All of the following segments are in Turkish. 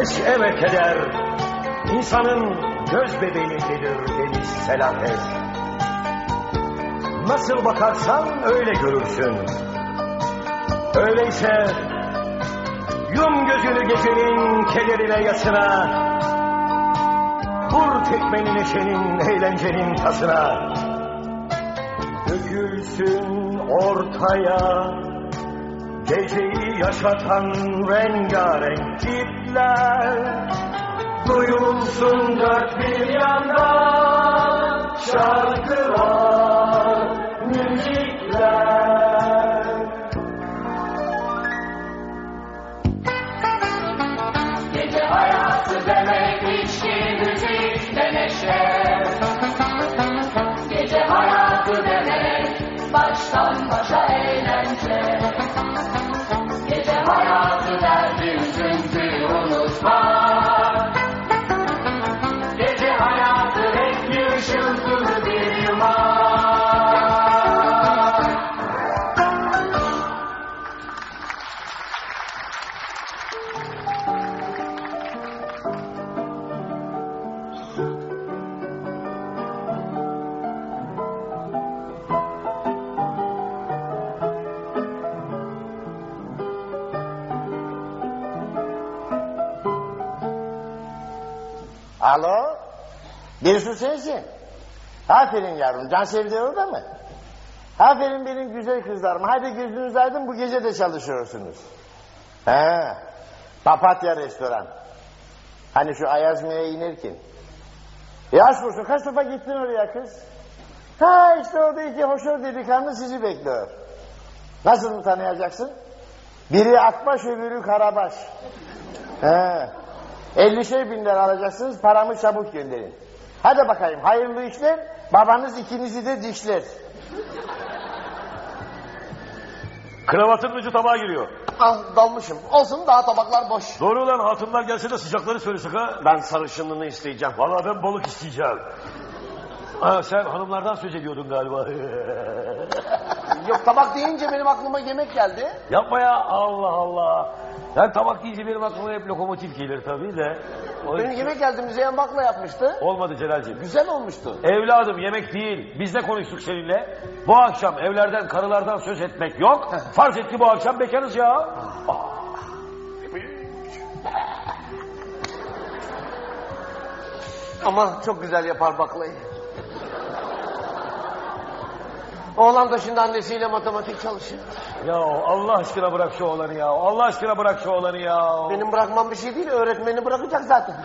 neşe ve keder insanın göz bebeğindedir demiş Selamet. Nasıl bakarsan öyle görürsün. Öyleyse yum gözünü gecenin kederine yasına, vur tekmeni neşenin eğlencenin tasına. Dökülsün ortaya Geceyi yaşatan rengarenk tipler Duyulsun dört bir yandan Şarkılar, müzikler Gece hayatı demek içki, müzik ve neşe. Gece hayatı demek baştan başa eğlence. Gece hayatı Alo? Birisi sensin. Aferin yavrum. Can sevdi orada mı? Aferin benim güzel kızlarım. Hadi gözünüz aydın bu gece de çalışıyorsunuz. He. Papatya restoran. Hani şu Ayazma'ya inerken. E aşk kaç defa gittin oraya kız? Ha işte orada iki hoşör delikanlı sizi bekliyor. Nasıl mı tanıyacaksın? Biri akbaş öbürü karabaş. He. 50 şey bin lira alacaksınız paramı çabuk gönderin. Hadi bakayım hayırlı işler babanız ikinizi de dişler. Kravatın ucu tabağa giriyor. Ah dalmışım. Olsun daha tabaklar boş. Doğru lan hatunlar gelse de sıcakları söylesek ha. Ben sarışınlığını isteyeceğim. Vallahi ben balık isteyeceğim. Ha, sen hanımlardan söz ediyordun galiba. Yok tabak deyince benim aklıma yemek geldi. Yapma ya Allah Allah. Yani tabak deyince benim aklıma hep lokomotif gelir tabii de. O Benim yemek geldi Müzeyyen Bakla yapmıştı. Olmadı Celal'ciğim. Güzel olmuştu. Evladım yemek değil. Biz de konuştuk seninle. Bu akşam evlerden karılardan söz etmek yok. Farz et ki bu akşam bekarız ya. Ama çok güzel yapar baklayı. Oğlan da şimdi annesiyle matematik çalışıyor. Ya Allah aşkına bırak şu oğlanı ya. Allah aşkına bırak şu oğlanı ya. Benim bırakmam bir şey değil, öğretmeni bırakacak zaten.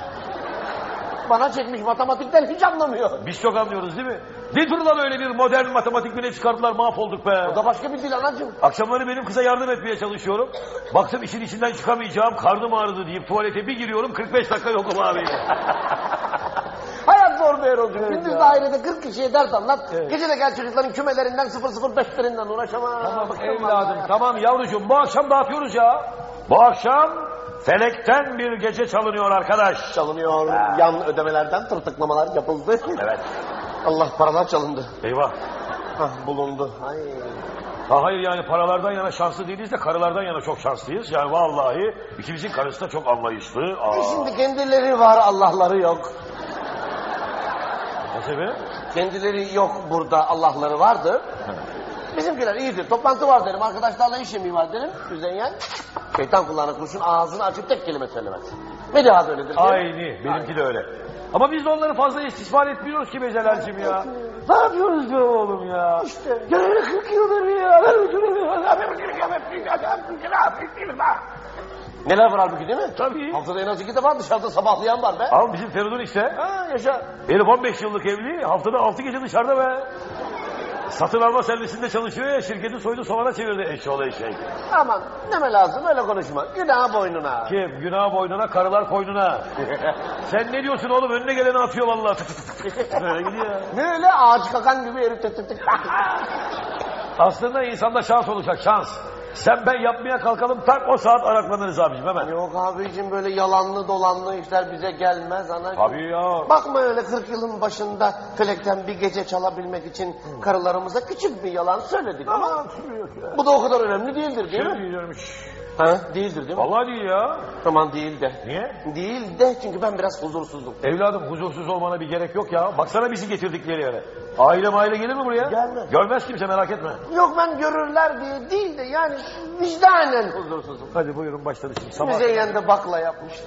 Bana çekmiş matematikten hiç anlamıyor. Biz çok anlıyoruz değil mi? Nedir lan öyle bir modern matematik bile çıkardılar mahvolduk be. O da başka bir dil anacığım. Akşamları benim kıza yardım etmeye çalışıyorum. Baktım işin içinden çıkamayacağım. Karnım ağrıdı deyip tuvalete bir giriyorum. 45 dakika yokum abi. Hayat zor bir yer oldu. Gündüz ya. dairede 40 kişiye ders anlat. Evet. Gece de gel çocukların kümelerinden 005'lerinden uğraşamam. Tamam evladım tamam yavrucuğum bu akşam dağıtıyoruz ya. Bu akşam felekten bir gece çalınıyor arkadaş. Çalınıyor. Yan ödemelerden tırtıklamalar yapıldı. Evet. Allah paralar çalındı. Eyvah. Hah bulundu. Ay. Ha, hayır yani paralardan yana şanslı değiliz de karılardan yana çok şanslıyız. Yani vallahi ikimizin karısı da çok anlayışlı. Aa. E şimdi kendileri var Allah'ları yok. Efendim? Kendileri yok burada Allah'ları vardır. Bizimkiler iyidir. Toplantı var derim. Arkadaşlarla iş yemeği var derim. Müzeyyen. Şeytan kulağına kurşun ağzını açıp tek kelime söylemez. Ne daha öyledir. Aynı. Benimki de öyle. Ama biz de onları fazla istismar etmiyoruz ki be Celal'cim ya. Ne yapıyoruz be oğlum ya? İşte. Öyle 40 yıldır ya. Neler var halbuki değil mi? Tabii. Haftada en az iki defa dışarıda sabahlayan var be. Al bizim Feridun işte. Ha yaşa. Herif 15 yıllık evli. Haftada 6 gece dışarıda be. Satın alma servisinde çalışıyor ya. Şirketi soydu soğana çevirdi eşoğlu eşek. Aman deme lazım öyle konuşma. Günah boynuna. Kim? Günah boynuna, karılar koynuna. Sen ne diyorsun oğlum? Önüne geleni atıyor vallahi. Tık tık tık tık. Böyle gidiyor. Ne öyle ağaç kakan gibi herif tık tık tık. Aslında insanda şans olacak şans. Sen ben yapmaya kalkalım tak o saat araklanırız abicim hemen. Yok abicim böyle yalanlı dolanlı işler bize gelmez anacığım. Tabii ya. Bakma öyle 40 yılın başında felekten bir gece çalabilmek için karılarımıza küçük bir yalan söyledik ama bu da o kadar önemli değildir değil mi? Şey diyorum, şş, Ha? Değildir değil mi? Vallahi değil ya. Tamam değil de. Niye? Değil de çünkü ben biraz huzursuzum. Evladım huzursuz olmana bir gerek yok ya. Baksana bizi getirdikleri yere. Aile maile gelir mi buraya? Gelmez. Görmez kimse merak etme. Yok ben görürler diye değil de yani vicdanen huzursuzum. Hadi buyurun başladı şimdi. Sabah. Müzeyyen de bakla yapmıştı.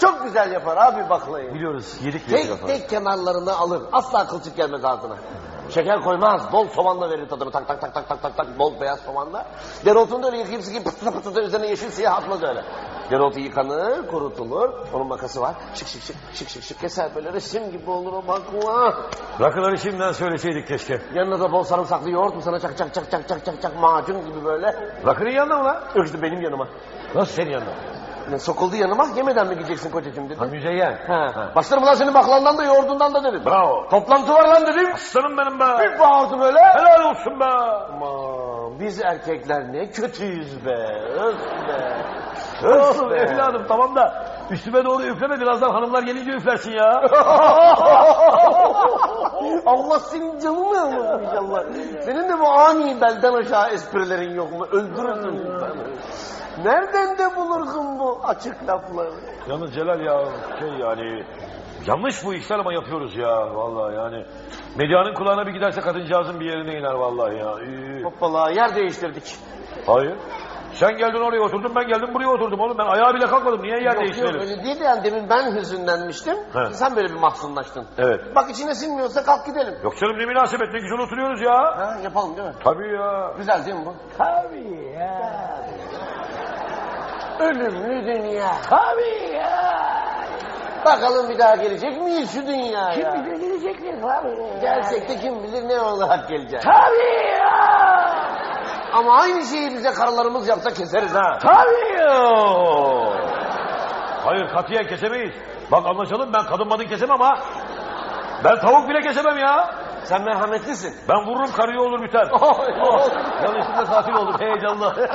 Çok güzel yapar abi baklayı. Biliyoruz yedik yedik Tek efendim. tek kenarlarını alır. Asla kılçık gelmez ağzına. Şeker koymaz. Bol soğanla verir tadını. Tak tak tak tak tak tak tak. Bol beyaz soğanla. Dereotunu da öyle yıkayıp sıkayıp pıtıda pıtıda üzerine yeşil siyah atmaz öyle. Dereotu yıkanır, kurutulur. Onun makası var. Şık şık şık şık şık şık keser böyle resim gibi olur o bakla. Rakıları şimdiden söyleseydik keşke. Yanına da bol sarımsaklı yoğurt mu sana çak çak çak çak çak çak çak macun gibi böyle. Rakının yanında mı lan? Yok işte benim yanıma. Nasıl senin yanında? Ne, sokuldu yanıma yemeden mi gideceksin kocacığım dedi. Ha müzeyyen. Ha. Başlarım lan senin baklandan da yoğurdundan da dedim. Bravo. Toplantı var lan dedim. Aslanım benim be. Bir bağırdım öyle. Helal olsun be. Aman biz erkekler ne kötüyüz be. Öf be. Olsun be. evladım tamam da üstüme doğru üfleme birazdan hanımlar gelince üflersin ya. Allah senin canını almasın inşallah. Senin de bu ani belden aşağı esprilerin yok mu? Öldürürsün insanı. Nereden de bulursun bu açık lafları? Yalnız Celal ya şey yani yanlış bu işler ama yapıyoruz ya vallahi yani. Medyanın kulağına bir giderse kadıncağızın bir yerine iner vallahi ya. İyi. Hoppala yer değiştirdik. Hayır. Sen geldin oraya oturdun ben geldim buraya oturdum oğlum. Ben ayağa bile kalkmadım. Niye yer Yok yok değiştirelim? öyle değil de yani demin ben hüzünlenmiştim. He. Sen böyle bir mahzunlaştın. Evet. Bak içine sinmiyorsa kalk gidelim. Yok canım ne münasebet ne güzel oturuyoruz ya. Ha, yapalım değil mi? Tabii ya. Güzel değil mi bu? Tabii ya. Ölümlü dünya. Tabii ya. Bakalım bir daha gelecek miyiz şu dünyaya? Kim bilir gelecek mi tabii. Gelsek de kim bilir ne olarak geleceğiz. Tabii ya. Ama aynı şeyi bize karılarımız yapsa keseriz ha. Tabii. Hayır katiyen kesemeyiz. Bak anlaşalım ben kadın madın kesemem ama ben tavuk bile kesemem ya. Sen merhametlisin. Ben vururum karıyı olur biter. Yanlışlıkla katil oldum heyecanlı.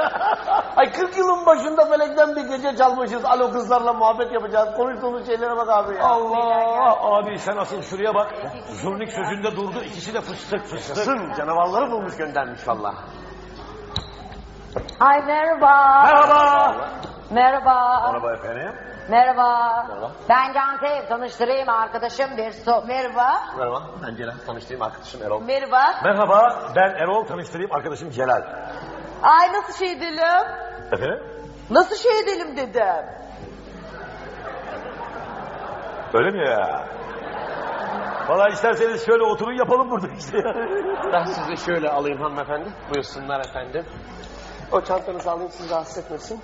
Ay 40 yılın başında felekten bir gece çalmışız. Alo kızlarla muhabbet yapacağız. Konuştuğumuz şeylere bak abi ya. Allah abi sen asıl şuraya bak. Zurnik sözünde durdu ikisi de fıstık fıstık. Sın canavarları bulmuş göndermiş valla. Ay merhaba. Merhaba. Merhaba. Merhaba efendim. Merhaba. Merhaba. Ben Cansev. Tanıştırayım arkadaşım bir su. Merhaba. Merhaba ben Celal. Tanıştığım arkadaşım Erol. Merhaba. Merhaba ben Erol tanıştırayım arkadaşım Celal. Ay nasıl şey edelim? Efendim? Nasıl şey edelim dedim. Öyle mi ya? Valla isterseniz şöyle oturun yapalım burada işte. Ben sizi şöyle alayım hanımefendi. Buyursunlar efendim. O çantanızı alayım sizi rahatsız etmesin.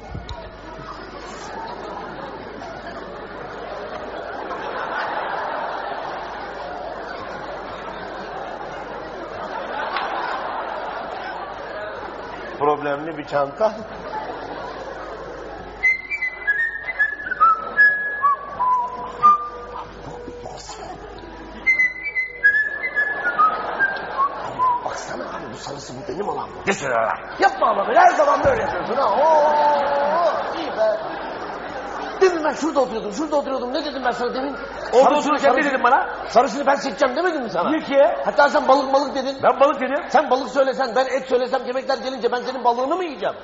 Problemli bir çanta. Baksana abi bu sarısı bu benim olan mı? Geç böyle her zaman böyle yapıyorsun ha. Oo, iyi be. Demin ben şurada oturuyordum, şurada oturuyordum. Ne dedim ben sana demin? Orada otururken ne dedin bana? Sarısını ben seçeceğim demedim mi sana? Niye ki? Hatta sen balık balık dedin. Ben balık dedim. Sen balık söylesen, ben et söylesem yemekler gelince ben senin balığını mı yiyeceğim?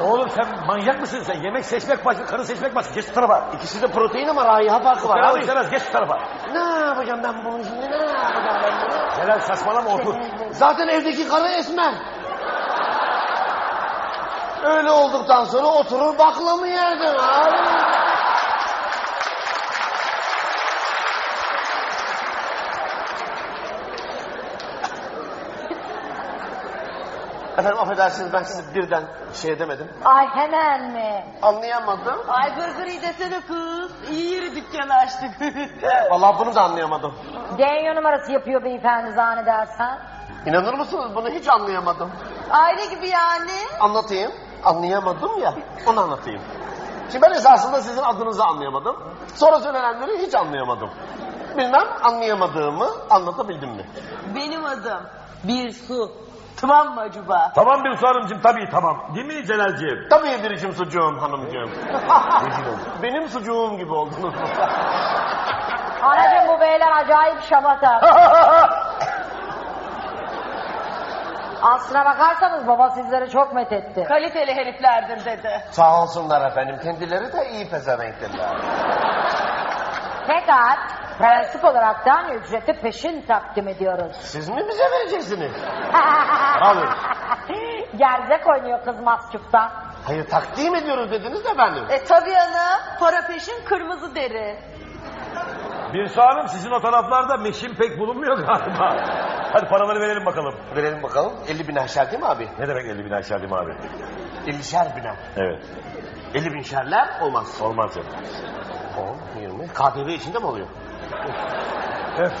Oğlum sen manyak mısın sen? Yemek seçmek başka, karı seçmek başka. Geç şu tarafa. İkisi de protein ama rayiha farkı var abi. istemez geç şu tarafa. Ne yapacağım ben bunu şimdi, ne yapacağım ben bunu? Celal saçmalama otur. Zaten evdeki karı esmer. Öyle olduktan sonra oturur bakla mı yerdim abi? Efendim affedersiniz ben sizi birden şey edemedim. Ay hemen mi? Anlayamadım. Ay gırgırı desene kız. İyi yeri dükkanı açtık. Vallahi bunu da anlayamadım. Denyo numarası yapıyor beyefendi zannedersen. İnanır mısınız bunu hiç anlayamadım. Aile gibi yani. Anlatayım. Anlayamadım ya. Onu anlatayım. Şimdi ben esasında sizin adınızı anlayamadım. Sonra söylenenleri hiç anlayamadım. Bilmem anlayamadığımı anlatabildim mi? Benim adım bir su. Tamam mı acaba? Tamam bir hanımcığım tabii tamam. Değil mi Celalciğim? Tabii biricim sucuğum hanımcığım. Benim sucuğum gibi oldunuz. Anacığım bu beyler acayip şamata. Aslına bakarsanız baba sizleri çok methetti. Kaliteli heriflerdir dedi. Sağ olsunlar efendim. Kendileri de iyi pezevenktirler. Fakat prensip olaraktan ücreti peşin takdim ediyoruz. Siz mi bize vereceksiniz? Abi. Gerzek oynuyor kız mahcuptan. Hayır takdim ediyoruz dediniz efendim. E tabii ana. Para peşin kırmızı deri. Bir Hanım sizin o taraflarda meşin pek bulunmuyor galiba. Hadi paraları verelim bakalım. Verelim bakalım. 50 bin aşağı değil mi abi? Ne demek 50 bin aşağı değil mi abi? 50'şer biner. Evet. 50 bin şerler olmaz. Olmaz ya. 10, 20. KDV içinde mi oluyor? Öf.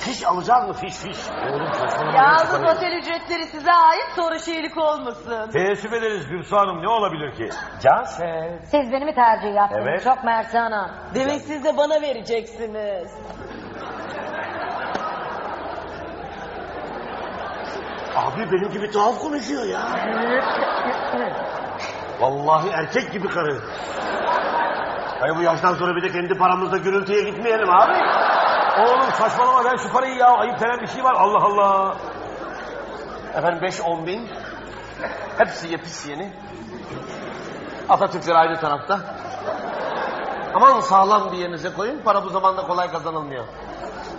Fiş alacağız mı? Fiş fiş. Oğlum saçmalama. Yalnız otel ücretleri size ait sonra şeylik olmasın. Teessüf ederiz Gülsu Hanım ne olabilir ki? Cansev. Siz beni mi tercih yaptınız? Evet. Çok mersi hanım. Demek siz de bana vereceksiniz. Abi benim gibi tuhaf konuşuyor ya. Vallahi erkek gibi karı. Hayır bu yaştan sonra bir de kendi paramızla gürültüye gitmeyelim abi. Oğlum saçmalama ver şu parayı ya. Ayıp denen bir şey var Allah Allah. Efendim 5-10 bin. Hepsi yepis yeni. Atatürkler aynı tarafta. Aman sağlam bir yerinize koyun. Para bu zamanda kolay kazanılmıyor.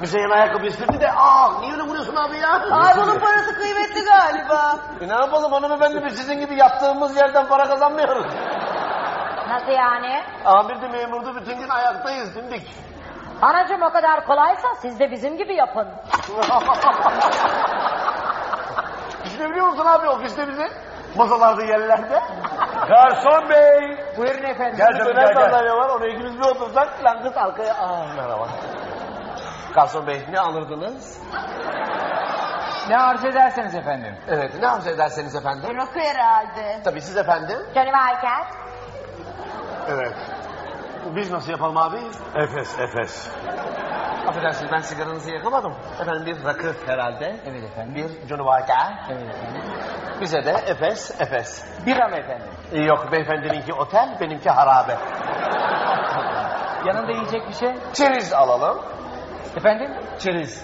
Müzeyyen ayakkabı istedi de aa niye öyle vuruyorsun abi ya? Ay bunun parası kıymetli galiba. E ne yapalım hanımefendi biz sizin gibi yattığımız yerden para kazanmıyoruz. Nasıl yani? Amir de memurdu bütün gün ayaktayız dimdik. Anacığım o kadar kolaysa siz de bizim gibi yapın. İşte biliyor musun abi ofiste bizi? Masalarda yerlerde. Garson bey. Buyurun efendim. Gel canım gel gel. sandalye var ona ikimiz bir otursak lan kız arkaya aa merhaba. Garson bey ne alırdınız? Ne arz ederseniz efendim. Evet ne arzu ederseniz efendim. Rakı herhalde. Tabii siz efendim. Johnny Walker. Evet. Biz nasıl yapalım abi? Efes Efes. Affedersiniz ben sigaranızı yakamadım. Efendim bir rakı herhalde. Evet efendim. Bir Johnny Walker. Evet efendim. Bize de Efes, Efes. Bira mı efendim? Yok beyefendininki otel, benimki harabe. Yanında yiyecek bir şey? Çerez alalım. Efendim? Çerez.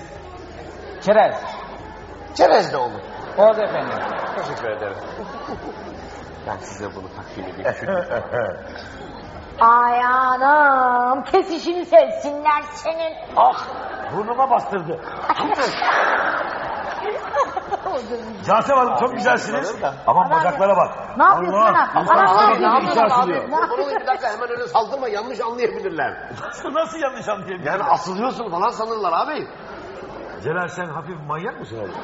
Çerez. Çerez de olur. Oldu efendim. Teşekkür ederim. ben size bunu takdim edeyim. Ay anam kesişini sevsinler senin. ah burnuma bastırdı. Cansev Hanım çok güzelsiniz. Aman bacaklara bak. Ne yapıyorsun Allah. ana? İnsan ne gibi işe yapıyorsun asılıyor. abi? Ne Bunu bir dakika hemen öyle saldırma yanlış anlayabilirler. Nasıl yanlış anlayabilirim? Yani asılıyorsun falan sanırlar abi. Celal sen hafif manyak mısın oğlum?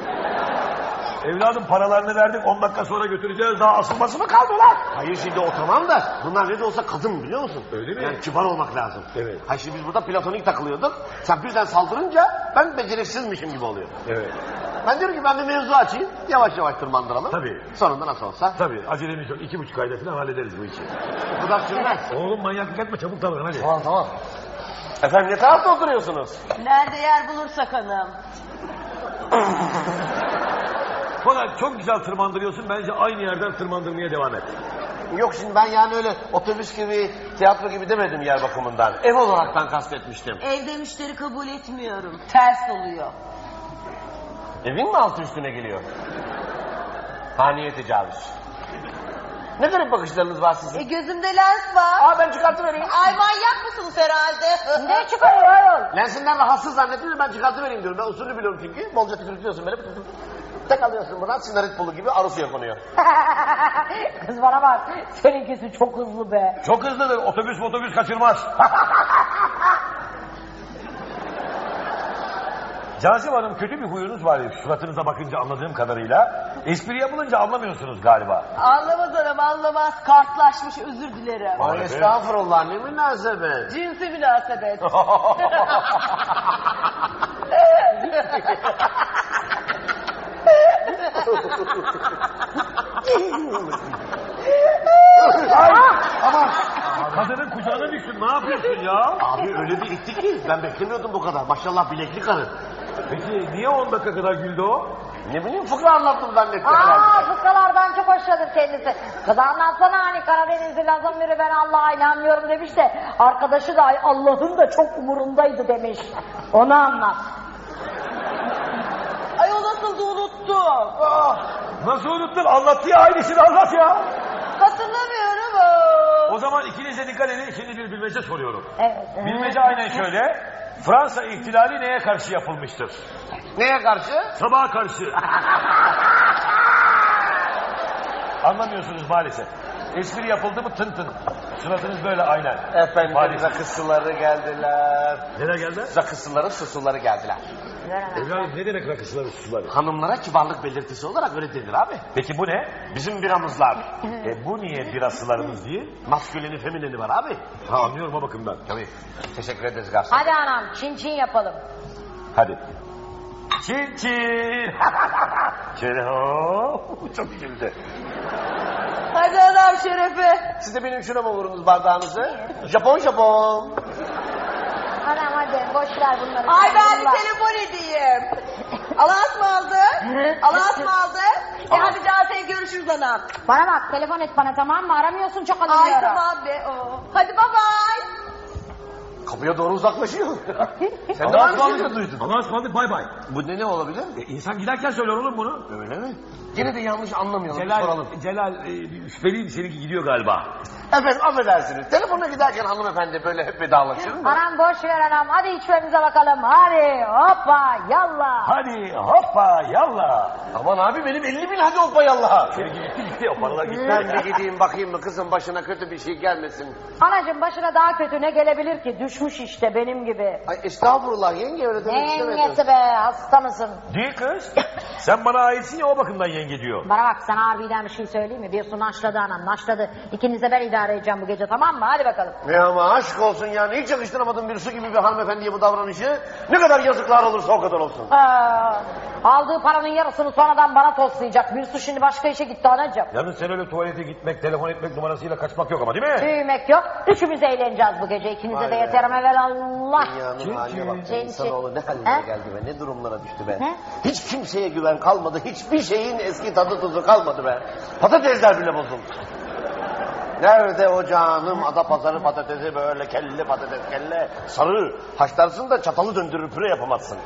Evladım paralarını verdik 10 dakika sonra götüreceğiz daha asılması mı kaldı lan? Hayır şimdi o tamam da bunlar ne de olsa kadın biliyor musun? Öyle mi? Yani kibar olmak lazım. Evet. Hayır şimdi biz burada platonik takılıyorduk. Sen birden saldırınca ben beceriksizmişim gibi oluyor. Evet. Ben diyorum ki ben bir mevzu açayım. Yavaş yavaş tırmandıralım. Tabii. Sonunda nasıl olsa. Tabii acelemiz yok. iki buçuk ayda falan hallederiz bu işi. Bu kadar sürmez. Oğlum manyaklık etme çabuk davran hadi. Tamam tamam. Efendim ne tarafta oturuyorsunuz? Nerede yer bulursak hanım. Fakat çok güzel tırmandırıyorsun. Bence aynı yerden tırmandırmaya devam et. Yok şimdi ben yani öyle otobüs gibi, tiyatro gibi demedim yer bakımından. Ev olaraktan kastetmiştim. Evde müşteri kabul etmiyorum. Ters oluyor. Evin mi altı üstüne geliyor? Haniye tecavüz. Ne garip bakışlarınız var sizin? E gözümde lens var. Aa ben çıkartıvereyim. Ay manyak mısınız herhalde? Ne çıkarıyor ayol? Lensinden rahatsız zannettim ben çıkartıvereyim diyorum. Ben usulü biliyorum çünkü. Bolca tükürtüyorsun böyle. Tek alıyorsun buradan sinarit pulu gibi arı suya konuyor. Kız bana bak. Seninkisi çok hızlı be. Çok hızlıdır. Otobüs otobüs kaçırmaz. Cansip Hanım kötü bir huyunuz var. Suratınıza bakınca anladığım kadarıyla. Espri yapılınca anlamıyorsunuz galiba. Anlamaz hanım anlamaz. Kartlaşmış özür dilerim. Ay be. estağfurullah ne münasebet. Cinsi münasebet. Kadının kucağına düştün. Ne yapıyorsun ya? Abi öyle bir itti ki ben beklemiyordum bu kadar. Maşallah bilekli karı. Peki niye 10 dakika kadar güldü o? Ne bileyim fıkra anlattım zannetti herhalde. Aa fıkralardan çok hoşlanır kendisi. Kız anlatsana hani Karadenizli Lazım biri ben Allah'a inanmıyorum demiş de arkadaşı da "Ay, Allah'ın da çok umurundaydı demiş. Onu anlat. Nasıl unuttun? Anlattı ya aynısını anlat ya. Hatırlamıyorum. O zaman ikiniz de dikkat edin. Şimdi bir bilmece soruyorum. Evet. Bilmece aynen şöyle. Fransa ihtilali neye karşı yapılmıştır? Neye karşı? Sabaha karşı. Anlamıyorsunuz maalesef. Espri yapıldı mı tın tın. Suratınız böyle aynen. Efendim Maalesef. rakısıları geldiler. Neler geldi? Rakısıları susuları geldiler. Evladım ne demek rakısıları susuları? Hanımlara kibarlık belirtisi olarak öyle denir abi. Peki bu ne? Bizim biramızlar. E bu niye birasılarımız değil? Masküleni feminini var abi. Ha anlıyorum o bakımdan. Tabii. Teşekkür ederiz garson. Hadi anam çin çin yapalım. Hadi. Çin çin. Şöyle. Çok güldü. Hadi anam şerefe. Siz de benim şuna mı vurunuz bardağınızı? Japon Japon. Anam hadi boş ver bunları. Ay ben bir telefon edeyim. Allah'a ısmarladık. Allah'a ısmarladık. E hadi Cansel'e görüşürüz anam. Bana bak telefon et bana tamam mı? Aramıyorsun çok Ay alınıyorum. tamam be. Oo. Hadi bye bye. Kapıya doğru uzaklaşıyor. Sen de ısmarladık. duydun? Allah'a ısmarladık bay bay. Bu ne, ne olabilir? E, insan giderken söyler oğlum bunu. Öyle mi? Yine de yanlış anlamayalım. Celal, Soralım. Celal e, bir şüpheliyim seninki gidiyor galiba. Efendim affedersiniz. Telefona giderken hanımefendi böyle hep vedalaşır mı? Anam boş ver anam. Hadi içmemize bakalım. Hadi hoppa yallah. Hadi hoppa yallah. Aman abi benim 50 bin hadi hoppa yallah. Seninki gitti gitti o paralar gitti. Ben bir gideyim bakayım mı kızın başına kötü bir şey gelmesin. Anacığım başına daha kötü ne gelebilir ki? Düşmüş işte benim gibi. Ay estağfurullah yenge öyle Ne demek istemedim. yengesi be hasta mısın? Değil kız. Sen bana aitsin ya o bakımdan yenge diyor. Bana bak sana harbiden bir şey söyleyeyim mi? Bir su naşladı anam naşladı. İkinize ben idare edeceğim bu gece tamam mı? Hadi bakalım. Ne ama aşk olsun yani hiç yakıştıramadım bir su gibi bir hanımefendiye bu davranışı. Ne kadar yazıklar olursa o kadar olsun. Aa, aldığı paranın yarısını sonradan bana toslayacak. Bir su şimdi başka işe gitti anacığım. Yalnız sen öyle tuvalete gitmek, telefon etmek numarasıyla kaçmak yok ama değil mi? Büyümek yok. Üçümüz eğleneceğiz bu gece. İkinize Vay de be. yeterim evvel Allah. Dünyanın haline bak. İnsanoğlu ne hallere He? geldi be. Ne durumlara düştü be. He? Hiç kimseye güven kalmadı. Hiçbir şeyin eski tadı tuzu kalmadı be. Patatesler bile bozuldu. Nerede o canım ada pazarı patatesi böyle kelli patates kelle sarı haşlarsın da çatalı döndürür püre yapamazsın.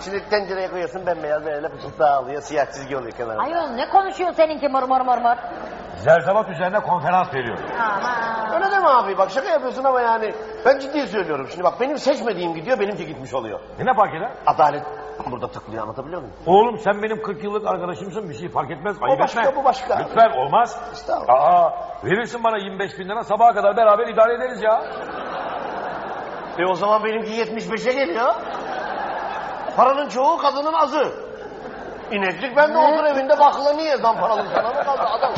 Şimdi tencereye koyuyorsun bembeyaz böyle fısıltı dağılıyor siyah çizgi oluyor kenarında. Ayol ne konuşuyor seninki mır mır mır mır. Zerzevat üzerine konferans veriyor. Aman. Öyle deme abi bak şaka yapıyorsun ama yani ben ciddi söylüyorum. Şimdi bak benim seçmediğim gidiyor benimki gitmiş oluyor. E ne fark eder? Adalet burada tıklıyor anlatabiliyor muyum? Oğlum sen benim 40 yıllık arkadaşımsın bir şey fark etmez. Ayıp başka, etme. bu başka. Lütfen olmaz. Estağfurullah. Aa, verirsin bana 25 bin lira sabaha kadar beraber idare ederiz ya. E o zaman benimki 75'e geliyor. Paranın çoğu kadının azı. İneklik ben de otur evinde bakla niye zamparalı sana mı kaldı adam?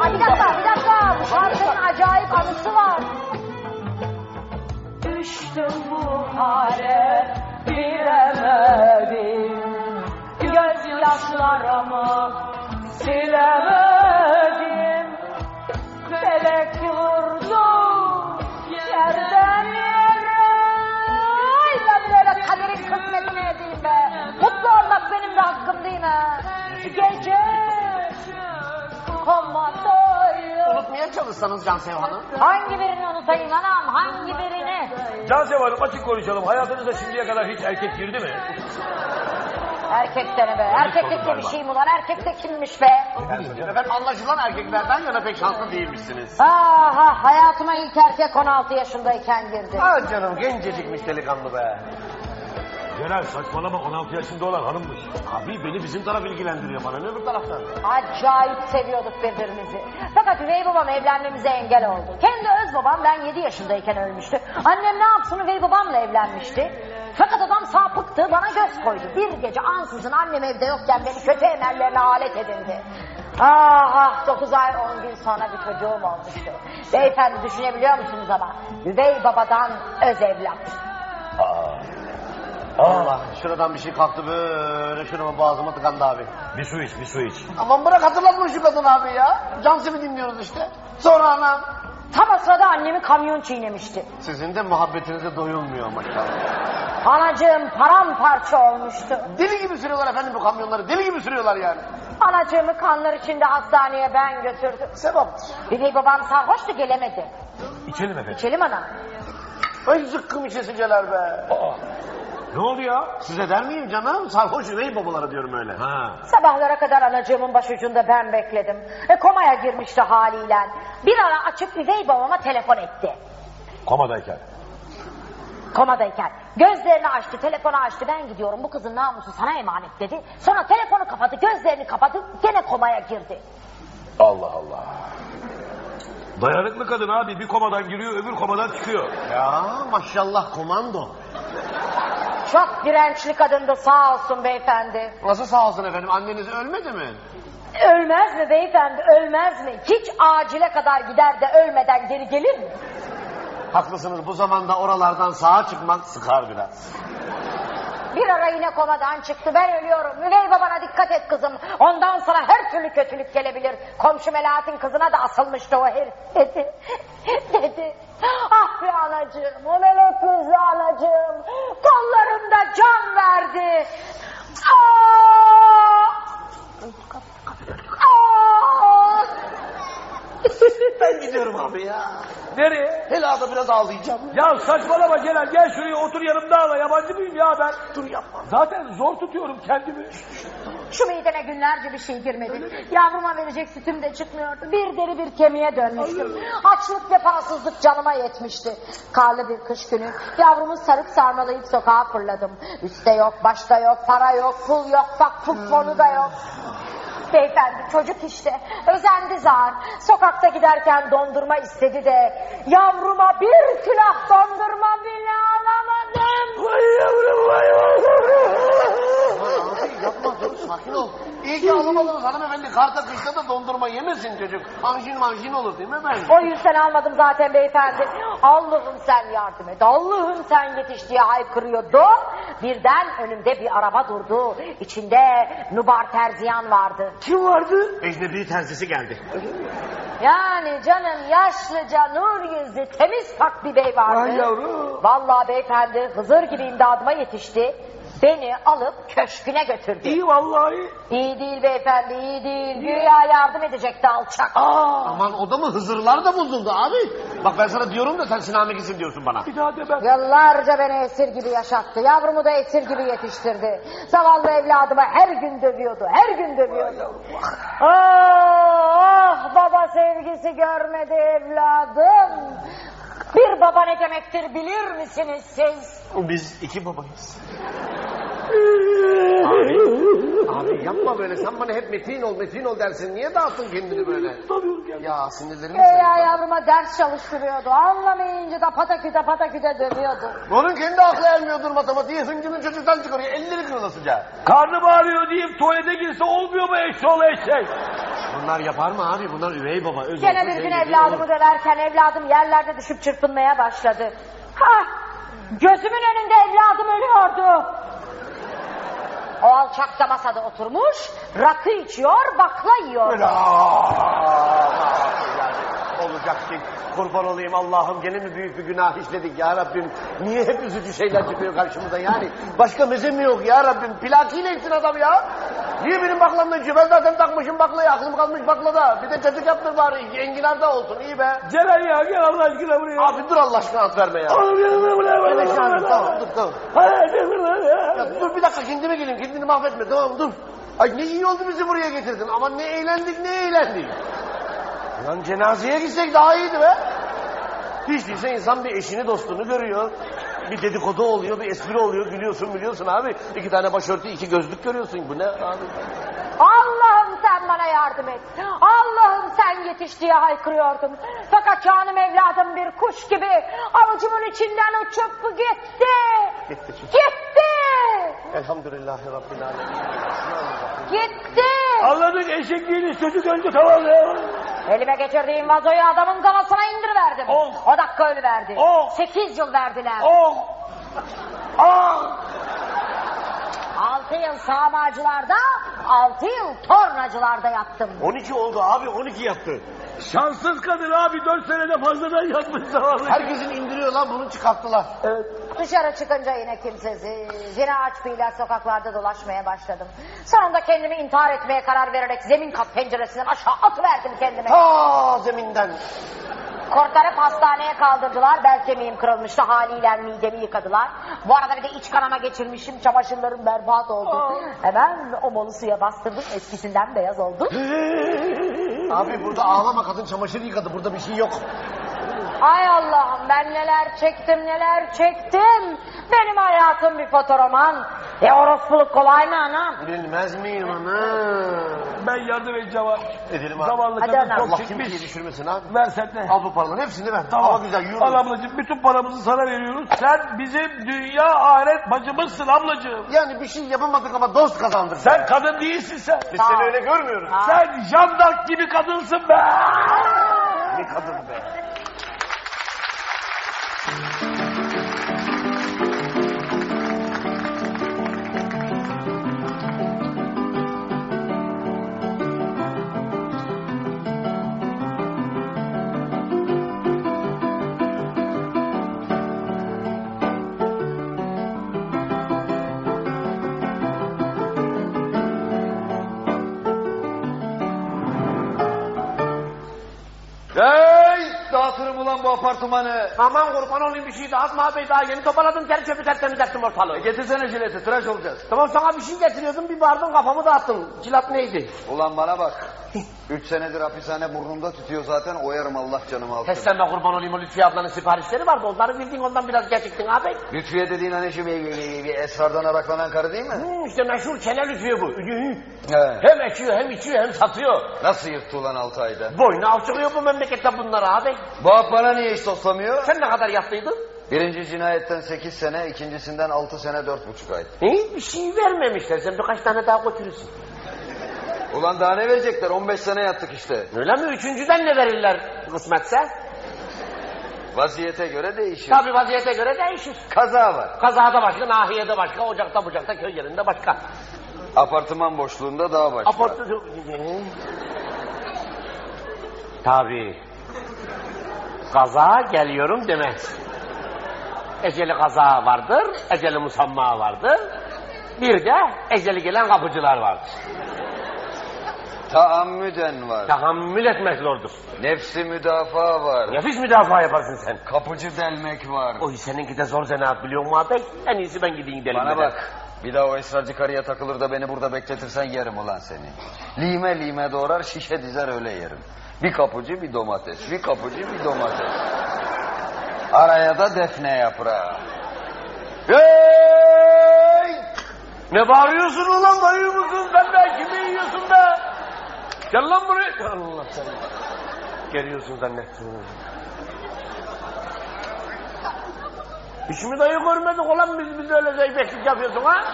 Ay bir dakika bir dakika. Bu şarkının acayip anısı var. Düştüm bu hale bilemedim. Gözyaşlarımı silemedim. Felek vurdu yerden yere. Ay ben böyle kaderin kısmetine Çalışsanız Cansev Hanım. Hangi birini unutayım anam? Hangi birini? Cansev Hanım açık konuşalım. Hayatınızda şimdiye kadar hiç erkek girdi mi? Erkek de ne be? Erkeklik de bir şey mi ulan? Erkek de kimmiş be? Efendim anlaşılan erkeklerden yana pek şanslı değilmişsiniz. Ah ah hayatıma ilk erkek 16 yaşındayken girdi. Ah canım gencecikmiş delikanlı be. Celal saçmalama 16 yaşında olan hanımmış. Abi beni bizim taraf ilgilendiriyor bana ne öbür taraftan. Acayip seviyorduk birbirimizi. Fakat üvey babam evlenmemize engel oldu. Kendi öz babam ben 7 yaşındayken ölmüştü. Annem ne yapsın üvey babamla evlenmişti. Fakat adam sapıktı bana göz koydu. Bir gece ansızın annem evde yokken beni kötü emellerine alet edindi. Ah ah 9 ay 10 gün sonra bir çocuğum olmuştu. Beyefendi düşünebiliyor musunuz ama? Üvey babadan öz evlat. Allah şuradan bir şey kalktı böyle şurama boğazıma tıkandı abi. Bir su iç bir su iç. Aman bırak hatırlatma şu kadın abi ya. Cansevi dinliyoruz işte. Sonra anam. Tam o sırada annemi kamyon çiğnemişti. Sizin de muhabbetinize doyulmuyor maşallah. Anacığım paramparça olmuştu. Deli gibi sürüyorlar efendim bu kamyonları. Deli gibi sürüyorlar yani. Anacığımı kanlar içinde hastaneye ben götürdüm. Sevaptır. Üvey babam sarhoştu gelemedi. İçelim efendim. İçelim ana. Ay zıkkım içesiceler be. Aa, Ne oldu ya? Size der miyim canım? Sarhoş üvey babalara diyorum öyle. Ha. Sabahlara kadar anacığımın başucunda ben bekledim. E, komaya girmişti haliyle. Bir ara açıp üvey babama telefon etti. Komadayken. Komadayken. Gözlerini açtı, telefonu açtı. Ben gidiyorum bu kızın namusu sana emanet dedi. Sonra telefonu kapadı, gözlerini kapadı. Gene komaya girdi. Allah Allah. Dayanıklı kadın abi. Bir komadan giriyor öbür komadan çıkıyor. Ya maşallah komando. Çok dirençli kadındı sağ olsun beyefendi. Nasıl sağ olsun efendim anneniz ölmedi mi? Ölmez mi beyefendi ölmez mi? Hiç acile kadar gider de ölmeden geri gelir mi? Haklısınız bu zamanda oralardan sağa çıkmak sıkar biraz. Bir ara yine komadan çıktı ben ölüyorum. Üvey babana dikkat et kızım. Ondan sonra her türlü kötülük gelebilir. Komşu Melahat'in kızına da asılmıştı o herif dedi. dedi. Ah be anacığım o melek yüzlü anacığım. Kollarımda can verdi. Aa! Aa! Ben gidiyorum abi ya. Nereye? Helada biraz ağlayacağım. Ya saçmalama Celal gel şuraya otur yanımda ağla yabancı mıyım ya ben? Dur yapma. Zaten zor tutuyorum kendimi. Şu mideme günlerce bir şey girmedi. Yavruma verecek sütüm de çıkmıyordu. Bir deri bir kemiğe dönmüştüm. Açlık ve parasızlık canıma yetmişti. Karlı bir kış günü yavrumu sarıp sarmalayıp sokağa fırladım. Üste yok, başta yok, para yok, pul yok, bak fonu da yok. Beyefendi çocuk işte. Özendi zar. Sokakta giderken dondurma istedi de yavruma bir külah dondurma bile alamadım. Vay yavrum vay Aman abi yapma dur sakin ol. İyi ki alamadınız hanımefendi. Karta kışta da dondurma yemesin çocuk. Anjin manjin olur değil mi efendim? O yüzden almadım zaten beyefendi. Allah'ım sen yardım et. Allah'ım sen yetiş diye haykırıyordu. Birden önümde bir araba durdu. İçinde Nubar Terziyan vardı. Kim vardı? Ecnebi terzisi geldi. Yani canım yaşlıca nur yüzlü temiz pak bir bey vardı. Vay yavrum. Vallahi beyefendi Hızır gibi imdadıma yetişti. Beni alıp köşküne götürdü. İyi vallahi. İyi değil beyefendi iyi değil. Güya yardım edecekti alçak. Aman o da mı Hızırlar da bozuldu abi. Bak ben sana diyorum da sen Siname gitsin diyorsun bana. Bir daha demem. Yıllarca beni esir gibi yaşattı. Yavrumu da esir gibi yetiştirdi. Zavallı evladımı her gün dövüyordu. Her gün dövüyordu. Ah, ah baba sevgisi görmedi evladım. Bir baba ne demektir bilir misiniz siz? Biz iki babayız. Abi, abi yapma böyle. Sen bana hep metin ol metin ol dersin. Niye dağıttın kendini böyle? Ya sinirlerimi Güya sıyırttın. yavruma ders çalıştırıyordu. Anlamayınca da pataküte pataküte dövüyordu. Onun kendi aklı ermiyordur matematiği. Hıncını çocuktan çıkarıyor. Elleri kırılasıca. Karnım ağrıyor deyip tuvalete girse olmuyor mu eşşoğlu eşek? Bunlar yapar mı abi? Bunlar üvey baba. Öz Gene bir gün evladımı olur. döverken evladım yerlerde düşüp çırpınmaya başladı. Ha! Gözümün önünde evladım ölüyordu. O alçak da masada oturmuş, rakı içiyor, bakla yiyor. Böyle olacak ki kurban olayım Allah'ım gene mi büyük bir günah işledik ya Rabbim? Niye hep üzücü şeyler çıkıyor karşımıza yani? Başka meze mi yok ya Rabbim? Plakiyle içsin adam ya. Niye benim baklamla içiyor ben zaten takmışım baklayı aklım kalmış baklada? Bir de çocuk yaptır bari enginar da olsun iyi be. Celal ya gel Allah aşkına buraya. abi dur Allah aşkına at verme ya. Oğlum gel buraya. Evet canım tamam dur tamam. Buraya. ya, dur bir dakika kendime geleyim kendini mahvetme tamam dur. Ay ne iyi oldu bizi buraya getirdin. Ama ne eğlendik ne eğlendik Lan cenazeye gitsek daha iyiydi be. Hiç değilse insan bir eşini dostunu görüyor. Bir dedikodu oluyor, bir espri oluyor, gülüyorsun biliyorsun abi. İki tane başörtü, iki gözlük görüyorsun. Bu ne abi? Allah'ım sen bana yardım et. Allah'ım sen yetiş diye haykırıyordum. Fakat canım evladım bir kuş gibi avucumun içinden uçup gitti. Gitti. Gitti. Elhamdülillahi Rabbil Alemin. Gitti. Anladık eşek değiliz çocuk öldü tamam ya. Elime geçirdiğim vazoyu adamın kafasına indiriverdim. Oh. O dakika ölü verdi. Oh. Sekiz yıl verdiler. Oh. Ah. Altı yıl sağmacılarda, altı yıl tornacılarda yattım. 12 oldu abi, 12 yaptı. Şanssız kadın abi dört senede fazladan yatmış zavallı. Herkesin indiriyor lan bunu çıkarttılar. Dışarı çıkınca yine kimsesiz, yine aç fiiller sokaklarda dolaşmaya başladım. Sonunda kendimi intihar etmeye karar vererek zemin kat penceresinden aşağı atıverdim kendimi. Ta zeminden. Kurtarıp hastaneye kaldırdılar. Bel kemiğim kırılmıştı. Haliyle midemi yıkadılar. Bu arada bir de iç kanama geçirmişim. Çamaşırlarım berbat oldu. Hemen o molu suya bastırdım. Eskisinden beyaz oldu. Abi burada ağlama kadın çamaşır yıkadı. Burada bir şey yok. Ay Allah'ım ben neler çektim neler çektim. Benim hayatım bir fotoroman. E orospuluk kolay mı anam? Bilmez miyim ana? Ben yardım edeceğim abi. Edelim abi. Zavallı Hadi kadın anam. çok Allah çekmiş. kimseyi düşürmesin abi. Ver sen de. Al bu paraların hepsini ver. Tamam. Ama güzel yürü. Al ablacığım bütün paramızı sana veriyoruz. Sen bizim dünya ahiret bacımızsın ablacığım. Yani bir şey yapamadık ama dost kazandık. Sen kadın değilsin sen. Biz seni öyle görmüyoruz. Sen jandark gibi kadınsın be. Ne kadın be. Ulan bu apartmanı. Aman kurban olayım bir şey dağıtma abi. Daha yeni toparladım. Ter çöpü tertemiz ettim ortalığı. E getirsene jileti tıraş olacağız. Tamam sana bir şey getiriyordum. Bir bağırdın kafamı dağıttın. Cilat neydi? Ulan bana bak. Üç senedir hapishane burnumda tutuyor zaten oyarım Allah canımı alsın. Seslenme kurban olayım. O Lütfiye ablanın siparişleri vardı. Onları bildin ondan biraz geciktin abi. Lütfiye dediğin hani şu bir, bir, bir esrardan araklanan karı değil mi? Hı, işte meşhur çene Lütfiye bu. He. Hem ekiyor hem içiyor hem satıyor. Nasıl yırttı ulan altı ayda? Boynu avçılıyor bu memlekette bunları abi. Bu hap bana niye hiç toslamıyor? Sen ne kadar yattıydın? Birinci cinayetten sekiz sene, ikincisinden altı sene dört buçuk ay. He, bir şey vermemişler. Sen birkaç tane daha götürürsün. Ulan daha ne verecekler? 15 sene yattık işte. Öyle mi? Üçüncüden ne verirler kısmetse? Vaziyete göre değişir. Tabi vaziyete göre değişir. Kaza var. Kazada başka, nahiyede başka, ocakta bucakta, köy yerinde başka. Apartman boşluğunda daha başka. Aportu... Tabi. Kaza geliyorum demez. Eceli kaza vardır, eceli musamma vardır. Bir de eceli gelen kapıcılar vardır. Taammüden var. Tahammül etmek zordur. Nefsi müdafaa var. Nefis müdafaa yaparsın sen. Kapıcı delmek var. Oy seninki de zor zanaat biliyor musun abi? En iyisi ben gideyim delim. Bana bak. Bir daha o esrarcı karıya takılır da beni burada bekletirsen yerim ulan seni. Lime lime doğrar şişe dizer öyle yerim. Bir kapıcı bir domates. Bir kapıcı bir domates. Araya da defne yaprağı. Hey! Ne bağırıyorsun ulan dayı mısın sen de kimi yiyorsun be? Gel lan buraya. Allah seni. Geliyorsun zannettim. Hiç mi dayı görmedik ulan biz biz öyle zeybeşlik yapıyorsun ha?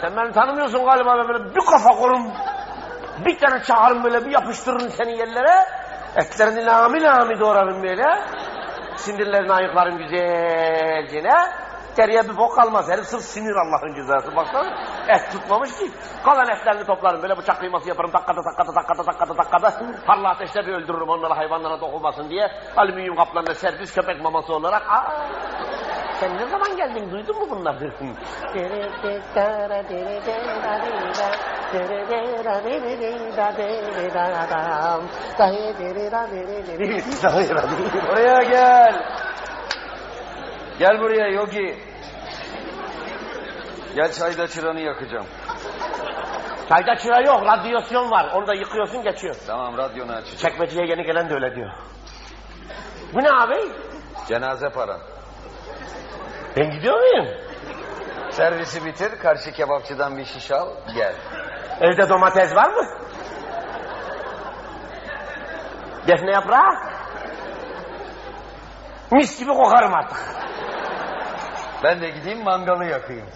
Sen beni tanımıyorsun galiba böyle bir kafa korum. Bir tane çağırın böyle bir yapıştırırım seni yerlere. Etlerini lami lami doğrarım böyle. Sinirlerini ayıklarım güzelce. Geriye bir bok kalmaz. Herif sırf sinir Allah'ın cezası. Baksana et tutmamış ki. Kalan etlerini toplarım. Böyle bıçak kıyması yaparım. Takkada takkada takkada takkada takkada. Parla ateşte bir öldürürüm onları hayvanlara dokunmasın diye. Alüminyum kaplarına servis köpek maması olarak. Aa, sen ne zaman geldin? Duydun mu bunları? Buraya gel. Gel buraya Yogi. Gel çayda çıranı yakacağım. Çayda çıra yok, radyasyon var. Onu da yıkıyorsun geçiyor. Tamam radyonu açacağım. Çekmeceye yeni gelen de öyle diyor. Bu ne abi? Cenaze paran. Ben gidiyor muyum? Servisi bitir, karşı kebapçıdan bir şiş al, gel. Evde domates var mı? Defne yaprağı? Mis gibi kokarım artık. Ben de gideyim mangalı yakayım.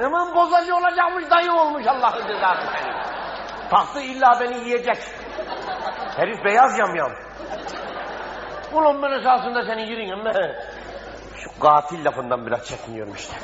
Hemen bozacı olacakmış dayı olmuş Allah'ın cezası. Taktı illa beni yiyecek. Herif beyaz yamyam. Ulan ben esasında senin yerin ama şu katil lafından biraz çekiniyorum işte.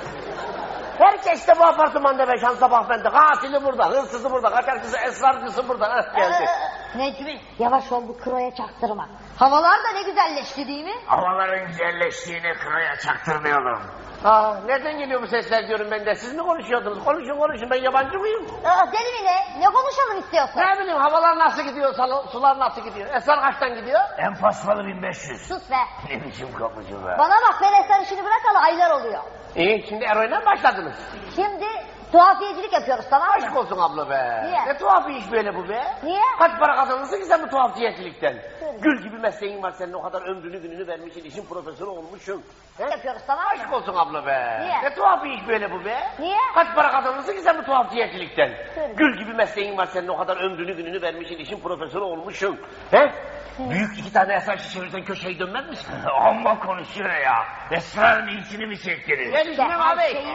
Herkes de bu apartmanda be şansa bak bende. Katili burada, hırsızı burada, kaçakçısı, esrarcısı burada. Heh, geldi. Necmi yavaş ol bu kroya çaktırma. Havalar da ne güzelleşti değil mi? Havaların güzelleştiğini kıraya çaktırmayalım. Aa, nereden geliyor bu sesler diyorum ben de. Siz mi konuşuyordunuz? Konuşun konuşun ben yabancı mıyım? Aa, deli mi ne? Ne konuşalım istiyorsun? Ne bileyim havalar nasıl gidiyor, sular nasıl gidiyor? Esrar kaçtan gidiyor? En pasmalı 1500. Sus be. Ne biçim kapıcı be. Bana bak ben Esrar işini bırakalı aylar oluyor. İyi şimdi eroine mi başladınız? Şimdi tuhafiyecilik yapıyoruz tamam Aşk mı? olsun abla be. Niye? Ne tuhaf bir iş böyle bu be. Niye? Kaç para kazanırsın ki sen bu tuhafiyecilikten? Gül gibi mesleğin var senin o kadar ömrünü gününü vermişsin, işin profesörü olmuşsun. He? Yapıyoruz tamam Aşk mı? olsun abla be. Niye? Ne tuhaf bir iş böyle bu be. Niye? Kaç para kazanırsın ki sen bu tuhafiyecilikten? Gül gibi mesleğin var senin o kadar ömrünü gününü vermişsin, işin profesörü olmuşsun. He? Büyük iki tane esrar çevirirsen köşeyi dönmez misin? Amma konuşuyor ya. Esrar'ın iyisini mi çektiniz? Gel İşte işine her abi. şeyi.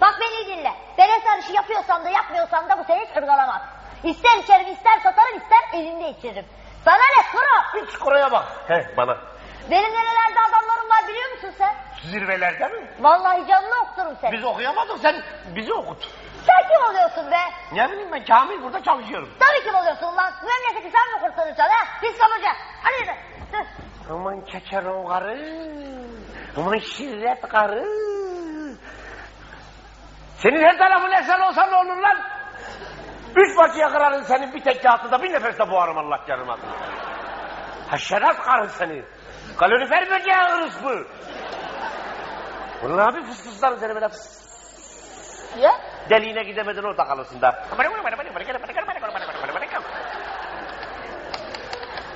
Bak beni dinle. Ben Esrar işi yapıyorsam da yapmıyorsam da bu seni hiç ırgalamaz. İster içerim ister satarım ister elinde içerim. Sana ne kuru? Hiç kuraya bak. He bana. Benim nerelerde adamlarım var biliyor musun sen? Zirvelerde mi? Vallahi canını okuturum seni. Biz okuyamadık sen bizi okut. Sen kim oluyorsun be? Ne bileyim ben Kamil burada çalışıyorum. Tabii kim oluyorsun lan? Bu memleketi sen mi kurtaracaksın ha? Biz kapacağız. Hadi yürü. Dur. Aman çeçeron karı. Aman şirret karı. Senin her tarafın esen olsa ne olur lan? Üç parçaya kırarım senin bir tek kağıtta bir nefeste boğarım Allah canım adına. Haşerat karı seni. Kalorifer böceği ırıspı. Vallahi bir fısfıslarım seni böyle fıs diye. Deliğine gidemedin orada kalırsın da.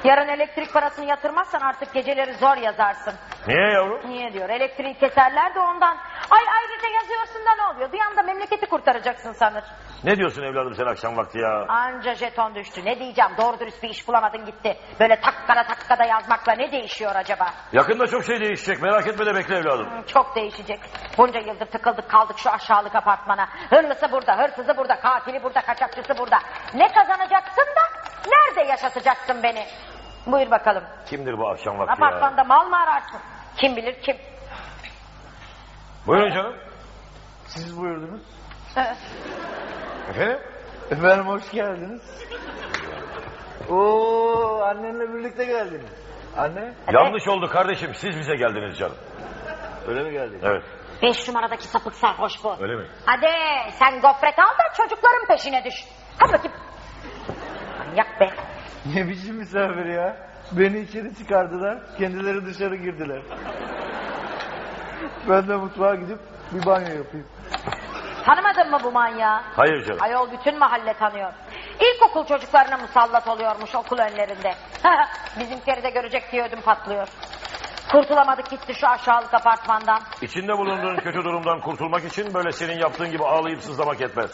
Yarın elektrik parasını yatırmazsan artık geceleri zor yazarsın. Niye yavrum? Niye diyor? Elektriği keserler de ondan. Ay ayrıca yazıyorsun da ne oluyor? Bir anda memleketi kurtaracaksın sanır. Ne diyorsun evladım sen akşam vakti ya? Anca jeton düştü. Ne diyeceğim? Doğru dürüst bir iş bulamadın gitti. Böyle takkada takkada yazmakla ne değişiyor acaba? Yakında çok şey değişecek merak etme de bekle evladım. Hmm, Çok değişecek. Bunca yıldır tıkıldık kaldık şu aşağılık apartmana. Hırlısı burada, hırsızı burada, katili burada, kaçakçısı burada. Ne kazanacaksın da nerede yaşatacaksın beni? Buyur bakalım. Kimdir bu akşam vakti ya? Apartmanda mal mı ararsın? Kim bilir kim? Buyurun canım. Siz buyurdunuz. Efendim? Efendim hoş geldiniz. Oo annenle birlikte geldiniz. Anne Yanlış oldu kardeşim siz bize geldiniz canım. öyle mi geldin? Evet Beş numaradaki sapık sarhoş bu. öyle mi? Hadi sen gofret al da çocukların peşine düş. Hadi bakayım. Manyak be. Ne biçim misafir ya? Beni içeri çıkardılar, kendileri dışarı girdiler. Ben de mutfağa gidip bir banyo yapayım. Tanımadın mı bu manyağı? Hayır canım. Ayol bütün mahalle tanıyor. İlkokul çocuklarına musallat oluyormuş okul önlerinde. Bizimkileri de görecek diye ödüm patlıyor. Kurtulamadık gitti şu aşağılık apartmandan. İçinde bulunduğun kötü durumdan kurtulmak için böyle senin yaptığın gibi ağlayıp sızlamak yetmez.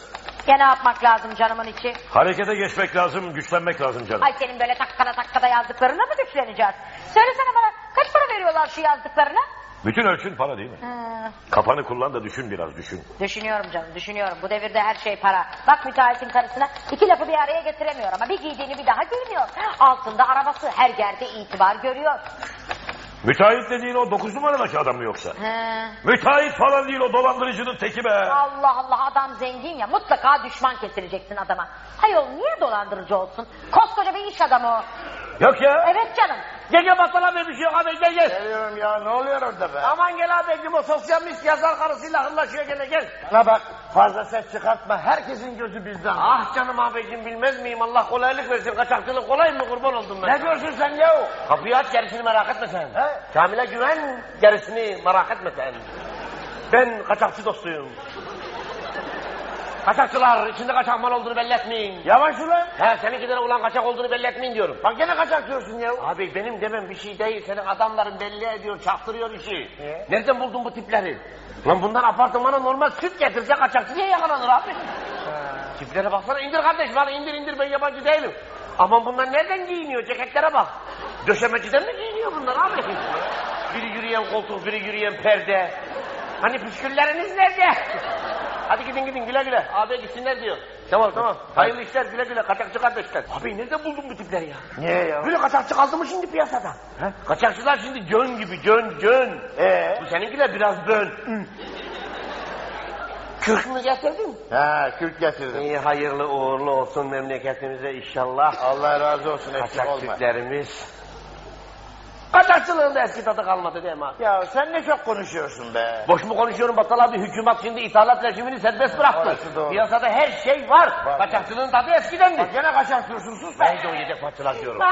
Ya ne yapmak lazım canımın içi? Harekete geçmek lazım, güçlenmek lazım canım. Ay senin böyle takkada takkada yazdıklarına mı güçleneceğiz? Söylesene bana kaç para veriyorlar şu yazdıklarına? Bütün ölçün para değil mi? Hı, Kafanı kullan da düşün biraz düşün. düşünüyorum canım düşünüyorum. Bu devirde her şey para. Bak müteahhitin karısına iki lafı bir araya getiremiyor ama bir giydiğini bir daha giymiyor. Altında arabası her yerde itibar görüyor. Müteahhit dediğin o dokuz numaradaki adam mı yoksa? Hı. Müteahhit falan değil o dolandırıcının teki be. Allah Allah adam zengin ya mutlaka düşman kesileceksin adama. Hayol niye dolandırıcı olsun? Koskoca bir iş adamı o. Yok ya. Evet canım. Gel gel battala bir şey yok abi gel gel. Geliyorum ya ne oluyor orada be? Aman gel abicim o sosyalist yazar karısıyla hırlaşıyor gene gel. Bana bak fazla ses çıkartma herkesin gözü bizden. Ah canım abicim bilmez miyim Allah kolaylık versin kaçakçılık kolay mı kurban oldum ben. Ne diyorsun sen ya? Kapıyı aç gerisini merak etme sen. He? Kamil'e güven gerisini merak etme sen. Ben kaçakçı dostuyum. Kaçakçılar içinde kaçak mal olduğunu belli etmeyin. Yavaş ulan. He seninkinden ulan kaçak olduğunu belli etmeyin diyorum. Bak gene kaçak diyorsun ya. Abi benim demem bir şey değil. Senin adamların belli ediyor, çaktırıyor işi. Niye? Nereden buldun bu tipleri? Lan bundan apartmana normal süt getirse kaçakçı niye yakalanır abi? Tiplere baksana indir kardeş bana indir indir ben yabancı değilim. Ama bunlar nereden giyiniyor ceketlere bak. Döşemeciden mi giyiniyor bunlar abi? Biri yürüyen koltuk, biri yürüyen perde. Hani püskülleriniz nerede? Hadi gidin gidin güle güle. Abi gitsinler diyor. Tamam tamam. Hayırlı işler güle güle kaçakçı kardeşler. Abi nereden buldun bu tipleri ya? Niye ya? Böyle kaçakçı kaldı mı şimdi piyasada? Kaçakçılar şimdi cön gibi cön cön. Ee? Bu seninkiler biraz bön. Kürk mü getirdin? Ha kürk getirdim. İyi hayırlı uğurlu olsun memleketimize inşallah. Allah razı olsun eksik olma. Türklerimiz. Kaçakçılığın da eski tadı kalmadı değil mi abi? Ya sen ne çok konuşuyorsun be. Boş mu konuşuyorum Battal abi? Hükümet şimdi ithalat rejimini serbest bıraktı. Orası doğru. Piyasada her şey var. Var. Kaçakçılığın tadı eskidendi. Bak gene kaçak diyorsun sus be. Neydi o yedek parçalar diyorum. Alo.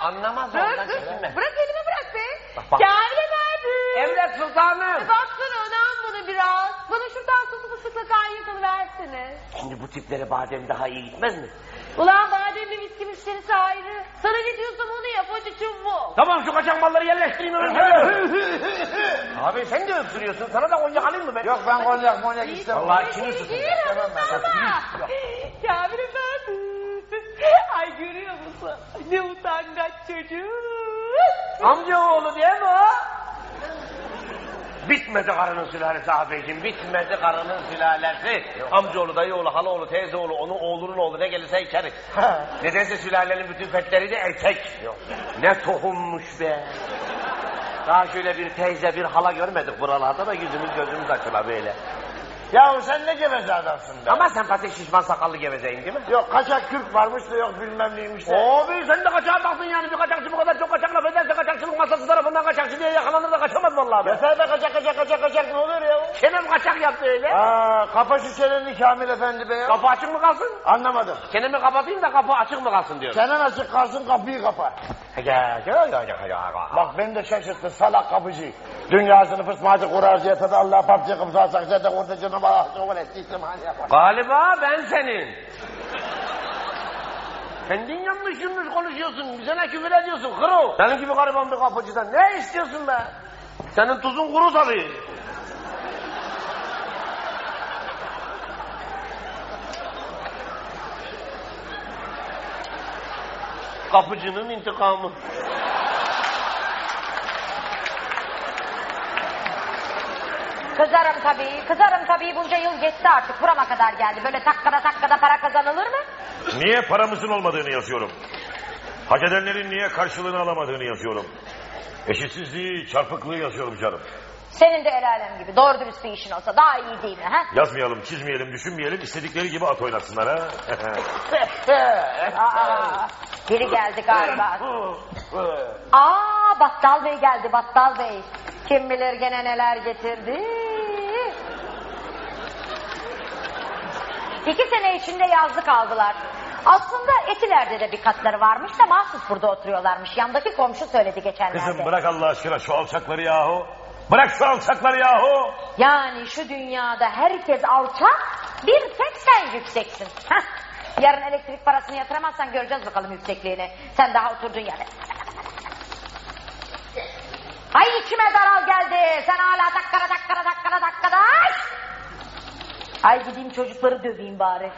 Anlamaz ondan dur. çekinme. Bırak elimi bırak be. Bak, bak. Kamil efendi. Emret sultanım. Baksana önem bunu biraz. Bana şuradan tutup fıstıkla kaynatılı versene. Şimdi bu tiplere badem daha iyi gitmez mi? Ulan bademli viski müşterisi ayrı. Sana ne diyorsam onu yap o çocuğum bu. Tamam şu kaçak malları yerleştireyim önce. abi sen de öksürüyorsun. Sana da konyak alayım mı ben? Yok ben konyak monyak istemem. Vallahi içini ısıtın. İstemem ben. Kamil efendi. Ay görüyor musun? Ne utangaç çocuk. Amcaoğlu değil mi o? Bitmedi karının sülalesi abicim, bitmedi karının sülalesi. Amcaoğlu, dayıoğlu, halaoğlu, teyzeoğlu, onun oğlunun oğlu ne gelirse içeriz. Nedense sülalenin bütün fertleri de erkek. Ne tohummuş be. Daha şöyle bir teyze, bir hala görmedik buralarda da yüzümüz gözümüz açıla böyle. Ya sen ne geveze adamsın be. Ama sempatik şişman sakallı gevezeyim değil mi? Yok kaçak kürk varmış da yok bilmem neymiş de. Abi sen de kaçağa baktın yani bir kaçakçı bu kadar çok kaçak laf ederse kaçakçılık masası tarafından kaçakçı diye yakalanır da kaçamaz vallahi. Yeter be kaçak kaçak kaçak kaçak ne oluyor ya? Çenem kaçak yaptı öyle. Aa, kapa şu çeneni Kamil efendi be ya. Kapı açık mı kalsın? Anlamadım. Çenemi kapatayım da kapı açık mı kalsın diyor. Çenen açık kalsın kapıyı kapa. Bak beni de şaşırttı salak kapıcı. Dünyasını fısmacı kurarcıya tadı Allah papçı kımsa alsak zaten orada Galiba ben senin. Kendin yanlış yanlış konuşuyorsun. Bize ne küfür ediyorsun kuru. Senin gibi gariban bir kapıcıdan ne istiyorsun be? Senin tuzun kuru salıyor. Kapıcının intikamı. Kızarım tabii, kızarım tabii bunca yıl geçti artık burama kadar geldi. Böyle takkada takkada para kazanılır mı? Niye paramızın olmadığını yazıyorum. Hak edenlerin niye karşılığını alamadığını yazıyorum. Eşitsizliği, çarpıklığı yazıyorum canım. Senin de el alem gibi doğru dürüst bir işin olsa daha iyi değil mi? Ha? Yazmayalım, çizmeyelim, düşünmeyelim, istedikleri gibi at oynasınlar ha. Aa, biri geldi galiba. Aa Battal Bey geldi Battal Bey. Kim bilir gene neler getirdi. İki sene içinde yazlık aldılar. Aslında Etiler'de de bir katları varmış da mahsus burada oturuyorlarmış. Yandaki komşu söyledi geçenlerde. Kızım bırak Allah aşkına şu alçakları yahu. Bırak şu alçakları yahu. Yani şu dünyada herkes alçak, bir tek sen yükseksin. Heh. Yarın elektrik parasını yatıramazsan göreceğiz bakalım yüksekliğini. Sen daha oturduğun yerde. Ay içime daral geldi. Sen hala takkara takkara takkara takkara. Ay! Gideyim çocukları döveyim bari.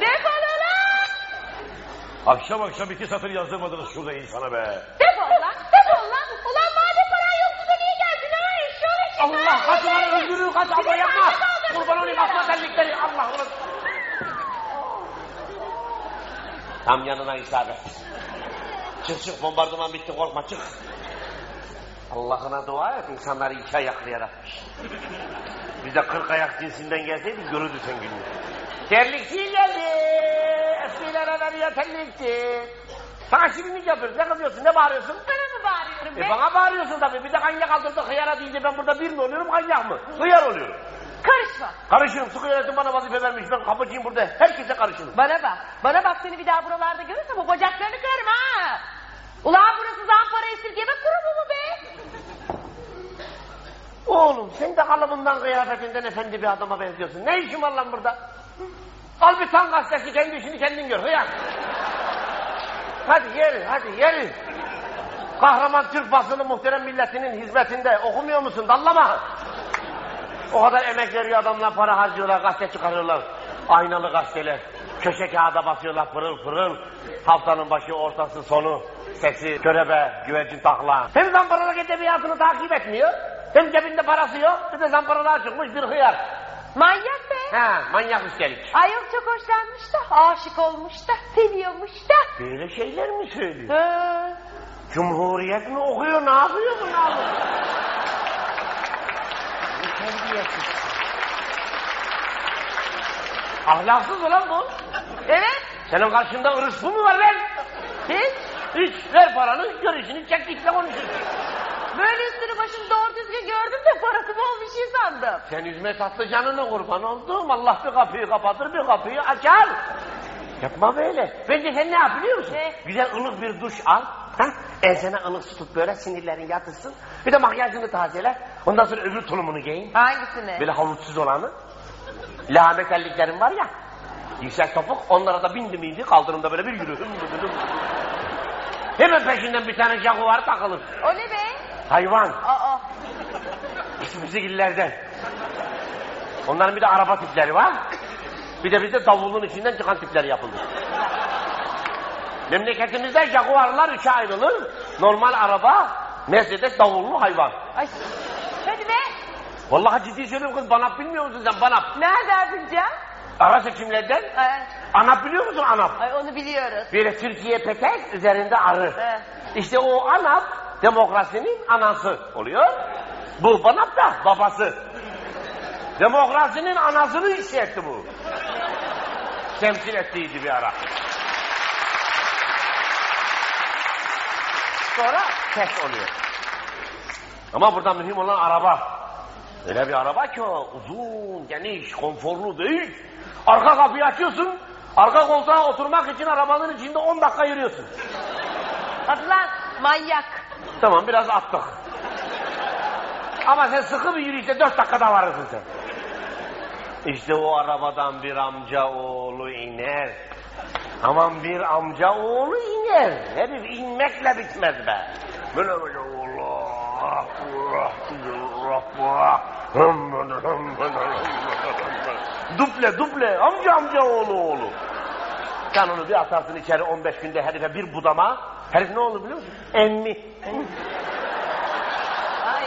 Defol ulan. Akşam akşam iki satır yazdırmadınız şurada insana be. Defol lan. Defol lan. Ulan madem paran yoktu da niye geldin ha? Eşşoğlu eşek. Allah kaç ulan öldürür kaç abla yapma. Kurban olayım asma terlikleri Allah ulan. Tam yanına isabet. Çık çık bombardıman bitti korkma çık. Allah'ına dua et insanları iki ayaklı yaratmış. Biz de kırk ayak cinsinden gelseydik görürdü sen gününü. Terlikçi geldi. Eskilere veriyor terlikçi. Sana şirinlik yapıyoruz. Ne kızıyorsun? Ne bağırıyorsun? Sana mı bağırıyorum be? E bana bağırıyorsun tabii. Bir de kanyak kaldırdı hıyara deyince ben burada bir mi oluyorum kanyak mı? Hıyar oluyorum. Karışma. Karışırım. Sıkı yönetim bana vazife vermiş. Ben kapıcıyım burada. Herkese karışırım. Bana bak. Bana bak seni bir daha buralarda görürsem o bacaklarını kırarım ha. Ulan burası zampara esirgeme kurumu mu be? Oğlum sen de kalıbından kıyafetinden efendi bir adama benziyorsun. Ne işin var lan burada? Al bir tan gazetesi kendi işini kendin gör. Hıyar. Hadi yeri hadi yeri. Kahraman Türk basını muhterem milletinin hizmetinde. Okumuyor musun? Dallama. O kadar emek veriyor adamlar para harcıyorlar, gazete çıkarıyorlar. Aynalı gazeteler. Köşe kağıda basıyorlar pırıl pırıl. Haftanın başı, ortası, sonu. Sesi, körebe, güvercin takla. Hem zamparalık edebiyatını takip etmiyor. Hem cebinde parası yok. Bir de zamparalığa çıkmış bir hıyar. Manyak be. Ha, manyak üstelik. Ay yok çok hoşlanmış da, aşık olmuş da, seviyormuş da. Böyle şeyler mi söylüyor? Ha. Cumhuriyet mi okuyor? Ne yapıyor bu? Ne yapıyor? Ahlaksız ulan bu. Evet. Senin karşında ırış bu mu var lan? Hiç. Hiç ver paranı görüşünü çek git de konuşursun. Böyle üstünü başını doğru düzgün gördüm de parası bol bir şey sandım. Sen yüzme tatlı canına kurban oldum. Allah bir kapıyı kapatır bir kapıyı açar. Yapma böyle. Bence sen ne yap biliyor musun? Ne? Güzel ılık bir duş al. Ha? Ensene ılık su tut böyle sinirlerin yatırsın. Bir de makyajını tazele. Ondan sonra öbür tulumunu giyin. Hangisini? Böyle havuçsuz olanı. Lahame terliklerin var ya. Yüksek topuk. Onlara da bindi miydi kaldırımda böyle bir yürü. Hemen peşinden bir tane jaguar takılır. O ne be? Hayvan. Aa. Müzikillerden. Onların bir de araba tipleri var. Bir de bizde davulun içinden çıkan tipler yapıldı. Memleketimizde jaguarlar üçe ayrılır. Normal araba, Mercedes davullu hayvan. Ay. Hadi be. Vallahi ciddi söylüyorum kız banap bilmiyor musun sen banap? Nereden bileceğim? Ara seçimlerden anap biliyor musun anap? ay onu biliyoruz. Böyle Türkiye petek üzerinde arı. He. İşte o ANAP demokrasinin anası oluyor. Bu BANAP da babası. Demokrasinin anasını hissetti bu. Temsil ettiydi bir ara. Sonra ses oluyor. Ama burada mühim olan araba. Öyle bir araba ki o uzun, geniş, konforlu değil. Arka kapıyı açıyorsun, arka koltuğa oturmak için arabanın içinde 10 dakika yürüyorsun. Hadi lan manyak. Tamam biraz attık. Ama sen sıkı bir yürüyüşte dört dakikada varırsın sen. İşte o arabadan bir amca oğlu iner. Aman bir amca oğlu iner. Herif inmekle bitmez be. Böyle böyle Allah, Allah, Allah, Allah. Duple duple amca amca oğlu oğlu. Sen onu bir atarsın içeri 15 günde herife bir budama. Herif ne olur biliyor musun? Emmi. Ay,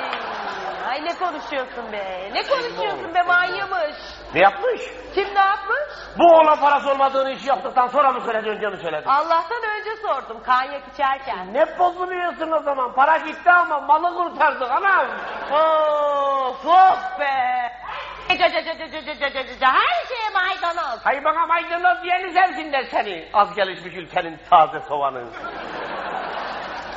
ay ne konuşuyorsun be? Ne konuşuyorsun be manyamış? Ne yapmış? Kim ne yapmış? Bu oğlan parası olmadığını işi yaptıktan sonra mı söyledi önce mi söyledi? Allah'tan önce sordum kanyak içerken. Ne bozuluyorsun o zaman? Para gitti ama malı kurtardık anam. Of of be. Her şeye maydanoz. Hay bana maydanoz diyeni sevsinler seni. Az gelişmiş ülkenin taze soğanı.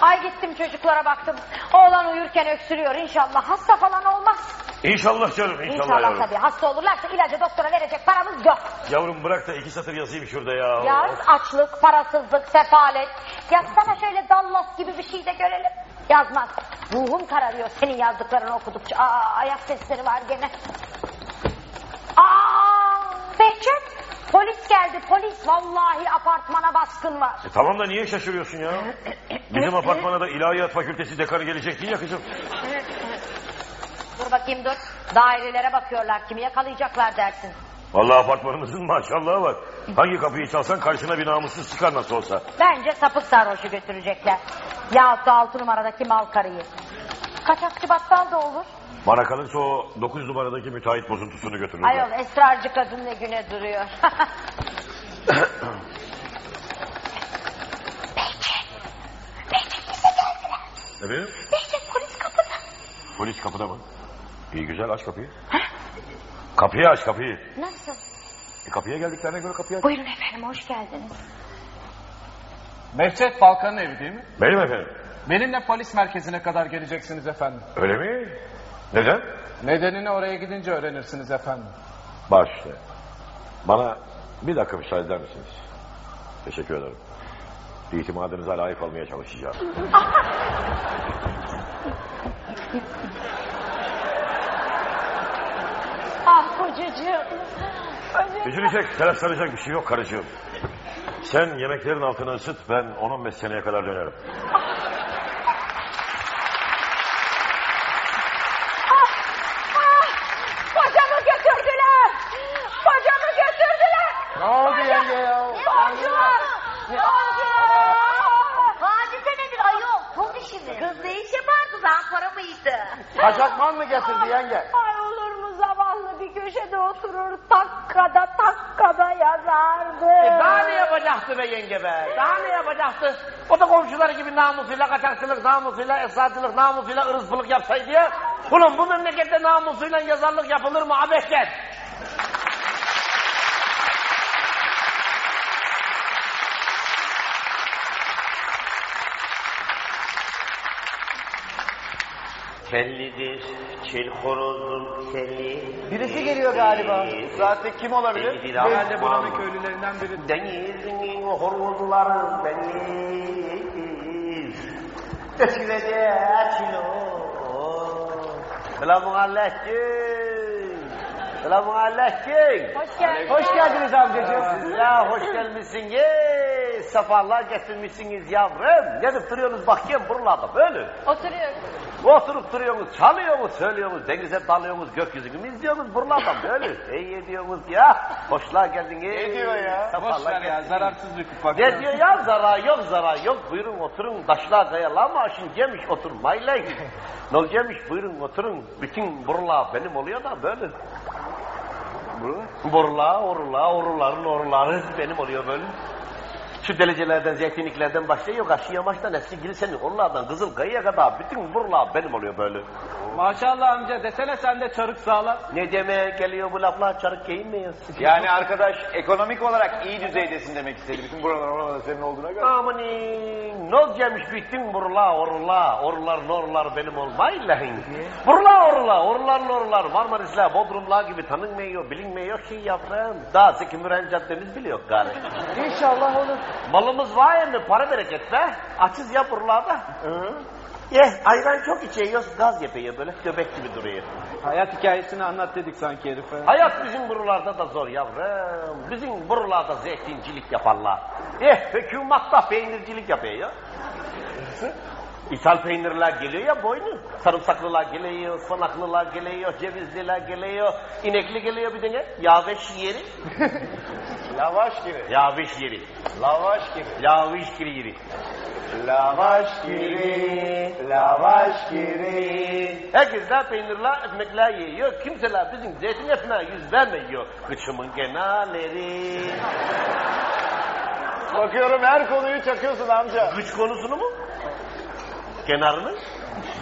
Ay gittim çocuklara baktım. Oğlan uyurken öksürüyor inşallah. Hasta falan olmaz. İnşallah canım inşallah, İnşallah yavrum. tabii. Hasta olurlarsa ilacı doktora verecek paramız yok. Yavrum bırak da iki satır yazayım şurada ya. Yaz açlık, parasızlık, sefalet. Yazsana şöyle Dallas gibi bir şey de görelim. Yazmaz. Ruhum kararıyor senin yazdıklarını okudukça. Aa, ayak sesleri var gene. Aa, Behçet. Polis geldi polis. Vallahi apartmana baskın var. E tamam da niye şaşırıyorsun ya? Bizim apartmana da ilahiyat fakültesi dekanı gelecek değil ya kızım. Dur bakayım dur. Dairelere bakıyorlar. Kimi yakalayacaklar dersin. Vallahi apartmanımızın maşallahı var. Hangi kapıyı çalsan karşına bir namussuz çıkar nasıl olsa. Bence sapık sarhoşu götürecekler. Yahut da altı numaradaki mal karıyı. Kaçakçı battal da olur. Bana kalırsa o 9 numaradaki müteahhit bozuntusunu götürürler. Ayol esrarcı kadın ne güne duruyor. Efendim? Behçet polis kapıda. Polis kapıda mı? İyi güzel aç kapıyı. Kapıyı aç kapıyı. Nasıl? E, kapıya geldiklerine göre kapıyı aç. Buyurun efendim hoş geldiniz. Behçet Balkan'ın evi değil mi? Benim efendim. Benimle polis merkezine kadar geleceksiniz efendim. Öyle mi? Neden? Nedenini oraya gidince öğrenirsiniz efendim. Baş işte. Bana bir dakika müsaade eder misiniz? Teşekkür ederim. İtimadınıza layık olmaya çalışacağım. Ah kocacığım. Üzülecek, telaşlanacak bir şey yok karıcığım. Sen yemeklerin altını ısıt, ben 10-15 seneye kadar dönerim. Kocamı götürdüler. Kocamı götürdüler. Ne oldu yenge ya? Yolcular. Yolcular. Hadise nedir ayol? Kız işi mi? Kız ne iş yapardı? Zampara mıydı? Kaçakman mı getirdi yenge? Ay olur mu zavallı bir köşede oturur takkada takkada yazardı. E daha ne yapacaktı be yenge be? Daha ne yapacaktı? O da komşuları gibi namusuyla kaçakçılık, namusuyla esrarcılık, namusuyla ırızpılık yapsaydı ya. Ulan bu memlekette namusuyla yazarlık yapılır mı abesler? Tellidir, çel horozun telli. Birisi geliyor galiba. Zaten kim olabilir? Herhalde buranın köylülerinden biri. Denizin horozları deniz. Ötülede açilo. Selamun aleyküm. Selamun aleyküm. Hoş geldin. Hoş geldiniz amcacığım. Ya hoş gelmişsiniz. Sefalar getirmişsiniz yavrum. Gelip duruyorsunuz bakayım buralarda böyle. Oturuyoruz. Oturup duruyorsunuz, çalıyorsunuz, söylüyorsunuz, denize dalıyorsunuz, gökyüzünü mü izliyorsunuz buralardan böyle. İyi ediyorsunuz ya. Hoşlar geldiniz. Ne diyor ya? Boş ver ya. Zararsız bir kupak. Ne diyor ya zarar yok zarar yok buyurun oturun taşlar kayalar mı aşın gelmiş oturmayla ne olacakmış buyurun oturun bütün buralar benim oluyor da böyle Borla, orla, oruların oruları benim oluyor böyle. Şu delecelerden, zeytinliklerden başlıyor, karşı yamaçtan eski girisenin oralardan kızıl kayıya kadar bütün buralar benim oluyor böyle. Maşallah amca desene sen de çarık sağlam. Ne demeye geliyor bu laflar çarık giyinmiyorsun. Yani arkadaş ekonomik olarak iyi düzeydesin demek istedi. Bütün buralar oralar senin olduğuna göre. Amanin ne olacakmış bütün burla orla orlar norlar benim olmayla burla orla orlar norlar Marmarisler Bodrumlar gibi tanınmıyor bilinmiyor ki yavrum daha Zeki Müren caddemiz biliyor gari İnşallah olur. Malımız var ya mı para bereket be açız ya buralarda Eh ayran çok içiyoruz gaz yapıyor böyle göbek gibi duruyor Hayat hikayesini anlat dedik sanki herife. Hayat bizim buralarda da zor yavrum. Bizim buralarda zeytincilik yaparlar. Eh hükümet da peynircilik yapıyor ya. İthal peynirler geliyor ya boynu. Sarımsaklılar geliyor, ıspanaklılar geliyor, cevizliler geliyor, inekli geliyor bir de ne? Yaveş yeri. Lavaş gibi. Yaveş yeri. Lavaş gibi. Yaveş yeri. Lavaş gibi. Lavaş gibi. Herkesler peynirler, ekmekler yiyor. Kimseler bizim zeytin etine yüz vermiyor. Kıçımın genelleri. Bakıyorum her konuyu çakıyorsun amca. Güç konusunu mu? Kenarını?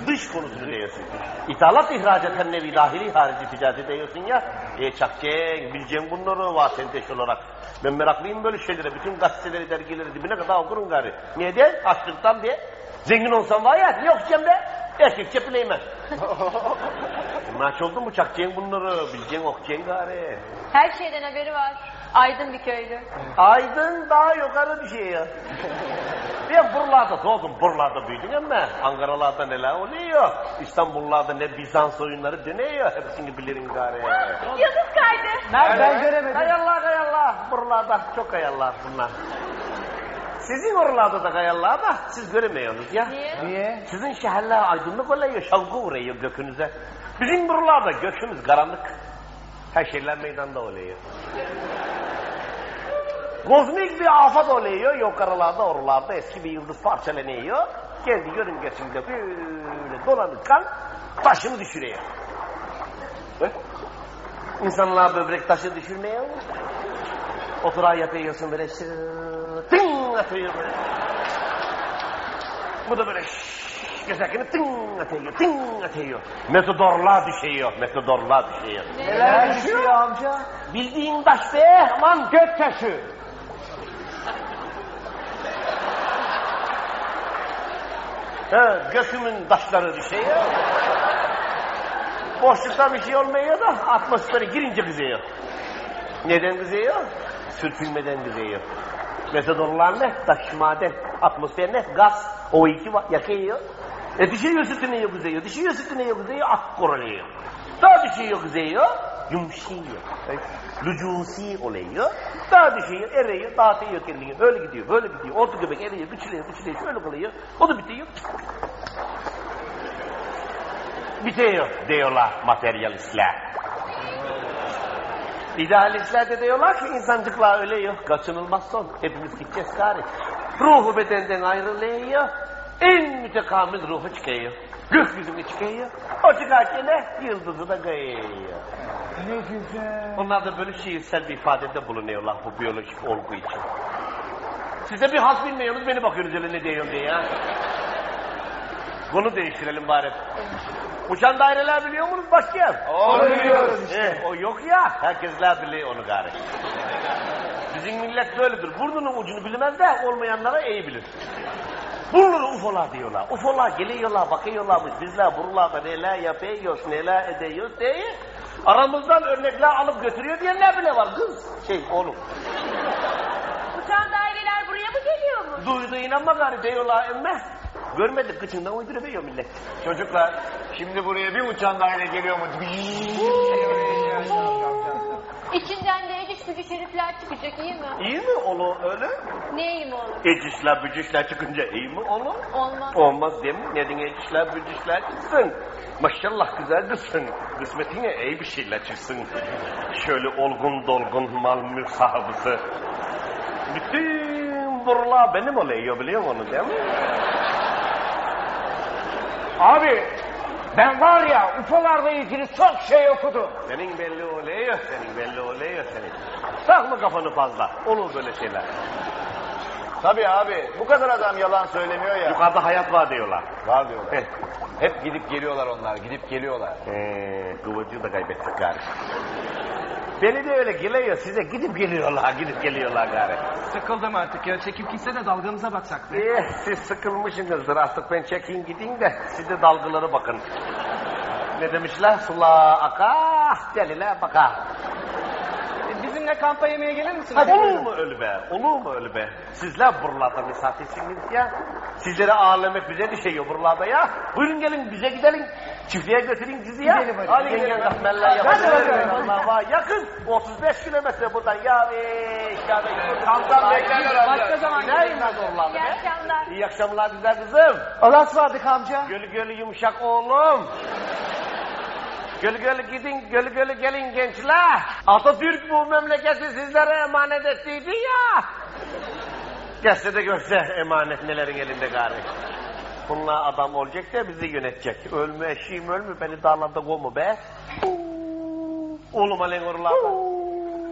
Dış konusunu diyorsun. İthalat ihracat hem nevi dahili harici ticareti diyorsun ya. E çakçen, bileceğim bunları vatenteş olarak. Ben meraklıyım böyle şeylere. Bütün gazeteleri, dergileri dibine kadar okurum gari. Niye diye? Açlıktan diye. Zengin olsam var ya, yok be. Erkekçe bileyim Maç oldu mu çakçen bunları, bileceğin okçen gari. Her şeyden haberi var. Aydın bir köylü. Aydın daha yukarı bir şey ya. Ben buralarda doğdum, buralarda büyüdüm ama Ankaralarda neler oluyor? İstanbullarda ne Bizans oyunları dönüyor, hepsini bilirim gari. Yıldız kaydı. Nerede? Ben göremedim. Kayallah kayallah, buralarda çok kayallah bunlar. Sizin oralarda da kayallah da siz göremiyorsunuz ya. Niye? Niye? Sizin şehirler aydınlık oluyor, şavku vuruyor gökünüze. Bizim buralarda gökümüz karanlık. Her şeyler meydanda oluyor. Kozmik bir afet oluyor yukarılarda oralarda eski bir yıldız parçalanıyor. Kendi yörüngesinde böyle dolanırken taşını düşürüyor. İnsanlar böbrek taşı düşürmüyor. Oturağı yapıyorsun böyle şıı, tın atıyor böyle. Bu da böyle şşş, gezerken tın atıyor, tın atıyor. Metodorlar düşüyor, metodorlar düşüyor. Neler düşüyor amca? Bildiğin taş be, aman Gök taşı. He, gökümün taşları düşüyor. Boşlukta bir şey olmuyor da atmosfere girince kızıyor. Neden kızıyor? Sürtünmeden kızıyor. Metodorlar ne? Taş, maden, atmosfer ne? Gaz, O2 var, yakıyor. E düşüyor sütünüyor kızıyor, düşüyor sütünüyor kızıyor, ak koruluyor. Daha düşüyor kızıyor, yumuşuyor. Lücusi oluyor. Daha düşüyor, eriyor, dağıtıyor kendini. Öyle gidiyor, böyle gidiyor. Orta göbek eriyor, küçülüyor, küçülüyor, şöyle kalıyor. O da bitiyor. Bitiyor diyorlar materyalistler. İdealistler de diyorlar ki insancıklar ölüyor. Kaçınılmaz son. Hepimiz gideceğiz gari. Ruhu bedenden ayrılıyor. En mütekamil ruhu çıkıyor. Gökyüzüne çıkıyor. O çıkarken ne? Yıldızı da kayıyor. Ne güzel. Onlar da böyle şiirsel bir ifadede bulunuyorlar bu biyolojik olgu için. Size bir has bilmiyorsunuz beni bakıyorsunuz öyle ne diyorum diye ya. Bunu değiştirelim bari. Uçan daireler biliyor musunuz başkan? Onu biliyoruz. Eh, o yok ya. Herkesler biliyor onu gari. Bizim millet böyledir. Burnunun ucunu bilmez de olmayanlara iyi bilir. Bunları ufolar diyorlar. Ufolar geliyorlar, bakıyorlarmış. Bizler buralarda neler yapıyoruz, neler ediyoruz diye. Aramızdan örnekler alıp götürüyor diyenler bile var kız. Şey oğlum. Uçan daireler buraya mı geliyor mu? Duydu inanma gari diyorlar emme. Görmedik kıçından uyduruyor millet. Çocuklar şimdi buraya bir uçan daire geliyor mu? İçinden de eciş bücüş herifler çıkacak iyi mi? İyi mi oğlum öyle? Ne iyi mi olur? Ecişler bücüşler çıkınca iyi mi oğlum? Olmaz. Olmaz değil mi? Neden ecişler bücüşler çıksın? Maşallah güzel kızsın. Kısmetine iyi bir şeyler çıksın. Şöyle olgun dolgun mal mülk. Bütün buralar benim oluyor biliyor musun değil mi? Abi ben var ya UFO'larla ilgili çok şey okudum. Senin belli oluyor, senin belli oluyor senin. Takma kafanı fazla. Olur böyle şeyler. Tabii abi bu kadar adam yalan söylemiyor ya. Yukarıda hayat var diyorlar. Var diyorlar. Heh. Hep gidip geliyorlar onlar gidip geliyorlar. Ee, kıvırcığı da kaybettik gari. Beni de öyle geliyor size gidip geliyorlar gidip geliyorlar gari. Sıkıldım artık ya. Çekip gitse de dalgamıza baksak be. Eh, siz sıkılmışsınızdır artık ben çekeyim gideyim de siz de dalgalara bakın. Ne demişler? Sula aka, delile baka. E, Bizimle kampa yemeğe gelir misiniz? Olur mu öyle be? Olur mu öyle be? Sizler buralarda misafirsiniz ya. Sizlere ağırlamak bize düşüyor buralarda ya. Buyurun gelin bize gidelim. Çiftliğe götüreyim sizi ya. Gidelim hadi, Hadi gidelim. Hadi yapalım. Vallahi var. Yakın. 35 kilometre buradan. Ya be. Ya be. Kamptan beklerler. Başka zaman oralarda İyi akşamlar. İyi akşamlar güzel kızım. Allah'a ısmarladık amca. Gölü gölü yumuşak oğlum. Gölü gölü gidin, gölü gölü gelin gençler. Atatürk bu memleketi sizlere emanet ettiydi ya. Gelse de görse emanet nelerin elinde gari. Bunlar adam olacak da bizi yönetecek. Ölme eşeğim ölme beni dağlarda kovma be. Oğlum alen oralarda.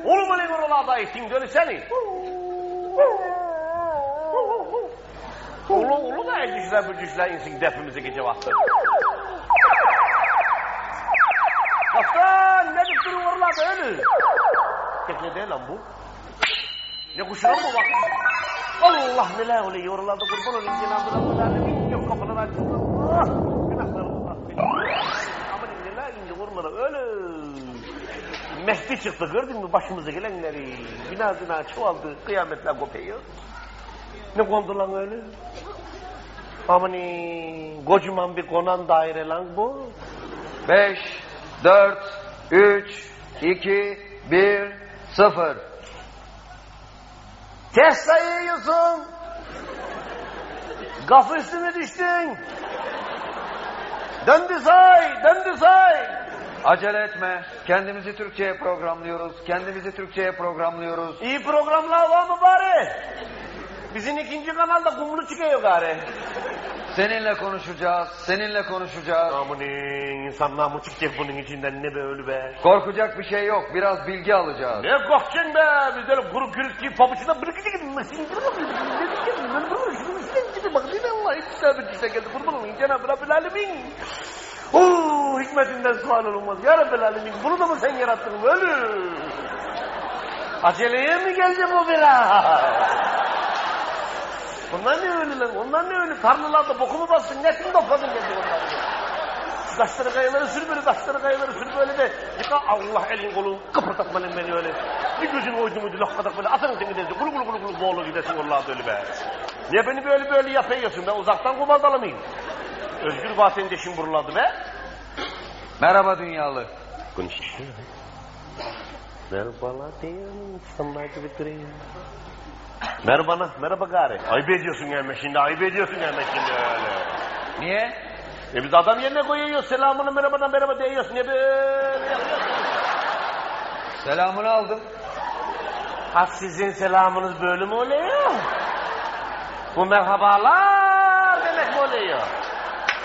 Oğlum alen oralarda itin gölü seni. Ulu ulu da ecişler bücüşler insin defimizi gece vakti. Bu. Ne kuşu lan bu bak. Allah neler oluyor oralarda kurban olayım cenab-ı Rabb'ın yok kapıları açsın. Ah, günahlarımı affet. Aman neler indi oralara öyle. Mehdi çıktı gördün mü başımıza gelenleri. Bina bina çoğaldı kıyametler kopuyor. Ne kondu lan öyle? Amani kocaman bir konan daire lan bu. 5, 4, 3, 2, 1, 0. Ters sayıyorsun. Gafı üstüne düştün. Döndü say, döndü say. Acele etme. Kendimizi Türkçe'ye programlıyoruz. Kendimizi Türkçe'ye programlıyoruz. İyi programlar var mı bari? Bizim ikinci kanalda kumlu çıkıyor gari. Seninle konuşacağız. Seninle konuşacağız. Amını insanlar mı çıkacak bunun içinden ne böyle be? Korkacak bir şey yok. Biraz bilgi alacağız. Ne korkacaksın be? Biz öyle kuru gürültü pabuçuna bırakıcı gibi gibi mi? Ne diyeceğim? Ben bunu şunu gibi bak mi Allah? Hiç sabit işte geldi. Kurban olayım Cenab-ı Rabbil Alemin. Oo, hikmetinden sual olmaz. Ya Rabbil Alemin bunu da mı sen yarattın böyle? Aceleye mi geldi bu biraz? Onlar ne öyle lan? Onlar ne öyle? Tarlalarda boku mu bassın? Nesini topladın geldi onları? Şu taşları kayaları sür böyle, taşları kayaları sür böyle de. Yıka Allah elin kolun kıpırdatma lan beni öyle. Bir gözün oydu muydu lakkadak böyle atarım seni denize. Kulu kulu kulu kulu boğulu gidesin Allah böyle be. Niye beni böyle böyle yapıyorsun? Ben uzaktan kumandalı? Özgür vatandaşım buralarda be. Merhaba dünyalı. Konuşuyor. Merhabalar diyorum. İnsanlar gibi durayım. Merhaba, merhaba gari. Ayıp ediyorsun gelme şimdi, ayıp ediyorsun gelme şimdi öyle. Niye? E biz adam yerine koyuyoruz, selamını merhabadan merhaba diyoruz. Niye böyle yapıyorsun? Selamını aldım. Ha sizin selamınız böyle mi oluyor? Bu merhabalar demek mi oluyor?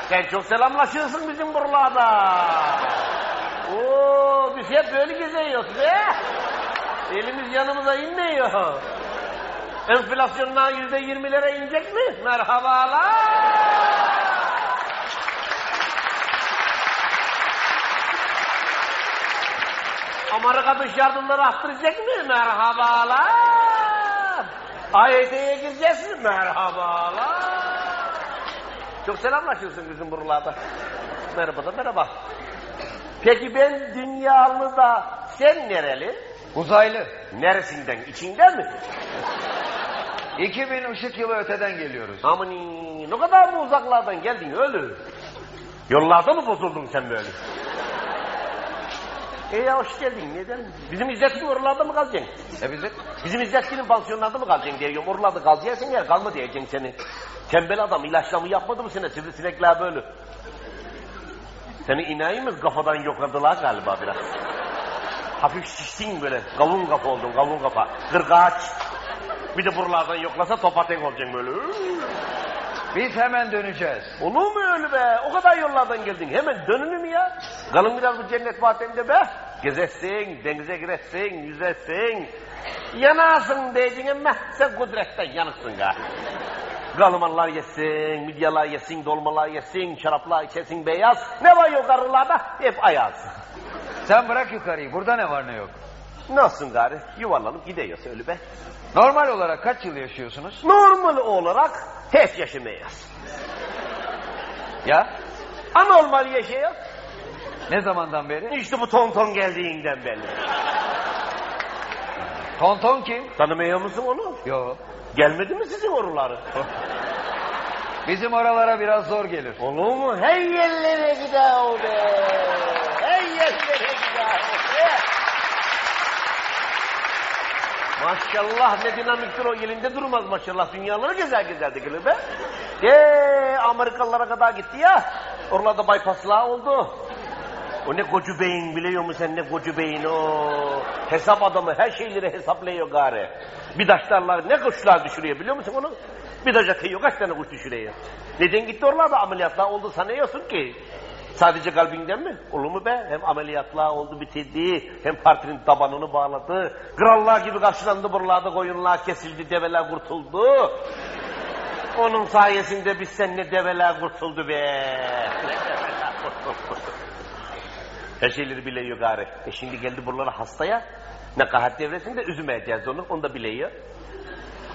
Sen çok selamlaşıyorsun bizim buralarda. Oo, biz hep böyle geziyoruz be. Elimiz yanımıza inmiyor. Enflasyonlar yüzde yirmilere inecek mi? Merhabalar. Amerika dış yardımları arttıracak mı? Merhabalar. AYT'ye gireceğiz mi? Merhabalar. Çok selamlaşıyorsun bizim buralarda. Merhaba da merhaba. Peki ben dünyalı da sen nereli? Uzaylı. Neresinden? İçinden mi? 2000 ışık yılı öteden geliyoruz. Amani ne kadar mı uzaklardan geldin öyle? Yollarda mı bozuldun sen böyle? E ya hoş geldin neden? Bizim İzzettin oralarda mı kalacaksın? E bizim? Bizim İzzettin'in pansiyonlarda mı kalacaksın diyorum. Oralarda kalacaksın yer kalma diyeceksin seni. Tembel adam ilaçlamı yapmadı mı seni sivrisinekler böyle? Seni inayı mı kafadan yokladılar galiba biraz. Hafif şiştin böyle. Kavun kafa oldun kavun kafa. Kırgaç. Bir de buralardan yoklasa topaten olacaksın böyle. Biz hemen döneceğiz. Olur mu öyle be? O kadar yollardan geldin. Hemen dönünü mü ya? Kalın biraz bu cennet vaatinde be. Gezersin, denize girersin, yüzersin. Yanarsın diyeceksin ama sen kudretten yanıksın ga. Galımanlar yesin, midyalar yesin, dolmalar yesin, şaraplar içesin beyaz. Ne var yok arılarda? Hep ayaz. Sen bırak yukarıyı. Burada ne var ne yok. Nasılsın gari? Yuvarlanıp gidiyoruz öyle be. Normal olarak kaç yıl yaşıyorsunuz? Normal olarak tek yaşamayız. Ya? Anormal yaşıyor. Ne zamandan beri? İşte bu tonton geldiğinden belli. Tonton kim? Tanımıyor musun onu? Yok. Gelmedi mi sizin oraları? Bizim oralara biraz zor gelir. Olur mu? Her yerlere gider o be. Her yerlere. Maşallah ne dinamiktir o elinde durmaz maşallah. Dünyaları gezer gezer de gelir be. Eee Amerikalılara kadar gitti ya. Oralarda bypasslar oldu. O ne kocu beyin biliyor musun sen ne kocu beyin o. Hesap adamı her şeyleri hesaplıyor gari. Bir taşlarlar ne kuşlar düşürüyor biliyor musun onu? Bir taş atıyor kaç tane kuş düşürüyor. Neden gitti oralarda ameliyatlar oldu sanıyorsun ki? Sadece kalbinden mi? Olur mu be? Hem ameliyatlar oldu bitirdi, hem partinin tabanını bağladı. Krallar gibi karşılandı buralarda koyunlar kesildi, develer kurtuldu. Onun sayesinde biz seninle develer kurtuldu be. Her şeyleri biliyor gari. E şimdi geldi buralara hastaya. Nekahat devresinde üzümeyeceğiz onu. Onu da biliyor.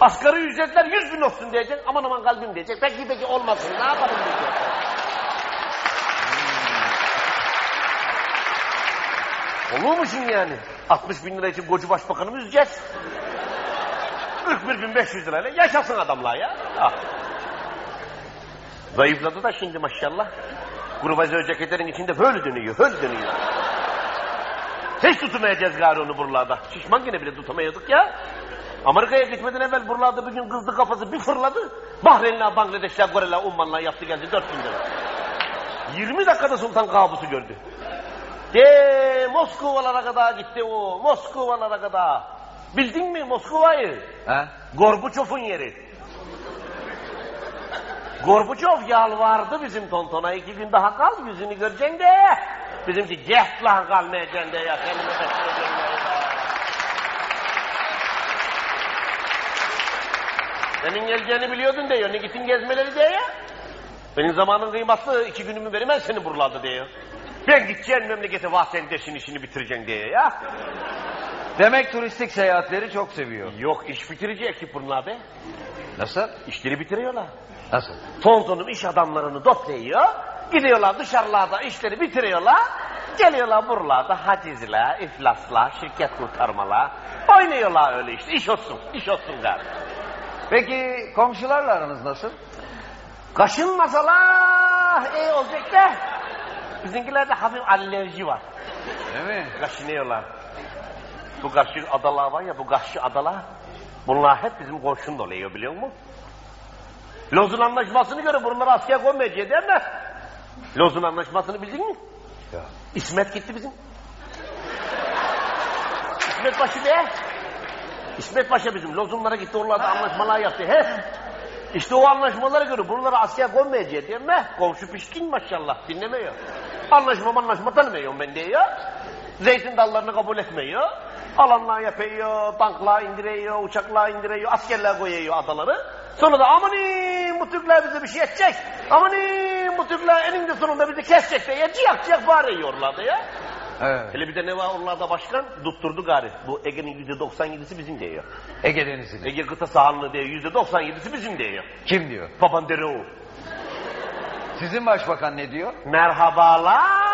Asgari ücretler yüz bin olsun diyecek. Aman aman kalbim diyecek. Peki peki olmasın. Ne yapalım diyecek. Olur mu şimdi yani? 60 bin lira için koca başbakanı mı üzeceğiz? 41 bin 500 lirayla yaşasın adamlar ya. Ah. Zayıfladı da şimdi maşallah. Grubazör ceketlerin içinde böyle dönüyor, böyle dönüyor. Hiç tutamayacağız gari onu buralarda. Şişman gene bile tutamıyorduk ya. Amerika'ya gitmeden evvel buralarda bir gün kızdı kafası bir fırladı. Bahreynler, Bangladeşler, Koreler, Ummanlar yaptı geldi 4 bin lira. 20 dakikada Sultan kabusu gördü. De Moskovalara kadar gitti o. Moskovalara kadar. Bildin mi Moskova'yı? He? Gorbaçov'un yeri. Gorbaçov yalvardı bizim tontona iki gün daha kal yüzünü göreceksin de. Bizimki geh lan kalmayacaksın de ya de. Senin geleceğini biliyordun diyor. Ne gittin gezmeleri diye ya. Benim zamanın kıymetli iki günümü veremem seni buralarda diyor. Ben gideceğim memlekete vah sen işini bitireceksin diye ya. Demek turistik seyahatleri çok seviyor. Yok iş bitirici ekip bunlar be. Nasıl? İşleri bitiriyorlar. Nasıl? Tontonum iş adamlarını toplayıyor. Gidiyorlar dışarılarda işleri bitiriyorlar. Geliyorlar buralarda hacizler, iflaslar, şirket kurtarmalar. Oynuyorlar öyle işte. İş olsun, iş olsun galiba. Peki komşularla aranız nasıl? Kaşınmasalar iyi olacak da. Bizimkilerde hafif alerji var. Değil mi? Kaşınıyorlar. Bu karşı adalar var ya bu karşı adalar. Bunlar hep bizim komşun oluyor biliyor musun? Lozun anlaşmasını göre bunları asker koymayacak değil mi? Lozun anlaşmasını bildin mi? Ya. İsmet gitti bizim. İsmet Paşa be. İsmet Paşa bizim. Lozunlara gitti oralarda anlaşmalar yaptı. He? İşte o anlaşmalara göre buralara asker koymayacak değil mi? Komşu pişkin maşallah dinlemiyor. Anlaşma anlaşma tanımıyorum ben diyor. Zeytin dallarını kabul etmiyor. Alanlar yapıyor, tanklar indiriyor, uçaklar indiriyor, askerler koyuyor adaları. Sonra da amanin bu Türkler bize bir şey edecek. Amanin bu Türkler eninde sonunda bizi kesecek diye ciyak ciyak bağırıyorlardı ya. Evet. Hele bir de ne var oralarda başkan? Tutturdu gari. Bu Ege'nin yüzde 97'si bizim diyor. Ege Denizi'de. Ege kıta sahanlığı diyor yüzde 97'si bizim diyor. Kim diyor? Babandero. Sizin başbakan ne diyor? Merhabalar.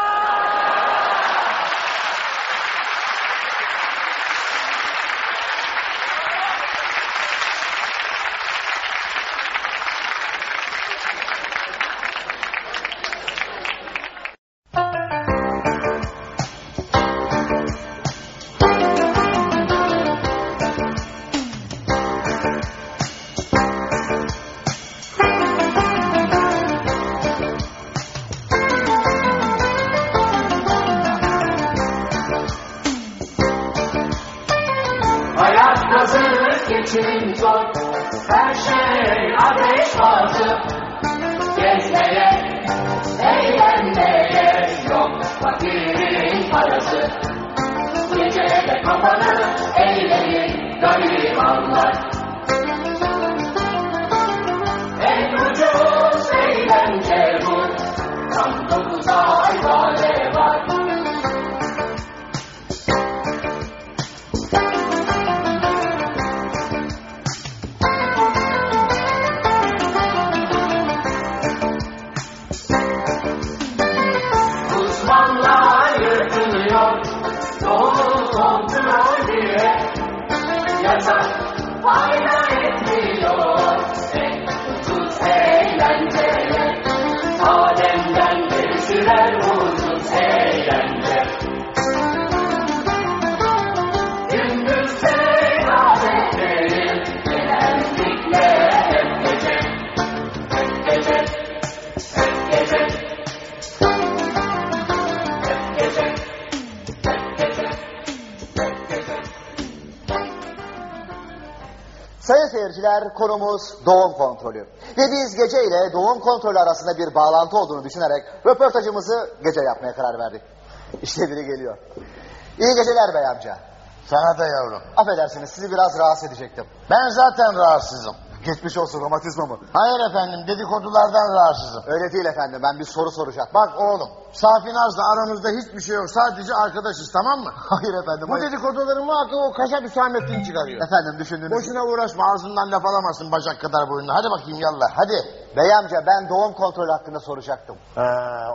Konumuz doğum kontrolü. Ve biz gece ile doğum kontrolü arasında bir bağlantı olduğunu düşünerek röportajımızı gece yapmaya karar verdik. İşte biri geliyor. İyi geceler bey amca. Sana da yavrum. Affedersiniz sizi biraz rahatsız edecektim. Ben zaten rahatsızım. Geçmiş olsun romatizma mı? Hayır efendim dedikodulardan rahatsızım. Öyle değil efendim ben bir soru soracaktım. Bak oğlum Safi Naz'la aramızda hiçbir şey yok. Sadece arkadaşız tamam mı? Hayır efendim. Bu hayır. dedikoduları muhakkak o kaşa Hüsamettin çıkarıyor. Efendim düşündüğünüz Boşuna uğraşma ağzından laf alamazsın bacak kadar boyunla. Hadi bakayım yallah hadi. Bey amca ben doğum kontrolü hakkında soracaktım. Ha,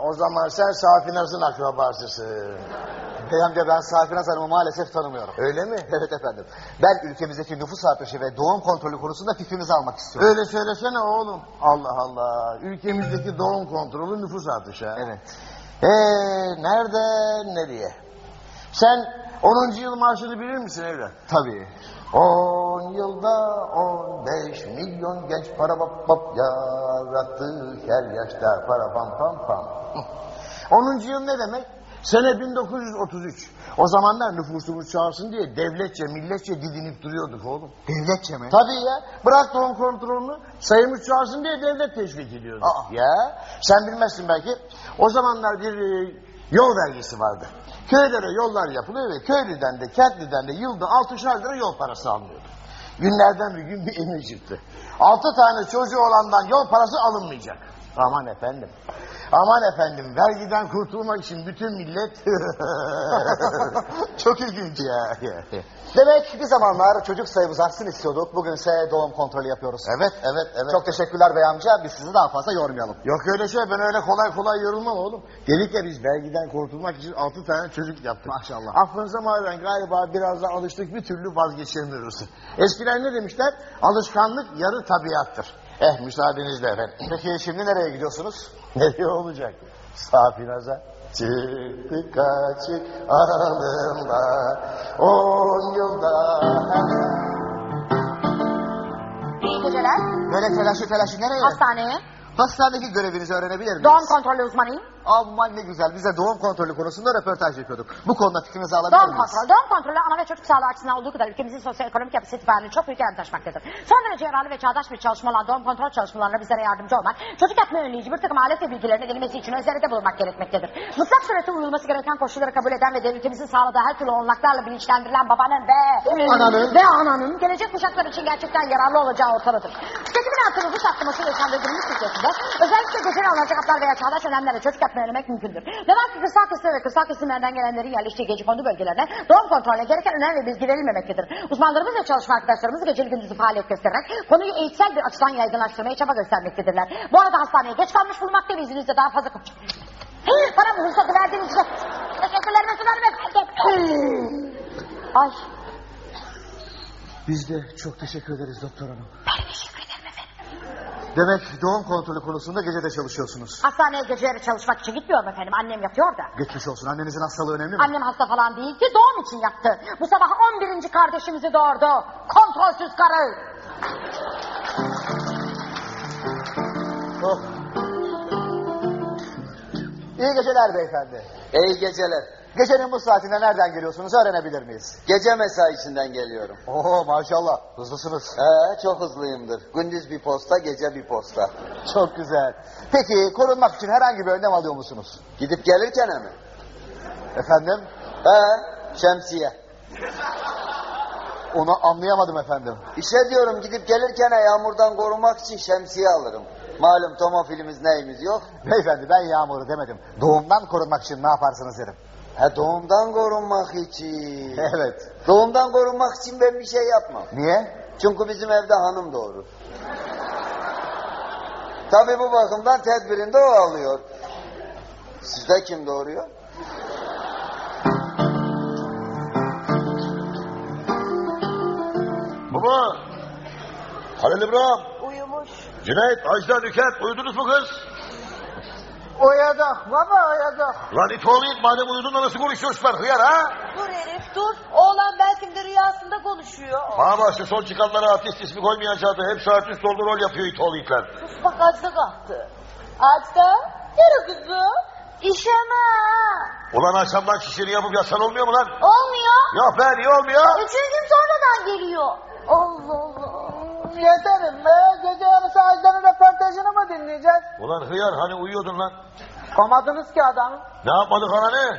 o zaman sen Safi Naz'ın akrabasısın. Bey amca ben Safinaz Hanım'ı maalesef tanımıyorum. Öyle mi? Evet efendim. Ben ülkemizdeki nüfus artışı ve doğum kontrolü konusunda fikrinizi almak istiyorum. Öyle söylesene oğlum. Allah Allah. Ülkemizdeki doğum kontrolü nüfus artışı. ha? Evet. Ee, nereden nereye? Sen 10. yıl marşını bilir misin evlat? Tabii. 10 yılda 15 milyon genç para bap bap yarattı her yaşta para pam pam pam. 10. yıl ne demek? Sene 1933. O zamanlar nüfusumuz çoğalsın diye devletçe, milletçe didinip duruyorduk oğlum. Devletçe mi? Tabii ya. Bırak doğum kontrolünü. Sayımız çoğalsın diye devlet teşvik ediyordu. Aa. Ya. Sen bilmezsin belki. O zamanlar bir e, yol vergisi vardı. Köylere yollar yapılıyor ve köylüden de kentliden de yılda 6'şar lira yol parası alınıyordu. Günlerden bir gün bir emir çıktı. Altı tane çocuğu olandan yol parası alınmayacak. Aman efendim. Aman efendim vergiden kurtulmak için bütün millet çok ilginç ya. Demek bir zamanlar çocuk sayımız artsın istiyorduk. Bugünse doğum kontrolü yapıyoruz. Evet evet evet. Çok teşekkürler bey amca. Biz sizi daha fazla yormayalım. Yok öyle şey ben öyle kolay kolay yorulmam oğlum. Dedik ya biz vergiden kurtulmak için altı tane çocuk yaptık. Maşallah. Aklınıza mağaren galiba biraz da alıştık bir türlü vazgeçemiyoruz. Eskiler ne demişler? Alışkanlık yarı tabiattır. Eh müsaadenizle efendim. Peki şimdi nereye gidiyorsunuz? Nereye olacak? Safinaz'a. Çıktık kaçık aralığında on yılda. İyi geceler. Böyle telaşı telaşı nereye? Hastaneye. Hastanedeki görevinizi öğrenebilir miyiz? Doğum kontrolü uzmanıyım. Aman ne güzel. Biz de doğum kontrolü konusunda röportaj yapıyorduk. Bu konuda fikrinizi alabilir Doğum miyiz? kontrolü. Doğum kontrolü ana ve çocuk sağlığı açısından olduğu kadar ülkemizin sosyoekonomik yapısı itibariyle çok büyük önem taşımaktadır. Son derece yararlı ve çağdaş bir çalışma olan doğum kontrol çalışmalarına bizlere yardımcı olmak, çocuk yapma önleyici bir takım alet ve bilgilerin edilmesi için özellikle bulunmak gerekmektedir. Mutlak surette uyulması gereken koşulları kabul eden ve devletimizin sağladığı her türlü olanaklarla bilinçlendirilen babanın ve Ananın. ve ananın gelecek kuşaklar için gerçekten yararlı olacağı ortadadır. Tüketimin artırılmış artması yaşandığı günümüz Türkiye'sinde özellikle geceli alınacak haplar veya çağdaş önemlerle çocuk yapma önlemek mümkündür. Ne var ki kırsal kesim ve kırsal kesimlerden gelenlerin yerleştiği gece kondu bölgelerine doğum kontrolüne gereken önem ve bilgi verilmemektedir. Uzmanlarımız ve çalışma arkadaşlarımız geceli gündüzü faaliyet göstererek konuyu eğitsel bir açıdan yaygınlaştırmaya çaba göstermektedirler. Bu arada hastaneye geç kalmış bulunmaktayım izninizle daha fazla... Bana bu ruhsatı verdiğiniz için teşekkürlerimi sunarım efendim. Ay Biz de çok teşekkür ederiz doktor hanım. ben teşekkür ederim efendim. Demek doğum kontrolü konusunda gecede çalışıyorsunuz. Hastaneye geceleri çalışmak için gitmiyorum efendim. Annem yatıyor da. Geçmiş olsun. Annenizin hastalığı önemli mi? Annem hasta falan değil ki doğum için yattı. Bu sabah 11. kardeşimizi doğurdu. Kontrolsüz karı. Oh. İyi geceler beyefendi. İyi geceler. Gecenin bu saatinde nereden geliyorsunuz öğrenebilir miyiz? Gece mesaisinden geliyorum. Oo maşallah hızlısınız. Ee, çok hızlıyımdır. Gündüz bir posta, gece bir posta. Çok güzel. Peki korunmak için herhangi bir önlem alıyor musunuz? Gidip gelirken mi? Efendim? He, şemsiye. Onu anlayamadım efendim. İşe diyorum gidip gelirken yağmurdan korunmak için şemsiye alırım. Malum tomofilimiz neyimiz yok. Beyefendi ben yağmuru demedim. Doğumdan korunmak için ne yaparsınız dedim. Ha doğumdan korunmak için. Evet. Doğumdan korunmak için ben bir şey yapmam. Niye? Çünkü bizim evde hanım doğurur. Tabii bu bakımdan tedbirinde o alıyor. Sizde kim doğuruyor? Baba. Halil İbrahim. Uyumuş. Cüneyt, Ajda, Nüket uyudunuz mu kız? Uyadık baba uyadık. Lan it oğlum madem uyudun da nasıl konuşuyorsun hıyar ha? Dur herif dur. Oğlan belki de rüyasında konuşuyor. Bak şu son çıkanlara artist ismi koymayacaktı. Hepsi artist oldu rol yapıyor it oğlu itler. Sus bak Ajda kalktı. Ajda. Yürü kızım. İşeme. Ulan akşamdan şişini yapıp yatsan olmuyor mu lan? Olmuyor. Yok be niye olmuyor? Üçüncü gün sonradan geliyor. Allah Allah. Yeterim be. Gece yarısı Ajda'nın röportajını mı dinleyeceğiz? Ulan hıyar hani uyuyordun lan? Komadınız ki adamı. Ne yapmadık ananı?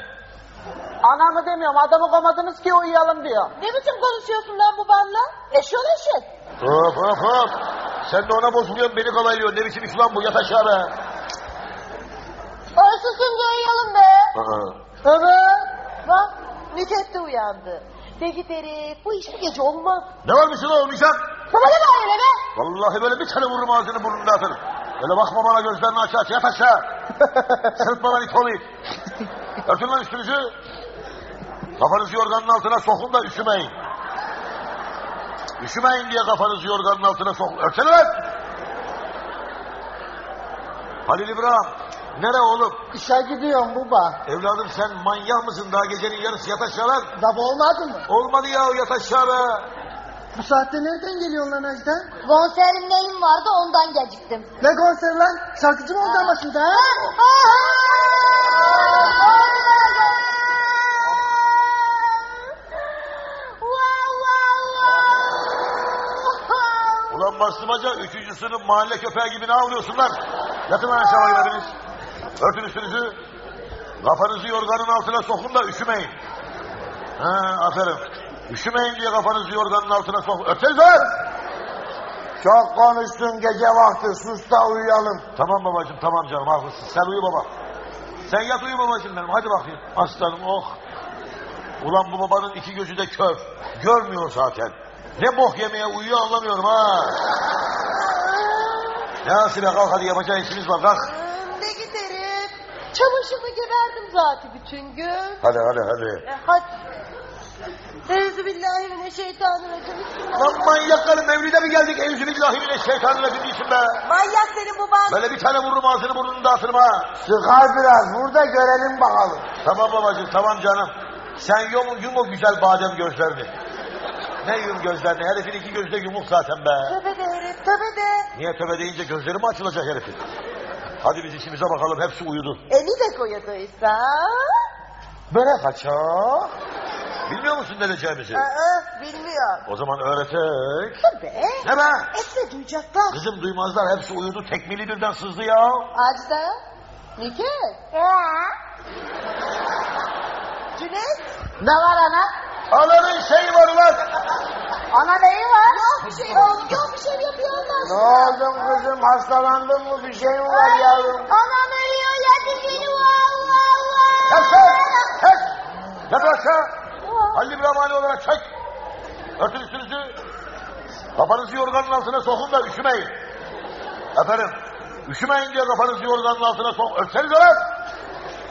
Anamı demiyorum adamı komadınız ki uyuyalım diyor. Ne biçim konuşuyorsun lan babanla? Eşol eşek. Hop hop hop. Sen de ona bozuluyorsun beni kolaylıyorsun. Ne biçim iş lan bu yat aşağı be. Ay susunca uyuyalım be. Aa. Evet. Bak Nüket de uyandı. Peki Terif bu iş bu gece olmaz. Ne varmış lan olmayacak? Baba ne var öyle be? Vallahi böyle bir tane vururum ağzını burnunu dağıtırım. Öyle bakma bana gözlerini aç aç yat aşağı. Sırtma lan it olayım. Örtün lan üstünüzü. Kafanızı yorganın altına sokun da üşümeyin. Üşümeyin diye kafanızı yorganın altına sokun. Örtsene lan. Halil İbrahim. Nere oğlum? İşe gidiyorum baba. Evladım sen manyak mısın? Daha gecenin yarısı yat aşağı lan. Dab olmadı mı? Olmadı ya yat aşağı be. Bu saatte nereden geliyorsun lan Ajda? Konserim neyim vardı ondan geciktim. Ne konser lan? Şarkıcı mı oldun başında ha? Ulan bastımaca üçüncü sınıf mahalle köpeği gibi ne avlıyorsun lan? Yatın lan aşağı bayıladınız. Örtün üstünüzü. Kafanızı yorganın altına sokun da üşümeyin. Ha, aferin. Üşümeyin diye kafanızı yorganın altına sokun. Lan! Çok konuştun gece vakti sus da uyuyalım. Tamam babacığım tamam canım haklısın. Sen uyu baba. Sen yat uyu babacığım benim. Hadi bakayım. Aslanım oh. Ulan bu babanın iki gözü de kör. Görmüyor zaten. Ne bok yemeye uyuyor anlamıyorum ha. Ne Asibe kalk hadi yapacağın işimiz var kalk. Çamaşırda geberdim zaten bütün gün. Hadi hadi hadi. E, hadi. Euzubillahimineşşeytanirracim. Lan manyakların mevlide mi geldik? Euzubillahimineşşeytanirracim değilsin be. Manyak senin baban. Böyle bir tane vururum ağzını burnunu dağıtırım ha. Sıkar biraz burada görelim bakalım. Tamam babacığım tamam canım. Sen yum, yum o güzel badem gözlerini. Ne yum gözlerini? Herifin iki gözü de yumuk zaten be. Tövbe de herif tövbe de. Niye töbe deyince gözleri mi açılacak herifin? Hadi biz işimize bakalım hepsi uyudu. Eli de koyadıysa. Böyle kaçak. Bilmiyor musun ne diyeceğimizi? Aa, bilmiyor. O zaman öğretek. Tabii. Ne be? Etme duyacaklar. Kızım duymazlar hepsi uyudu tekmili birden sızdı ya. Acda. Nike. Cüneyt. Ne var ana? Ananın şeyi var ulan. Ana neyi var? Şey yok bir şey yok. Bir şey yapıyor Ne Allah oldu kızım hastalandın mı bir şey mi var yavrum? Anam ölüyor ya dizini Allah Allah. Kes kes kes. Yatır aşağı. Halil Rahmani olarak çek. Örtün üstünüzü. Kafanızı yorganın altına sokun da üşümeyin. Efendim üşümeyin diye kafanızı yorganın altına sok. Örtseniz lan.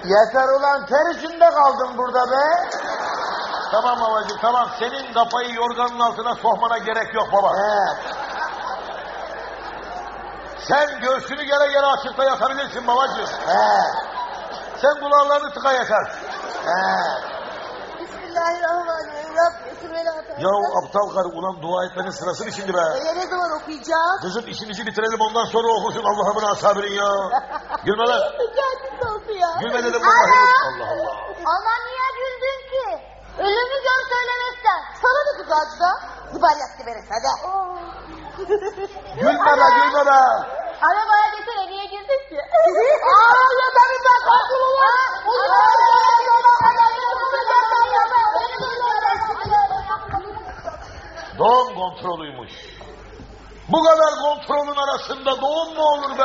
Yeter ulan ter içinde kaldım burada be. Tamam babacığım tamam. Senin kafayı yorganın altına sokmana gerek yok baba. He. Sen göğsünü gere gere açıkta yatabilirsin babacığım. He. Sen kulağlarını tıka yeter. He. Bismillahirrahmanirrahim. Rabbim. Ya aptal karı ulan dua etmenin sırası mı şimdi be? Ee, ne zaman okuyacağız? Kızım işimizi bitirelim ondan sonra okursun Allah'ımın asabirin ya. Gülme lan. Kendisi olsun ya. Gülme dedim vallahi. Allah Allah. Ama niye güldün ki? Ölümü gör söylemekten. Sana da. Zıbar yaktı beni hadi. Gülme be gülme be. Arabaya desene niye girdin ki? Aa ya tabii ben korktum ya. Doğum kontrolüymüş. Bu kadar kontrolün arasında doğum mu olur be?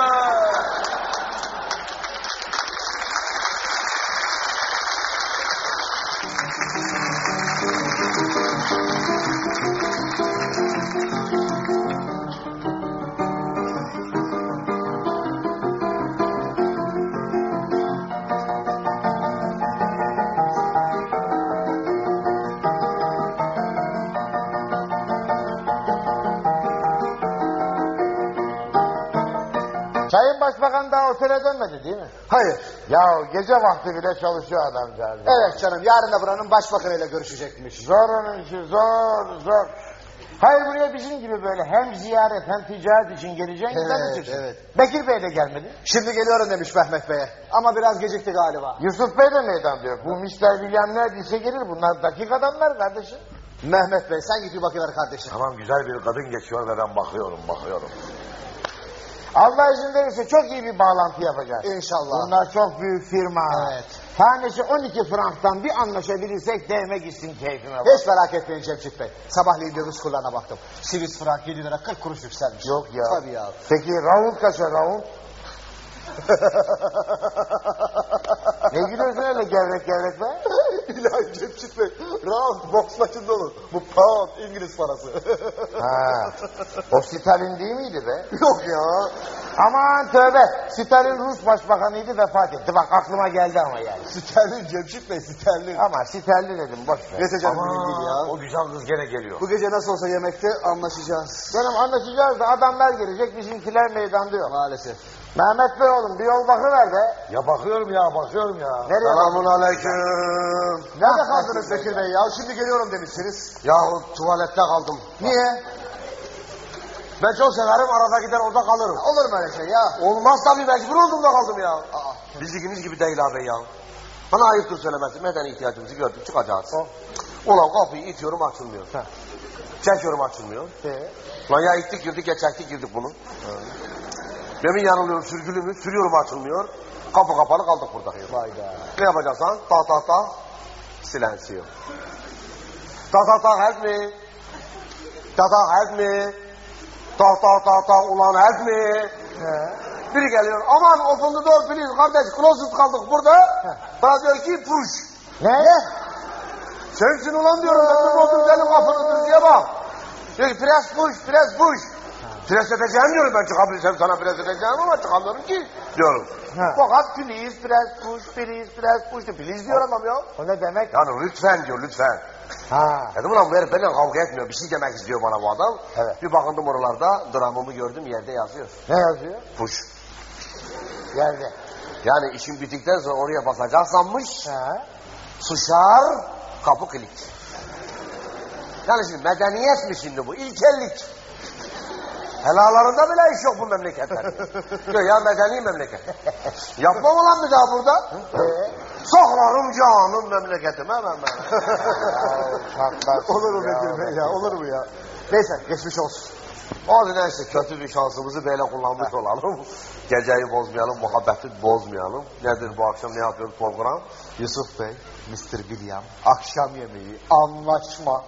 Gece vakti bile çalışıyor adamcağız. Evet canım yarın da buranın başbakanıyla görüşecekmiş. Zor onun işi zor zor. Hayır buraya bizim gibi böyle hem ziyaret hem ticaret için geleceğin Evet, evet. Bekir Bey de gelmedi. Şimdi geliyorum demiş Mehmet Bey'e. Ama biraz gecikti galiba. Yusuf Bey de meydan diyor. Bu Mr. William neredeyse gelir. Bunlar dakik adamlar kardeşim. Mehmet Bey sen git bir bakıver kardeşim. Tamam güzel bir kadın geçiyor ve ben bakıyorum bakıyorum. Allah izin verirse çok iyi bir bağlantı yapacağız. İnşallah. Bunlar çok büyük firma. Evet. Tanesi 12 franktan bir anlaşabilirsek değme gitsin keyfime bak. Hiç merak etmeyin Cemcik Bey. Sabahleyin döviz kurlarına baktım. Swiss frank 7 lira 40 kuruş yükselmiş. Yok ya. Tabii ya. Peki round kaça round? Ne gülüyorsun öyle gevrek gevrek be? İlahi Cemcik Bey. Round boks maçında olur. Bu pound İngiliz parası. Ha. O Stalin değil miydi be? Yok ya. Aman tövbe. Stalin Rus başbakanıydı vefat etti. Bak aklıma geldi ama yani. Sterlin Cemcik Bey sterlin. Ama Stalin dedim boş ver. Neyse canım mühim değil ya. o güzel kız gene geliyor. Bu gece nasıl olsa yemekte anlaşacağız. Canım anlaşacağız da adamlar gelecek bizimkiler meydanda yok. Maalesef. Mehmet Bey oğlum bir yol bakıver be. Ya bakıyorum ya bakıyorum ya. Nereye Selamun aleyküm. Nerede kaldınız Bekir Bey ya? Şimdi geliyorum demişsiniz. Yahu tuvalette kaldım. Niye? Ben çok severim arada gider orada kalırım. Olur mu öyle şey ya? Olmaz tabii mecbur oldum da kaldım ya. Aa, Bizlikimiz gibi değil abi ya. Bana ayıptır söylemesi. Neden ihtiyacımızı gördük çıkacağız. Ulan kapıyı itiyorum açılmıyor. Çekiyorum açılmıyor. Lan ya ittik girdik ya çektik girdik bunu. Demin yanılıyorum sürgülü mü? Sürüyorum açılmıyor. Kapı kapalı kaldık burada. Vayda. Ne yapacaksan? Ta ta ta. Silencio. Ta ta ta help me. Ta ta help me. Ta ta ta ta ulan help me. Biri geliyor. Aman open the door please kardeş. Closet kaldık burada. Bana diyor ki push. Ne? Sensin ulan diyorum. Ben tutmadım senin kapını diye bak. Diyor ki press push, press push. Pres edeceğim diyorum ben çıkabilirsem sana pres edeceğim ama çıkamıyorum ki diyorum. Fakat please press push, please press push. Please diyor adam ya. O ne demek? Yani lütfen diyor lütfen. Ha. Dedim ulan bu herif benimle kavga etmiyor. Bir şey demek istiyor bana bu adam. Evet. Bir bakındım oralarda dramımı gördüm yerde yazıyor. Ne yazıyor? Push. Yerde. Yani işin bittikten sonra oraya basacaksanmış. He. Suşar kapı kilit. Yani şimdi medeniyet mi şimdi bu? İlkellik. Helalarında bile iş yok bu memleketler. Diyor ya medeni memleket. Yapmam ulan bir daha burada. Saklarım canım memleketime ben ben. olur mu Bekir Bey ya? Olur mu ya? Neyse geçmiş olsun. Hadi neyse kötü bir şansımızı böyle kullanmış olalım. Geceyi bozmayalım, muhabbeti bozmayalım. Nedir bu akşam ne yapıyoruz program? Yusuf Bey, Mr. William, akşam yemeği, anlaşma.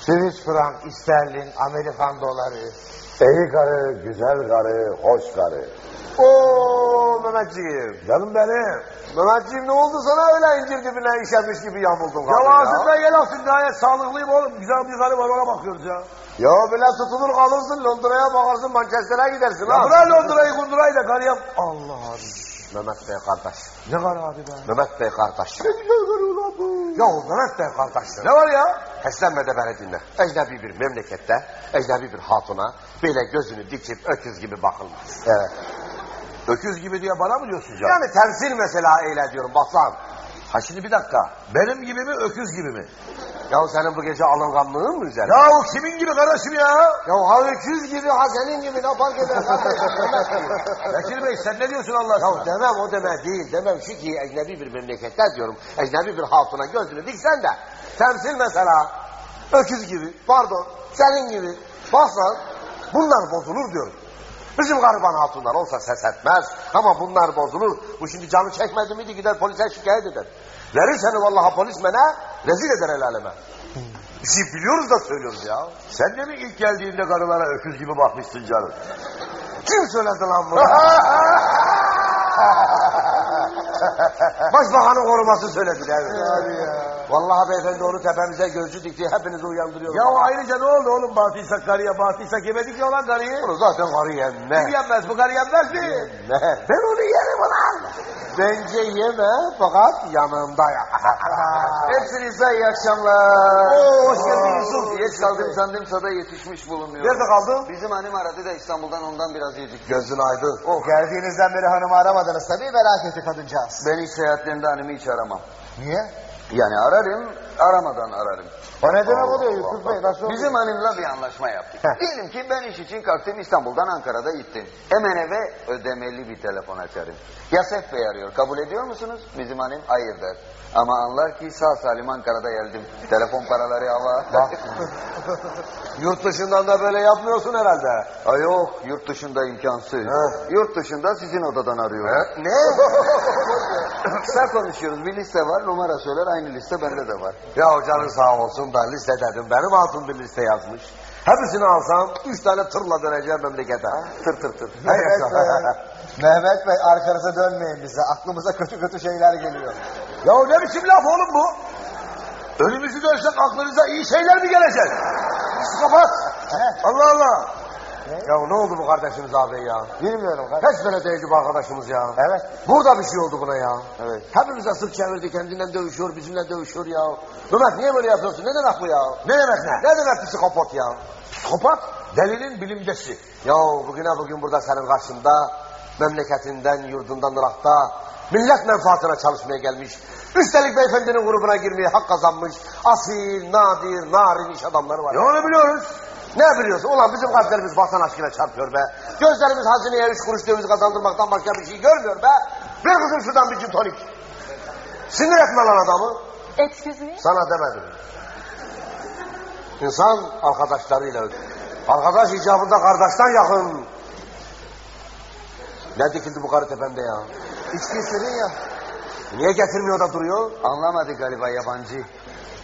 Swiss frank, sterlin, Amerikan doları. İyi karı, güzel karı, hoş karı. Oo Mehmetciğim. Canım benim. Mehmetciğim ne oldu sana öyle incir dibine işemiş gibi yamuldun. Ya kadın ağzında yel alsın gayet sağlıklıyım oğlum. Güzel bir karı var ona bakıyoruz ya. Ya bile tutulur kalırsın Londra'ya bakarsın Manchester'a gidersin Ya ha. bırak Londra'yı kundurayı da karıya. Allah abi. Mehmet Bey kardeş. Ne karı abi be? Mehmet Bey kardeş. Ya Mehmet Bey kardeşler. Ne var ya? Heslenme de beni dinle. Ecnebi bir memlekette, ecnebi bir hatuna böyle gözünü dikip öküz gibi bakılmaz. Evet. Öküz gibi diye bana mı diyorsun canım? Yani temsil mesela eyle diyorum baslan. Ha şimdi bir dakika. Benim gibi mi öküz gibi mi? Ya senin bu gece alınganlığın mı üzerine? Ya o kimin gibi kardeşim ya? Ya ha öküz gibi ha senin gibi ne fark eder kardeşim? Bekir Bey sen ne diyorsun Allah aşkına? ya demem o deme değil. Demem şu ki ecnebi bir memlekette diyorum. Ecnebi bir hatuna gözünü diksen de. Temsil mesela. Öküz gibi pardon senin gibi baslan. Bunlar bozulur diyorum. Bizim gariban hatunlar olsa ses etmez. Ama bunlar bozulur. Bu şimdi canı çekmedi miydi gider polise şikayet eder. Verir seni vallahi polismene rezil eder el aleme. Bir şey biliyoruz da söylüyoruz ya. Sen de mi ilk geldiğinde karılara öküz gibi bakmışsın canım? Kim söyledi lan bunu? Başbakanın koruması söyledi değil mi? Vallahi beyefendi onu tepemize gözcü dikti. Hepinizi uyandırıyorum. Ya ayrıca ne oldu oğlum batıysak karıya batıysak yemedik ya olan karıyı. Bunu zaten karı yemme. Kim yenmez bu karı yenmez mi? Ne? Ben onu yerim ulan. Bence yeme fakat yanımda ya. Hepsinize iyi akşamlar. Oo, hoş geldin Yusuf. Geç kaldım sandımsa da yetişmiş bulunuyorum. Nerede kaldın? Bizim hanım aradı da İstanbul'dan ondan biraz yedik. Gözün aydın. Oh, geldiğinizden beri hanımı aramadınız tabii merak etti kadıncağız. Ben hiç seyahatlerimde hanımı hiç aramam. Niye? Yani ararım, aramadan ararım. O ne demek oluyor Yusuf Bey? Nasıl oluyor? Bizim hanımla bir anlaşma yaptık. Diyelim ki ben iş için kalktım İstanbul'dan Ankara'da gittim. Hemen eve ödemeli bir telefon açarım. Yasef Bey arıyor. Kabul ediyor musunuz? Bizim hanım hayır der. Ama anlar ki sağ salim Ankara'da geldim. Telefon paraları hava. Yurt dışından da böyle yapmıyorsun herhalde. Ay yok yurt dışında imkansız. He. Yurt dışında sizin odadan arıyorum. Ne? Kısa konuşuyoruz. Bir liste var. Numara söyler. Aynı liste bende de var. ya canın sağ olsun da liste dedim. Benim hatun bir liste yazmış. Hepsini alsam üç tane tırla döneceğim memlekete. Tır tır tır. Mehmet Bey, Mehmet Bey arkanıza dönmeyin bize. Aklımıza kötü kötü şeyler geliyor. Ya ne biçim laf oğlum bu? Önümüzü dönsek aklınıza iyi şeyler mi gelecek? Psikopat. Allah Allah. Ya ne oldu bu kardeşimiz abi ya? Bilmiyorum kardeşim. Böyle değildi bu arkadaşımız ya. Evet. Burada bir şey oldu buna ya. Evet. Hepimize sırt çevirdi, kendinden dövüşüyor, bizimle dövüşüyor ya. Mehmet niye böyle yapıyorsun? Ne demek bu ya? Ne demek ne? Ne demek psikopat ya? Psikopat delinin bilimcesi. Ya bugüne bugün burada senin karşında, memleketinden, yurdundan Irak'ta, millet menfaatine çalışmaya gelmiş. Üstelik beyefendinin grubuna girmeye hak kazanmış. Asil, nadir, narin iş adamları var. Ya onu biliyoruz. Ne biliyorsun? Ulan bizim kalplerimiz vatan aşkına çarpıyor be. Gözlerimiz hazineye üç kuruş döviz kazandırmaktan başka bir şey görmüyor be. Ver kızım şuradan bir gin tonik. Sinir etme lan adamı. Excuse me? Sana demedim. İnsan arkadaşlarıyla öldü. Arkadaş icabında kardeşten yakın. Ne dikildi bu karı tepemde ya? İçki istedin ya. Niye getirmiyor da duruyor? Anlamadı galiba yabancı.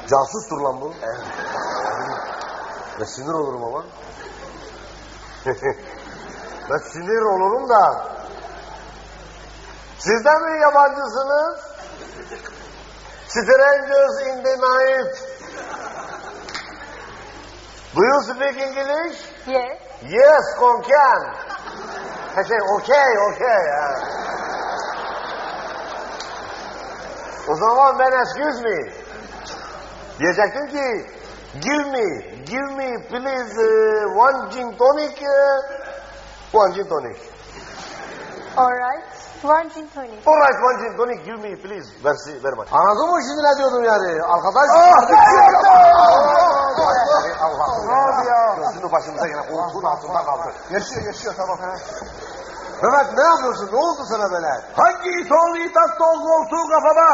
Casustur lan bu. Ve sinir olurum ama. ben sinir olurum da. Siz de mi yabancısınız? Strangers in the night. Do you speak English? Yes. Yes, can. Ha şey, okay, okay. O zaman ben excuse me. Diyecektim ki, give me, give me please uh, one gin tonic, uh, one gin tonic. All right. One gin tonic. All right, one gin tonic, give me please. Versi, ver bana. Anladın mı şimdi ne diyordum yani? Arkadaş. Allah Allah. ya? Gözünü başımıza yine koltuğun altında kaldı. Yaşıyor yaşıyor tamam. Mehmet ne yapıyorsun? Ne oldu sana böyle? Hangi it attı o koltuğu kafama?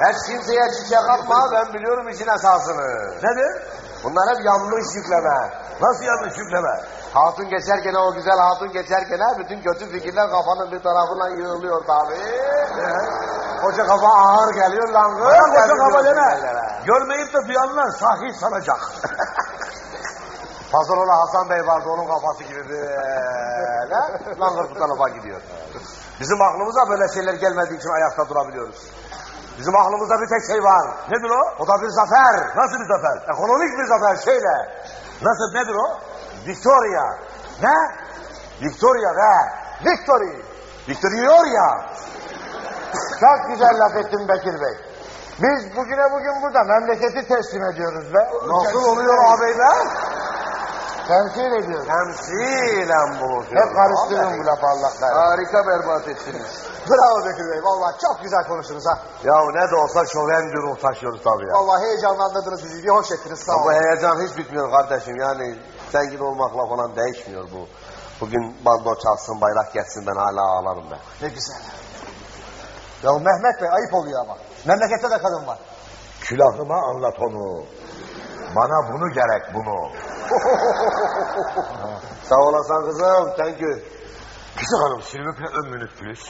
Hiç kimseye çiçek atma, ben biliyorum işin esasını. Nedir? Bunlar hep yanlış yükleme. Nasıl yanlış yükleme? Hatun geçerken o güzel hatun geçerken bütün kötü fikirler kafanın bir tarafına yığılıyor tabi. Koca kafa ağır geliyor lan. Koca kafa deme. Görmeyip de duyanlar sahih sanacak. Fazonola Hasan Bey vardı onun kafası gibi böyle. Langır bu tarafa gidiyor. Bizim aklımıza böyle şeyler gelmediği için ayakta durabiliyoruz. Bizim aklımızda bir tek şey var. Nedir o? O da bir zafer. Nasıl bir zafer? Ekonomik bir zafer şeyle. Nasıl nedir o? Victoria. Ne? Victoria ve Victory. Victoria. Çok güzel laf ettin Bekir Bey. Biz bugüne bugün burada memleketi teslim ediyoruz be. Nasıl oluyor ağabeyler? Temsil ediyoruz. Temsilen bu. Hep karıştırın bu lafı Allah kahretsin. Harika berbat ettiniz. Bravo Bekir Bey. Vallahi çok güzel konuştunuz ha. Ya ne de olsa şoven ruh taşıyoruz tabii ya. Vallahi heyecanlandırdınız bizi. Bir hoş ettiniz. Sağ olun. heyecan hiç bitmiyor kardeşim. Yani sevgili olmakla falan değişmiyor bu. Bugün bando çalsın, bayrak geçsin ben hala ağlarım ben. Ne güzel. Ya Mehmet Bey ayıp oluyor ama. Memlekette de kadın var. Külahıma anlat onu. Bana bunu gerek bunu. Sağ olasın kızım. Thank you. Küçük hanım, s'il vous plaît, un minute plus.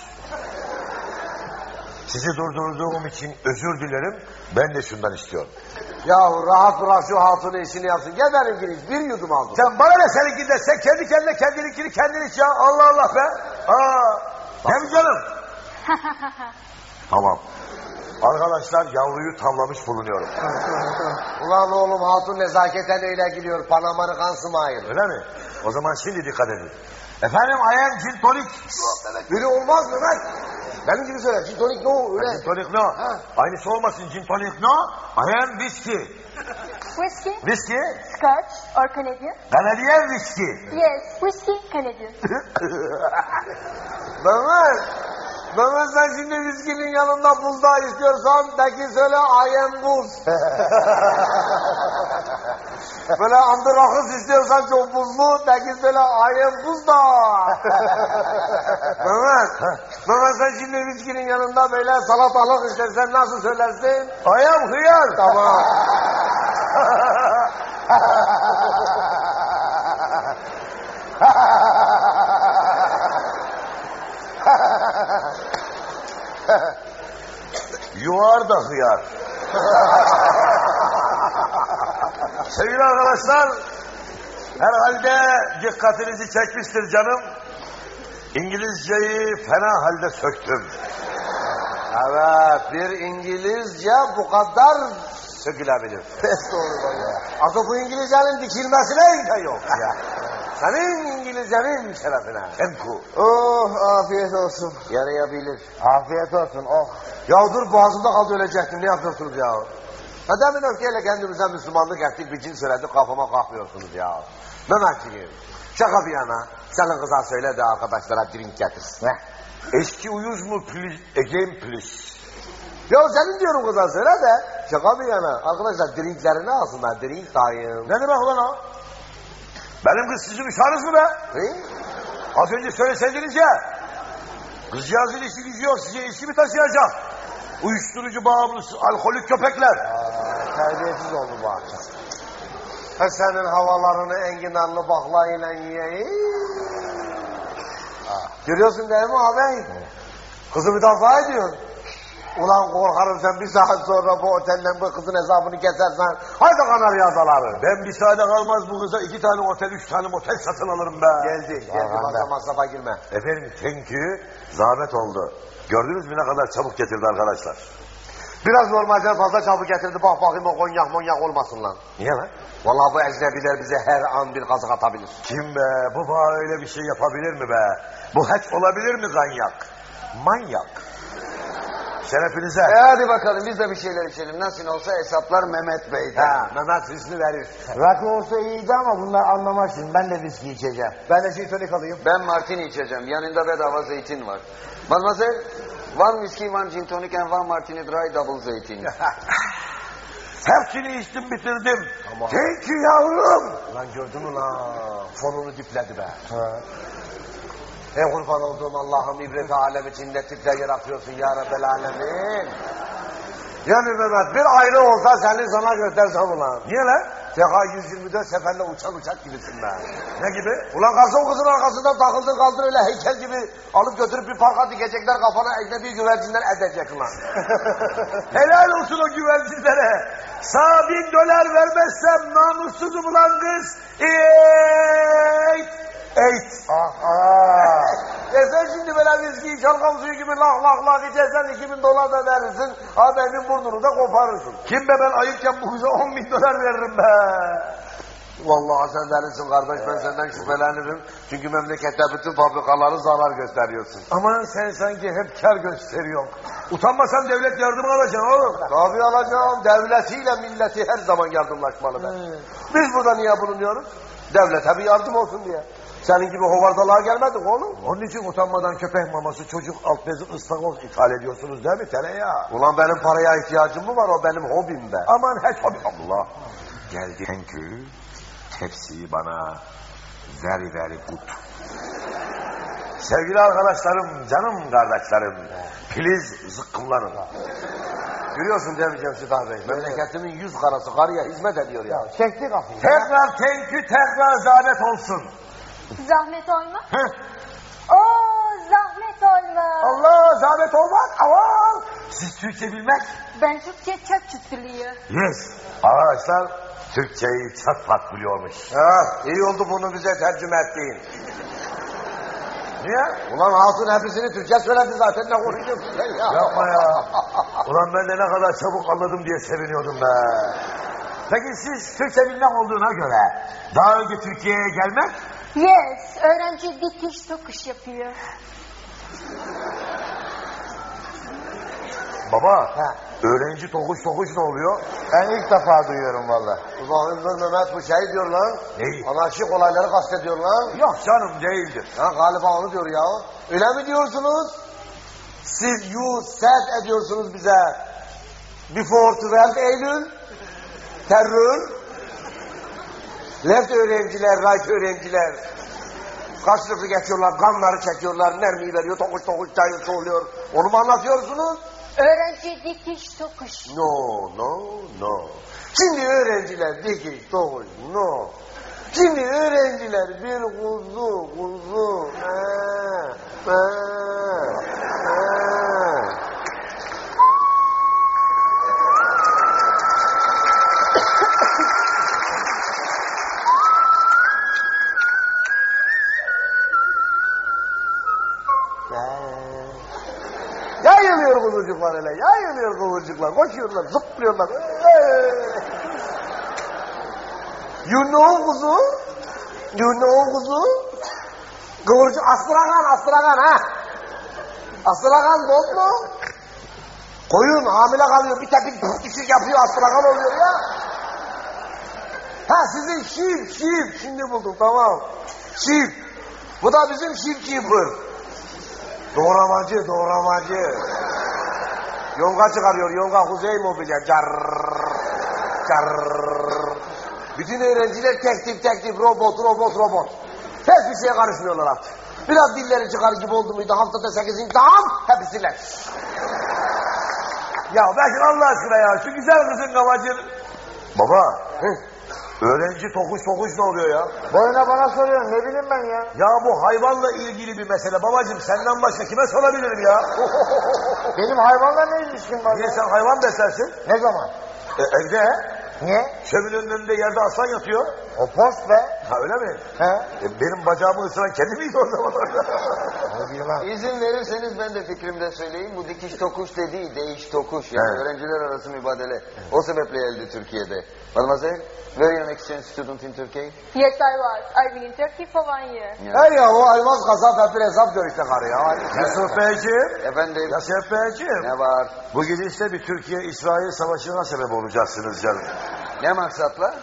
Sizi durdurduğum için özür dilerim. Ben de şundan istiyorum. Yahu rahat bırak şu hatunu işini yapsın. Gel benimkini iç. Bir yudum aldım. Sen bana ne seninkinden? Sen kendi kendine kendininkini kendin iç ya. Allah Allah be. Aa, hem canım. tamam. Arkadaşlar yavruyu tavlamış bulunuyorum. Ulan oğlum hatun nezaketen öyle gidiyor. Panamarıkan Smile. Öyle mi? O zaman şimdi dikkat edin. Efendim I am gin tonic. Biri olmaz mı lan? Benim gibi söyle. Gin tonic no öyle. Gin tonic no. Aynısı olmasın gin tonic no. I am whiskey. Whiskey, Whiskey, Scotch, or Canadian? Canadian whiskey. Yes, whiskey, Canadian. Mehmet. Mehmet sen şimdi viskinin yanında buzdağı istiyorsan de ki söyle I am buz. Böyle andırahız istiyorsan çok buzlu de ki söyle I am buzdağı. Mehmet. Mehmet sen şimdi viskinin yanında böyle salatalık istersen nasıl söylersin? Am hıyar. Tamam. You da hıyar. Sevgili arkadaşlar, herhalde dikkatinizi çekmiştir canım. İngilizceyi fena halde söktüm. Evet, bir İngilizce bu kadar sökülebilir. Pes doğru baba. Artık bu İngilizcenin dikilmesine imkan yok ya. Senin İngilizcenin şerefine. Enku. Oh afiyet olsun. Yarayabilir. Afiyet olsun oh. Ya dur boğazımda kaldı ölecektim. Ne yapıyorsunuz ya? Ha demin öfkeyle kendimize Müslümanlık ettik bir cin söyledik kafama kalkmıyorsunuz ya. Mehmetciğim şaka bir yana senin kıza söyle de arkadaşlara drink getirsin. Heh. Eski uyuz mu please, again please. Ya senin diyorum kıza söyle de şaka bir yana arkadaşlar drinklerini alsınlar drink time. Ne demek ulan o? Benim kız sizin uşağınız mı be? He? Az önce söyleseydiniz ya. Kızcağızın işi gücü yok size işi mi taşıyacak? Uyuşturucu bağımlısı, alkolik köpekler. Aa, terbiyesiz oldu bu akşam. Ha senin havalarını enginarlı baklayla yiyeyim. Görüyorsun değil mi abi? Kızı müdafaa ediyor. Ulan korkarım sen bir saat sonra bu otelden bu kızın hesabını kesersen. Haydi Kanarya adaları. Ben bir saate kalmaz bu kıza iki tane otel, üç tane motel satın alırım be. Geldi, geldi fazla masrafa girme. Efendim you, zahmet oldu. Gördünüz mü ne kadar çabuk getirdi arkadaşlar. Biraz normalden fazla çabuk getirdi. Bak bakayım o konyak monyak olmasın lan. Niye lan? Vallahi bu ecnebiler bize her an bir kazık atabilir. Kim be? Bu bana öyle bir şey yapabilir mi be? Bu hiç olabilir mi ganyak? Manyak. Şerefinize. E hadi bakalım biz de bir şeyler içelim. Nasıl olsa hesaplar Mehmet Bey'den. Ha, Mehmet Hüsnü verir. Rakı olsa iyiydi ama bunlar anlamaz şimdi. Ben de viski içeceğim. Ben de gin tonic alayım. Ben martini içeceğim. Yanında bedava zeytin var. Mademoiselle, one whiskey, one gin tonic and one martini dry double zeytin. Hepsini içtim bitirdim. Thank you yavrum. Lan gördün mü lan? Fonunu dipledi be. Ey kurban olduğum Allah'ım ibret alem içinde tipler yaratıyorsun ya Rabbel alemin. Yani Mehmet bir ayrı olsa seni sana göstersem ulan. Niye lan? TK-124 seferle uçan uçak gibisin be. Ne gibi? Ulan garson kızın arkasından takıldın kaldın öyle heykel gibi alıp götürüp bir parka dikecekler kafana ecnebi güvercinler edecek lan. Helal olsun o güvercinlere. Sağ bin dolar vermezsem namussuzum ulan kız. Eğit. Eğit. Aha. e sen şimdi böyle viskiyi çalgam suyu gibi lak lak lak içersen 2000 dolar da verirsin. Adem'in burnunu da koparırsın. Kim be ben ayıpken bu kıza 10 bin dolar veririm be. Vallahi sen delisin kardeş ben senden şüphelenirim. Çünkü memlekette bütün fabrikaları zarar gösteriyorsun. Aman sen sanki hep kar gösteriyorsun. Utanmasan devlet yardımı alacaksın oğlum. Tabii alacağım. Devletiyle milleti her zaman yardımlaşmalı ben. Biz burada niye bulunuyoruz? Devlete bir yardım olsun diye. Senin gibi hovardalığa gelmedik oğlum. Onun için utanmadan köpek maması, çocuk alt bezi ıstakoz ithal ediyorsunuz değil mi tereyağı? Ulan benim paraya ihtiyacım mı var? O benim hobim be. Aman hiç hobi Allah. Geldi Tenkü, tepsiyi bana very very good. Sevgili arkadaşlarım, canım kardeşlerim, please zıkkımlanın. Görüyorsun değil mi Cemşit abi? Memleketimin yüz karası karıya hizmet ediyor ya. Çekti kafayı. Tekrar tenkü, tekrar zahmet olsun. Zahmet olma. Heh. Oo zahmet olma. Allah zahmet olmaz. Aman. Siz Türkçe bilmek. Ben Türkçe çok çok biliyorum. Yes. Arkadaşlar Türkçeyi çat pat biliyormuş. Ha, iyi oldu bunu bize tercüme ettiğin. Niye? Ulan hatun hepsini Türkçe söyledi zaten ne konuşuyorsun sen ya? Yapma ya. Ulan ben de ne kadar çabuk anladım diye seviniyordum be. Peki siz Türkçe bilmek olduğuna göre daha önce Türkiye'ye gelmek Yes, öğrenci dikiş tokuş yapıyor. Baba, öğrenci tokuş tokuş ne oluyor? Ben ilk defa duyuyorum valla. Ulan Ömür Mehmet bu şey diyor lan. Neyi? Anarşik olayları kastediyor lan. Yok canım değildir. Ha galiba onu diyor ya. Öyle mi diyorsunuz? Siz you said ediyorsunuz bize. Before 12 Eylül. Terör. Left öğrenciler, right öğrenciler. Karşılıklı geçiyorlar, kanları çekiyorlar, mermiyi veriyor, tokuş tokuş çayır soğuluyor. Onu mu anlatıyorsunuz? Öğrenci dikiş tokuş. No, no, no. Şimdi öğrenciler dikiş, tokuş, no. Şimdi öğrenciler bir kuzu, kuzu. Ha, ha, ha. Kuzucuklar hele, yayılıyor kuzucuklar. Koşuyorlar, zıplıyorlar. You know kuzu? You know kuzu? Kıvırcık, astragan, astragan ha. Astragan bol mu? Koyun hamile kalıyor, bir tepik püskük yapıyor, astragan oluyor ya. Ha sizin şif, şif. Şimdi buldum, tamam. Şif. Bu da bizim şif keeper. Doğramacı, doğramacı. Yonga çıkarıyor, yonga kuzey mobilya. Car, car. Bütün öğrenciler tek tip tek tip robot, robot, robot. Hiçbir şeye karışmıyorlar artık. Biraz dilleri çıkar gibi oldu muydu haftada sekiz imtihan hepsi leş. Ya Bekir Allah aşkına ya şu güzel kızın kavacın. Baba, öğrenci tokuş tokuş ne oluyor ya? Boyuna bana soruyorsun ne bileyim ben ya. Ya bu hayvanla ilgili bir mesele babacığım senden başka kime sorabilirim ya? Benim hayvanla ne ilişkin var Niye ya? sen hayvan beslersin? Ne zaman? E, evde. Niye? Çömünün önünde yerde aslan yatıyor. O post be. Ha öyle mi? He? E, benim bacağımı ısıran kedi miydi o zaman orada? İzin verirseniz ben de fikrimde söyleyeyim. Bu dikiş tokuş dediği değiş tokuş. Yani Evet. öğrenciler arası mübadele. O sebeple geldi Türkiye'de. Mademoiselle, were you an exchange student in Turkey? Yes, I was. I've been in Turkey for one year. Hey ya o Almaz hep bir hesap görüşte karı ya. Yusuf Beyciğim. Efendim, Yusuf Beyciğim. ne var? Bu gidişle bir Türkiye-İsrail savaşına sebep olacaksınız canım. Ne maksatla?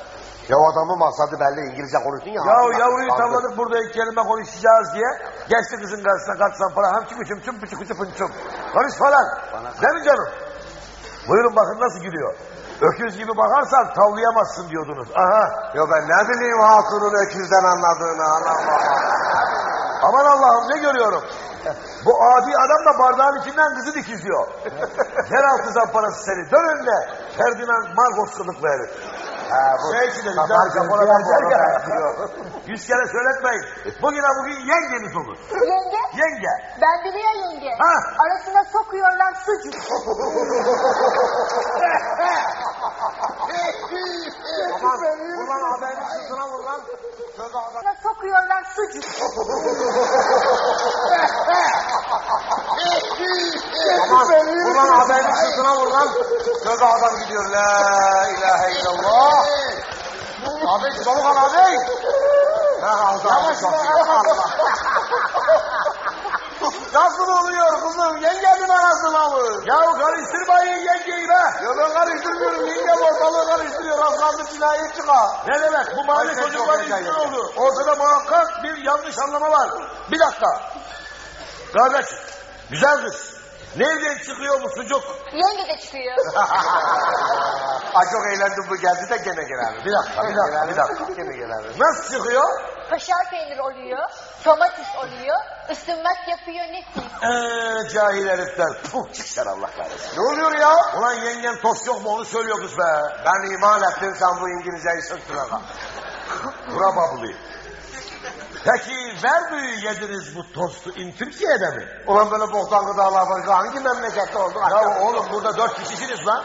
Ya adamın maksadı belli İngilizce konuştun ya. Ya yavruyu tavladık burada iki kelime konuşacağız diye. Geçti kızın karşısına katsan para hem çım çım çım pıçı pıçı pınçım. Konuş falan. Değil mi canım? Buyurun bakın nasıl gidiyor. Öküz gibi bakarsan tavlayamazsın diyordunuz. Aha. Ya ben ne bileyim hatunun öküzden anladığını anlamam. Aman Allah'ım ne görüyorum. Bu adi adam da bardağın içinden kızı dikizliyor. Yeraltı zamparası seni. Dön önüne. Ferdinand Marcos kılıklı herif. bu- Şey için dedim. Ya. benziyor. Yüz kere söyletmeyin. Bugüne bugün yengeniz olur. Yenge? Yenge. Ben biliyor yenge. Ha. Arasına sokuyorlar sucuk. Ulan haberin sırtına vur lan. Arasına sokuyorlar sucuk. Aman ulan haberin sırtına vur lan. Sözde adam gidiyor. La ilahe illallah. Abi çabuk al abi. Ha aldı aldı. çok iyi. Nasıl oluyor kızım? Yengemin arasına mı? Ya karıştırmayın yengeyi be. Ya ben karıştırmıyorum. Yengem ortalığı karıştırıyor. Az kaldı cinayet çıkar. Ne demek? Bu mahalle çocukları heyecanlı. oldu. Ortada muhakkak bir yanlış anlama var. Bir dakika. Kardeş, güzel kız. Nereden çıkıyor bu sucuk? Yenge de çıkıyor. Ay çok eğlendim bu geldi de gene gelelim. Bir dakika, bir dakika, bir dakika. Gene gelelim. Nasıl çıkıyor? Kaşar peynir oluyor. Domates oluyor. Isınmak yapıyor nefis. Eee cahil herifler. Puh çık sen Allah kahretsin. Ne oluyor ya? Ulan yengen tost yok mu onu söylüyor kız be. Ben iman ettim sen bu İngilizceyi söktün ama. Probably. Peki vermiyi yediniz bu tostu in Türkiye'de mi? Ulan böyle boktan gıdalar var. Hangi memlekette oldu? Ya oğlum burada dört kişisiniz lan.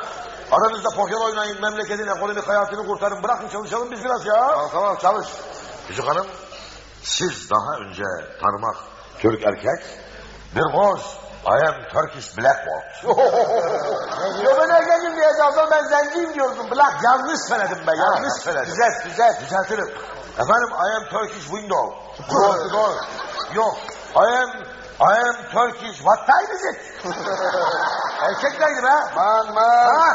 Aranızda poker oynayın, memleketin ekonomik hayatını kurtarın. Bırakın çalışalım biz biraz ya. Tamam tamam çalış. Küçük hanım, siz daha önce tanımak Türk erkek, because I am Turkish blackboard. Ya ben erkekim diyeceğim ben zenciyim diyordum. Bırak. yanlış söyledim ben, yanlış söyledim. Güzel güzel. Düzeltirim. Efendim, I am Turkish window. Door. Yok, I am, I am Turkish, what time is it? Erkek neydi be? Man man. Ha?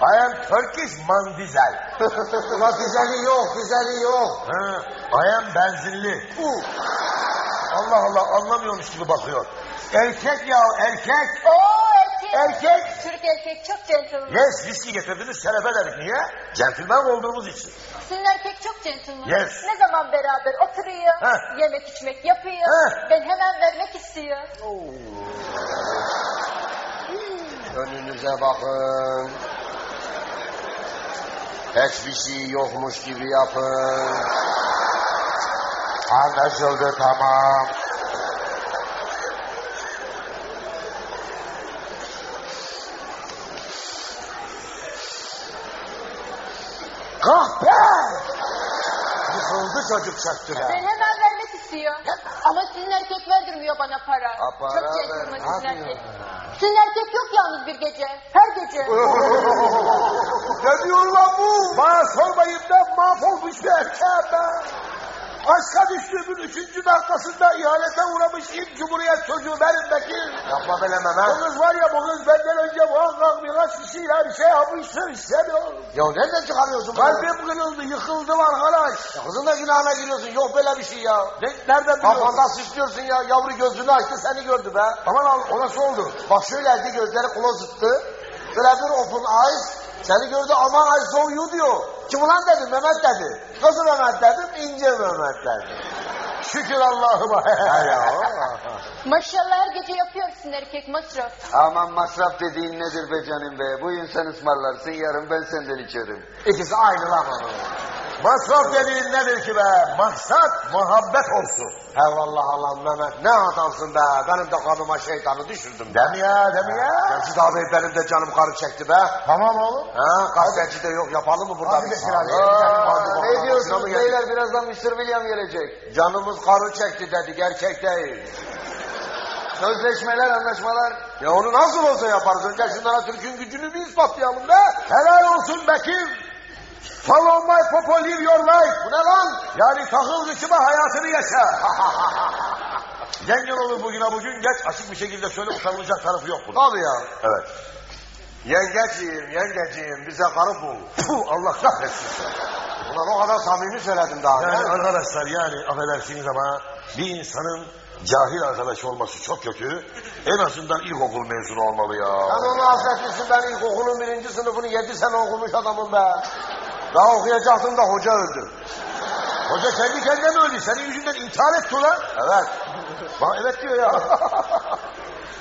I am Turkish mandizel. Ulan güzeli yok güzeli yok. Ha, I am benzinli. Allah Allah anlamıyormuş gibi bakıyor. Erkek ya erkek. Oo erkek. Erkek. Türk erkek çok gentleman. Yes viski getirdiniz şerefe dedik. Niye? Centilmen olduğumuz için. Sizin erkek çok gentleman. Yes. Ne zaman beraber oturuyor, Heh. yemek içmek yapıyor. Heh. Ben hemen vermek istiyor. Önünüze bakın. Hiçbir şey yokmuş gibi yapın. Anlaşıldı tamam. Kahpe! Yıkıldı çocuk çaktı Ben hemen vermek istiyor. Ama sizin erkek verdirmiyor bana para. Ha, para çok ver. Ha, sizin erkek. Sizin erkek yok yalnız bir gece. Her gece. ne diyor lan bu? Bana sormayın ben mahvolmuş bir erkeğim ben. Aşka düştüğümün üçüncü dakikasında ihalete uğramış ilk cumhuriyet çocuğu benim Bekir. Yapma be Mehmet. Bu kız var ya bu kız benden önce muhakkak birkaç kişiyle bir şey yapmıştır istemiyorum. Ya nereden çıkarıyorsun bunu? Kalbim kırıldı yıkıldım arkadaş. Ya kızın da günahına giriyorsun. Yok böyle bir şey ya. Ne, nereden biliyorsun? Kafanda sıçlıyorsun ya. Yavru gözünü açtı seni gördü be. Aman al o nasıl oldu? Bak şöyleydi gözleri closet'tı. Böyle bir open eyes. Seni gördü aman I saw you diyor. Kim ulan dedim Mehmet dedi. Nasıl Mehmet dedim ince Mehmet dedi. Şükür Allah'ıma. Maşallah her gece yapıyor sizin erkek masraf. Aman masraf dediğin nedir be canım be? Bugün sen ısmarlarsın yarın ben senden içerim. İkisi aynı lan. Masraf dediğin nedir ki be? Maksat muhabbet olsun. Eyvallah Allah Mehmet ne adamsın be. Benim de kanıma şeytanı düşürdüm be. Dem ya dem ya. Gerçi abi benim de canım karı çekti be. Tamam oğlum. Ha gazeteci de yok yapalım mı burada Hadi bir şey? ne diyorsunuz beyler birazdan Mr. William gelecek. Canımız karı çekti dedik erkek değil. Sözleşmeler anlaşmalar. Ya onu nasıl olsa yaparız. Önce şunlara Türk'ün gücünü bir ispatlayalım be. Helal olsun Bekir. Follow my popo live your life. Bu ne lan? Yani takıl kıçıma hayatını yaşa. Yengen olur bugüne bugün geç açık bir şekilde söyle utanılacak tarafı yok bunun. Tabii ya. Evet. Yengeciğim, yengeciğim bize karı bul. Puh, Allah kahretsin. Ulan o kadar samimi söyledim daha. Yani arkadaşlar yani affedersiniz ama bir insanın cahil arkadaş olması çok kötü. En azından ilkokul mezunu olmalı ya. Sen onu affetmişsin ben ilkokulun birinci sınıfını yedi sene okumuş adamım be. Daha okuyacaktım da hoca öldü. Hoca kendi kendine mi öldü? Senin yüzünden intihar etti ulan. Evet. Bak evet diyor ya.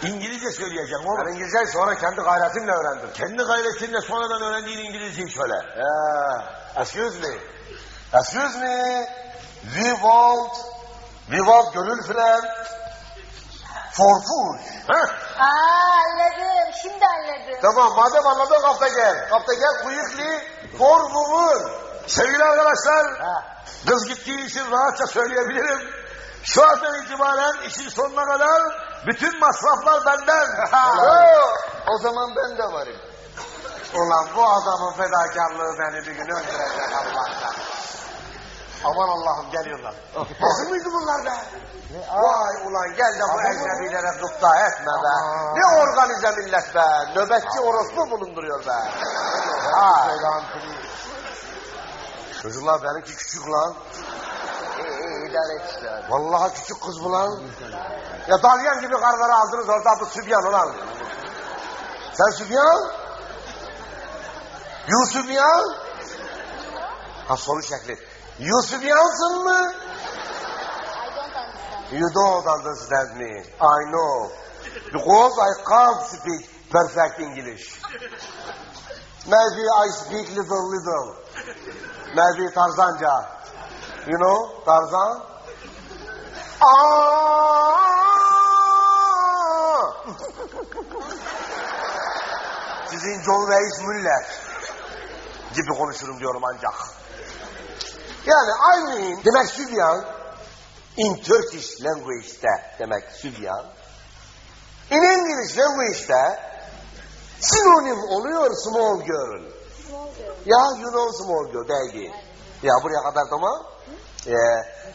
İngilizce söyleyeceğim oğlum. Ben İngilizceyi sonra kendi gayretimle öğrendim. Kendi gayretinle sonradan öğrendiğin İngilizceyi söyle. Ee, Excuse me. Excuse me. We want, want gönül friend for food. Heh. Aa anladım. Şimdi anladım. Tamam madem anladın kapta gel. Kapta gel quickly for woman. Sevgili arkadaşlar, kız gittiği için rahatça söyleyebilirim. Şu andan itibaren işin sonuna kadar bütün masraflar benden. O zaman ben de varım. Ulan bu adamın fedakarlığı beni bir gün öldürecek Allah'tan. Aman Allah'ım geliyorlar. Nasıl mıydı bunlar be? Vay ulan gel de bu ecnebilere gıpta etme be. Ne organize millet be. Nöbetçi orospu bulunduruyor be. Ha. Çocuklar benimki küçük lan. İdare et işte. Vallahi küçük kız bu lan. Ya dalyan gibi karları aldınız orada bu sübyan ulan. Sen sübyan? Yusuf ya? Ha soru şekli. Yusuf yansın mı? You don't understand me. I know. Because I can't speak perfect English. Maybe I speak little little. Maybe Tarzanca. You know Tarzan? Aa! Sizin John Reis Müller gibi konuşurum diyorum ancak. Yani I mean demek Sübyan in Turkish language'de demek Sübyan. In English language'de sinonim oluyor small girl. Ya you know small girl değil. Ya buraya kadar tamam. Ee,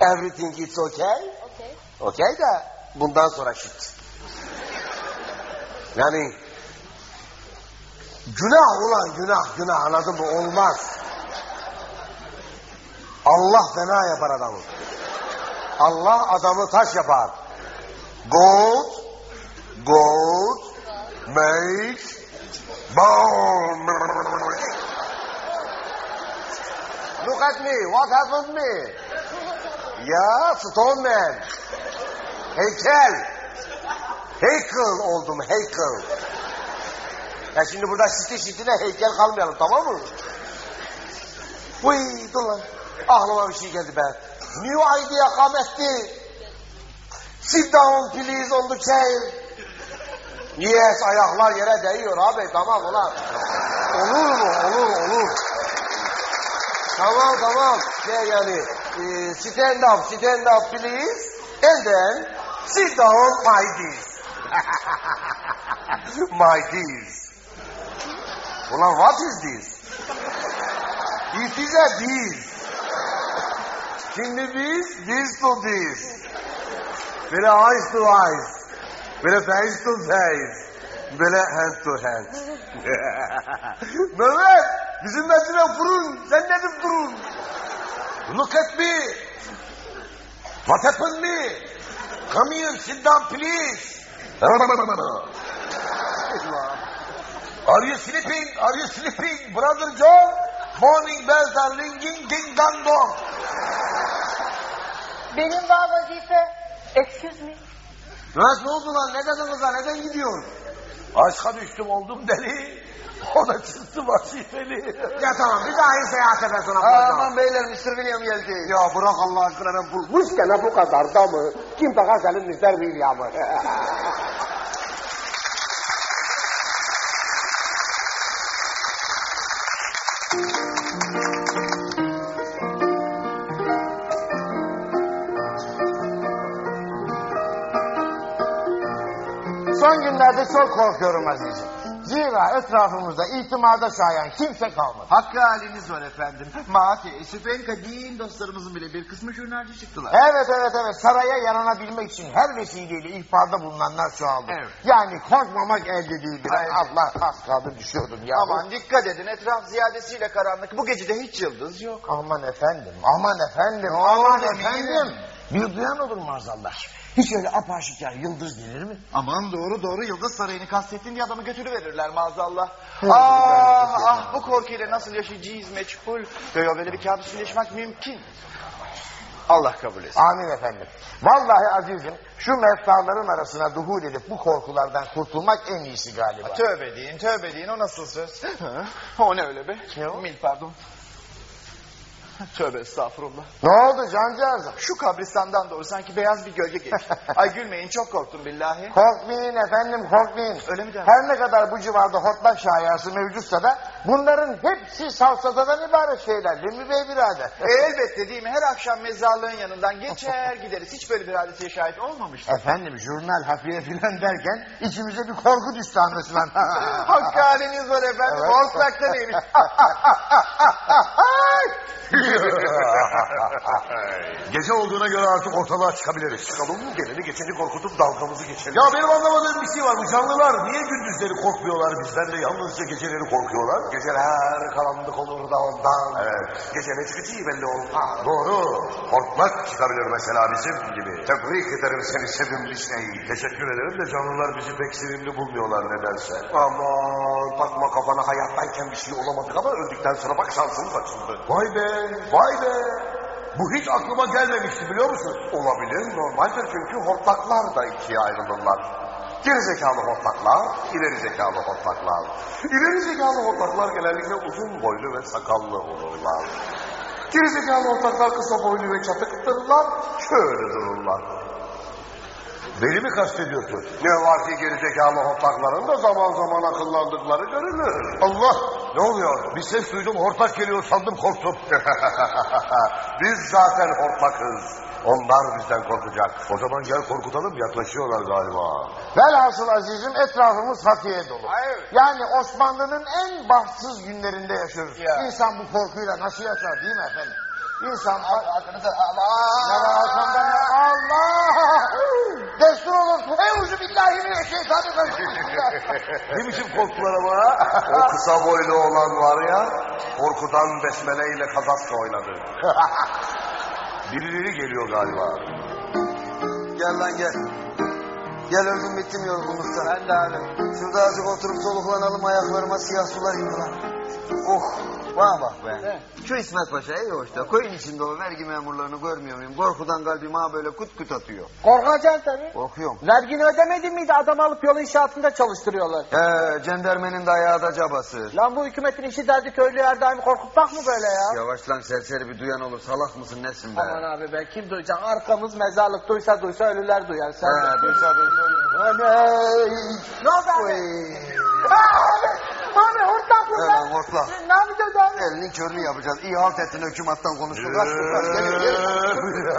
everything is okay. Okay de bundan sonra shit. Yani günah ulan günah günah anladın mı? Olmaz. Allah fena yapar adamı. Allah adamı taş yapar. Gold, gold, make, bone. Look at me, what happened me? Ya stone man. Heykel. Heykel oldum, heykel. Ya şimdi burada şiti şitine heykel kalmayalım tamam mı? Uy dur lan. Aklıma bir şey geldi be. New idea come. Sit down please on the chair. Yes ayaklar yere değiyor abi tamam ulan. Olur mu? Olur olur. Tamam tamam. Şey yani e, stand up stand up please. And then sit down my dears. my dears. Ulan what is this? It is a this. Şimdi biz this to this. Böyle eyes to eyes. Böyle face to face. Böyle hand to hand. Mehmet bizim mesele fırın. Sen nedir fırın? Look at me. What happened me? Come here, sit down please. Are you sleeping? Are you sleeping, brother John? Morning bells are ringing, ding dong dong. Benim var vazife. Excuse me. Nasıl ne oldu lan? Ne dedin kıza? Neden gidiyorsun? Aşka düştüm oldum deli. O da çıktı vazifeli. Ya tamam bir daha iyi seyahate ben sana Aman bulacağım. beyler Mr. William geldi. Ya bırak Allah aşkına ben bulmuşken bu kadar da mı? Kim takar senin Mr. William'ı? çok korkuyorum azizim. Zira etrafımızda itimada şayan kimse kalmadı. Hakkı haliniz var efendim. Maalesef en kadim dostlarımızın bile bir kısmı jurnalci çıktılar. Evet evet evet saraya yaranabilmek için her vesileyle ihbarda bulunanlar çoğaldı. Evet. Yani korkmamak elde değildir. Allah az kaldı düşüyordum ya. Aman dikkat edin etraf ziyadesiyle karanlık. Bu gecede hiç yıldız yok. Aman efendim, aman efendim, aman efendim. Bir duyan olur maazallah. Hiç öyle apaşikar yıldız gelir mi? Aman doğru doğru Yıldız Sarayı'nı kastettiğin bir adamı götürüverirler maazallah. Evet, ah evet, ah bu korkuyla nasıl yaşayacağız meçhul. Böyle böyle bir kabusla yaşamak mümkün. Allah kabul etsin. Amin efendim. Vallahi azizim şu meftaların arasına duhul edip bu korkulardan kurtulmak en iyisi galiba. Tövbe deyin tövbe deyin o nasıl söz? o ne öyle be? Ne o? Mil pardon. Tövbe estağfurullah. Ne oldu cancağızım? Şu kabristandan doğru sanki beyaz bir gölge geçti. Ay gülmeyin çok korktum billahi. Korkmayın efendim korkmayın. Öyle mi dersin? Her ne kadar bu civarda hortlak şayası mevcutsa da bunların hepsi salsatadan ibaret şeyler değil mi bey birader? E, elbette değil mi? Her akşam mezarlığın yanından geçer gideriz. Hiç böyle bir hadiseye şahit olmamıştım. Efendim jurnal hafiye filan derken içimize bir korku düştü anlaşılan. Hakkı haliniz var efendim. Evet. Hortlak da neymiş? Gece olduğuna göre artık ortalığa çıkabiliriz. Çıkalım mı? Geleni geçeni korkutup dalgamızı geçelim. Ya benim anlamadığım bir şey var. Bu canlılar niye gündüzleri korkmuyorlar bizden de yalnızca geceleri korkuyorlar? Geceler karanlık olur da ondan. Evet. Gece ne çıkacağı belli olmaz. Doğru. Hortlak çıkabilir mesela bizim gibi. Tebrik ederim seni sevimli şey. Teşekkür ederim de canlılar bizi pek sevimli bulmuyorlar nedense. Aman takma kafana hayattayken bir şey olamadık ama öldükten sonra bak şansımız açıldı. Vay be, vay be. Bu hiç aklıma gelmemişti biliyor musun? Olabilir, normaldir çünkü hortlaklar da ikiye ayrılırlar. Geri zekalı hortlaklar, ileri zekalı hortlaklar. İleri zekalı hortlaklar genellikle uzun boylu ve sakallı olurlar. Geri zekalı hortlaklar kısa boylu ve çatıktırlar, şöyle dururlar. Beni mi kastediyorsun? Ne var ki gerizekalı hortlakların da zaman zaman akıllandıkları görülür. Allah! Ne oluyor? Bir ses duydum hortlak geliyor sandım korktum. Biz zaten hortlakız. Onlar bizden korkacak. O zaman gel korkutalım yaklaşıyorlar galiba. Velhasıl azizim etrafımız hafiye dolu. Hayır. Yani Osmanlı'nın en bahtsız günlerinde yaşıyoruz. Ya. İnsan bu korkuyla nasıl yaşar değil mi efendim? İnsan... Arkanıza Allah. Arkamda ne? Allah! Destur olun. Euzu billahi mineşşeytanirracim. ne biçim korktular ama? o kısa boylu olan var ya, korkudan besmeleyle kazaska oynadı. Birileri geliyor galiba. Gel lan gel. Gel öldüm bittim yorgunluktan. Ben de abi. Şurada azıcık oturup soluklanalım ayaklarıma siyah sular indi lan. Oh bana bak be. Şu İsmet Paşa iyi hoş da koyun içinde o vergi memurlarını görmüyor muyum? Korkudan kalbim ha böyle kut kut atıyor. Korkacaksın tabii. Korkuyorum. Vergini ödemedin miydi? Adam alıp yol inşaatında çalıştırıyorlar. He cendermenin de ayağı da cabası. Lan bu hükümetin işi derdi köylü her daim korkutmak mı böyle ya? Yavaş lan serseri bir duyan olur. Salak mısın nesin be? Aman abi be kim duyacak? Arkamız mezarlık duysa duysa ölüler duyar. Sen He duysa duysa ölür. Ne oldu abi? Abi hortlak He lan hortlak. Ne yapacağız abi? Elinin körünü yapacağız. İyi halt ettin hükümattan konuştuk. Kaç geliyor geliyor.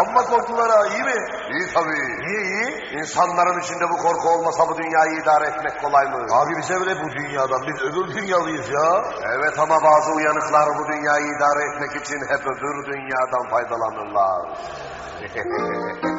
Amma korktular ha iyi mi? İyi tabii. Niye iyi? İnsanların içinde bu korku olmasa bu dünyayı idare etmek kolay mı? Abi bize bile bu dünyadan biz öbür dünyalıyız ya. Evet ama bazı uyanıklar bu dünyayı idare etmek için hep öbür dünyadan faydalanırlar.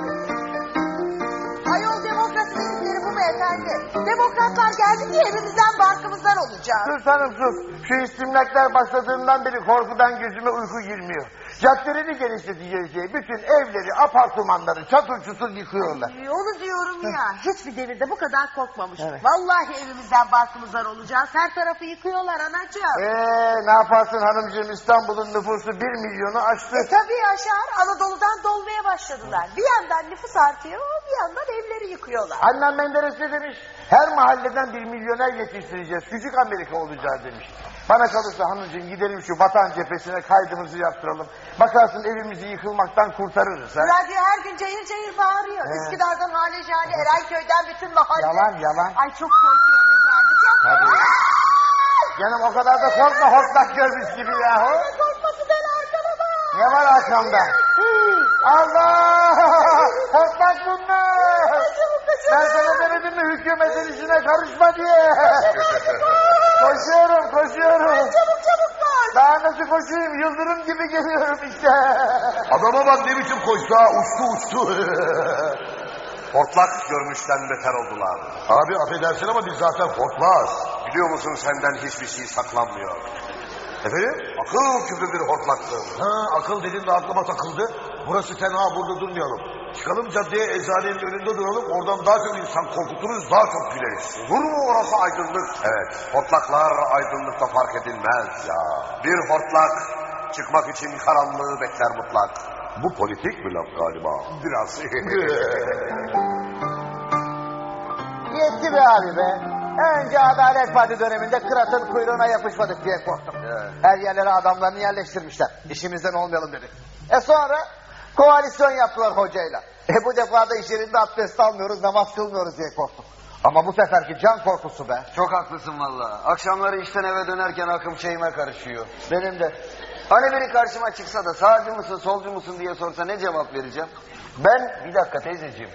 dedikleri bu mu efendi? Demokratlar geldi ki evimizden barkımızdan olacağız. Sus hanım sus. Şu istimlaklar başladığından beri korkudan gözüme uyku girmiyor. Caddeleri genişleteceğiz diye bütün evleri, apartmanları çatır yıkıyorlar. Ee, Onu diyorum ya. Hiçbir devirde bu kadar korkmamıştık. Vallahi evimizden barkımızdan olacağız. Her tarafı yıkıyorlar anacığım. Eee ne yaparsın hanımcığım İstanbul'un nüfusu bir milyonu aştı. E tabii Yaşar Anadolu'dan dolmaya başladılar. Bir yandan nüfus artıyor bir yandan evleri yıkıyorlar. Annem Menderes ne demiş? Her mahalleden bir milyoner yetiştireceğiz. Küçük Amerika olacağız demiş. Bana kalırsa hanımcığım gidelim şu vatan cephesine kaydımızı yaptıralım. Bakarsın evimizi yıkılmaktan kurtarırız. Ha? Radyo her gün cayır cayır bağırıyor. He. Üsküdar'dan Hale Cale, Erenköy'den bütün mahalle. Yalan yalan. Ay çok korkuyorum Tabii. Canım o kadar da korkma hortlak görmüş gibi yahu. Korkması bak. Ne var arkamda? Allah! Hortlak bunlar! Ben sana demedim mi hükümetin işine karışma diye? koşuyorum, koşuyorum. Çabuk çabuk koş. Daha nasıl koşayım? Yıldırım gibi geliyorum işte. Adama bak ne biçim koştu ha uçtu uçtu. Hortlak görmüşten beter oldular. Abi affedersin ama biz zaten hortlağız. Biliyor musun senden hiçbir şey saklanmıyor. Efendim? Akıl küpü bir hortlaktır. Ha, akıl dedin de aklıma takıldı. Burası tenha burada durmayalım. Çıkalım caddeye eczanenin önünde duralım. Oradan daha çok insan korkuturuz, daha çok güleriz. Olur mu orası aydınlık? Evet, hortlaklar aydınlıkta fark edilmez ya. Bir hortlak çıkmak için karanlığı bekler mutlak. Bu politik bir laf galiba. Biraz. Yetti be abi be. Önce Adalet Parti döneminde Kırat'ın kuyruğuna yapışmadık diye korktum. Her yerlere adamlarını yerleştirmişler. İşimizden olmayalım dedi. E sonra koalisyon yaptılar hocayla. E bu defa da iş yerinde abdest almıyoruz, namaz kılmıyoruz diye korktum. Ama bu seferki can korkusu be. Çok haklısın valla. Akşamları işten eve dönerken akım şeyime karışıyor. Benim de. Hani biri karşıma çıksa da sağcı mısın solcu musun diye sorsa ne cevap vereceğim? Ben bir dakika teyzeciğim.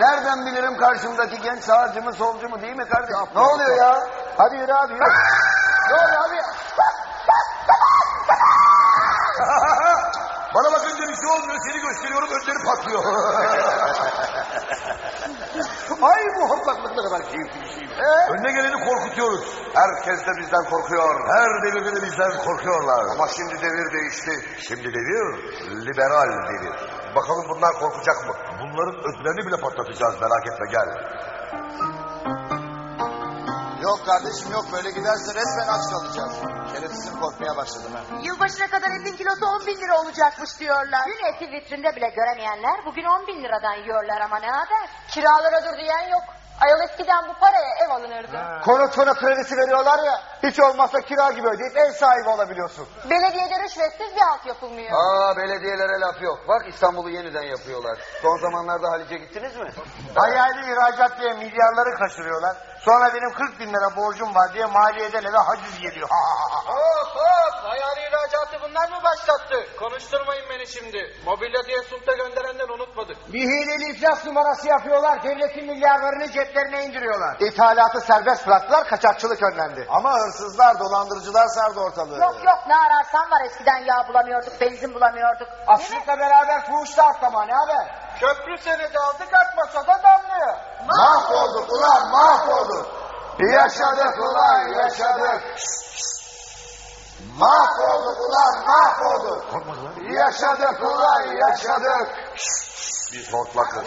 Nereden bilirim karşımdaki genç sağcı mı solcu mu değil mi kardeşim? Ne oluyor ya? Hadi yürü abi yürü. ne oluyor abi? Bana bakınca bir şey olmuyor. Seni gösteriyorum önleri patlıyor. Ay bu hortlaklık ne kadar keyifli bir şey. Önüne geleni korkutuyoruz. Herkes de bizden korkuyor. Her devirde de bizden korkuyorlar. Ama şimdi devir değişti. Şimdi devir liberal devir. Bakalım bunlar korkacak mı? Bunların ötlerini bile patlatacağız merak etme gel. Yok kardeşim yok böyle giderse resmen aç kalacağız. Şerefsizim korkmaya başladım ha. Yılbaşına kadar etin kilosu 10 bin lira olacakmış diyorlar. Dün eti vitrinde bile göremeyenler bugün 10 bin liradan yiyorlar ama ne haber? Kiralara dur diyen yok. Ayol eskiden bu paraya ev alınırdı. Konut fonu kredisi veriyorlar ya. Hiç olmazsa kira gibi ödeyip ev sahibi olabiliyorsun. Belediyede rüşvetsiz bir alt yapılmıyor. Aa belediyelere laf yok. Bak İstanbul'u yeniden yapıyorlar. Son zamanlarda Halice gittiniz mi? Hayali ihracat diye milyarları kaçırıyorlar. Sonra benim 40 bin lira borcum var diye maliyeden eve haciz geliyor. Hop hop hayali ihracatı bunlar mı başlattı? Konuşturmayın beni şimdi. Mobilya diye sulta gönderenden unutmadık. Bir hileli iflas numarası yapıyorlar. Devletin milyarlarını ceplerine indiriyorlar. İthalatı serbest bıraktılar, kaçakçılık önlendi. Ama hırsızlar, dolandırıcılar sardı ortalığı. Yok yok ne ararsan var eskiden yağ bulamıyorduk, benzin bulamıyorduk. Açlıkla beraber fuhuş da atlama ne haber? Köprü senedi aldık atmasa da damlıyor. Mahvolduk ulan mahvolduk. Yaşadık ulan yaşadık. Mahvolduk ulan mahvolduk. Yaşadık ulan yaşadık. Biz hortlakız.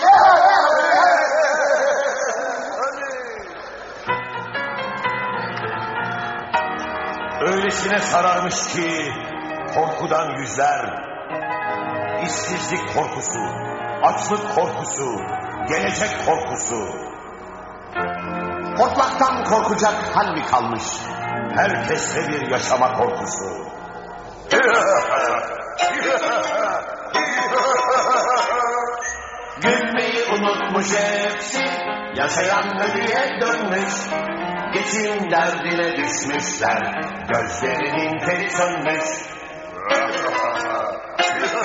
Öylesine sararmış ki korkudan yüzler, işsizlik korkusu, açlık korkusu, gelecek korkusu. Hortlaktan korkacak hal mi kalmış? Herkeste bir yaşama korkusu. Gülmeyi unutmuş hepsi, yaşayan ölüye dönmüş. Geçim derdine düşmüşler, gözlerinin teri sönmüş.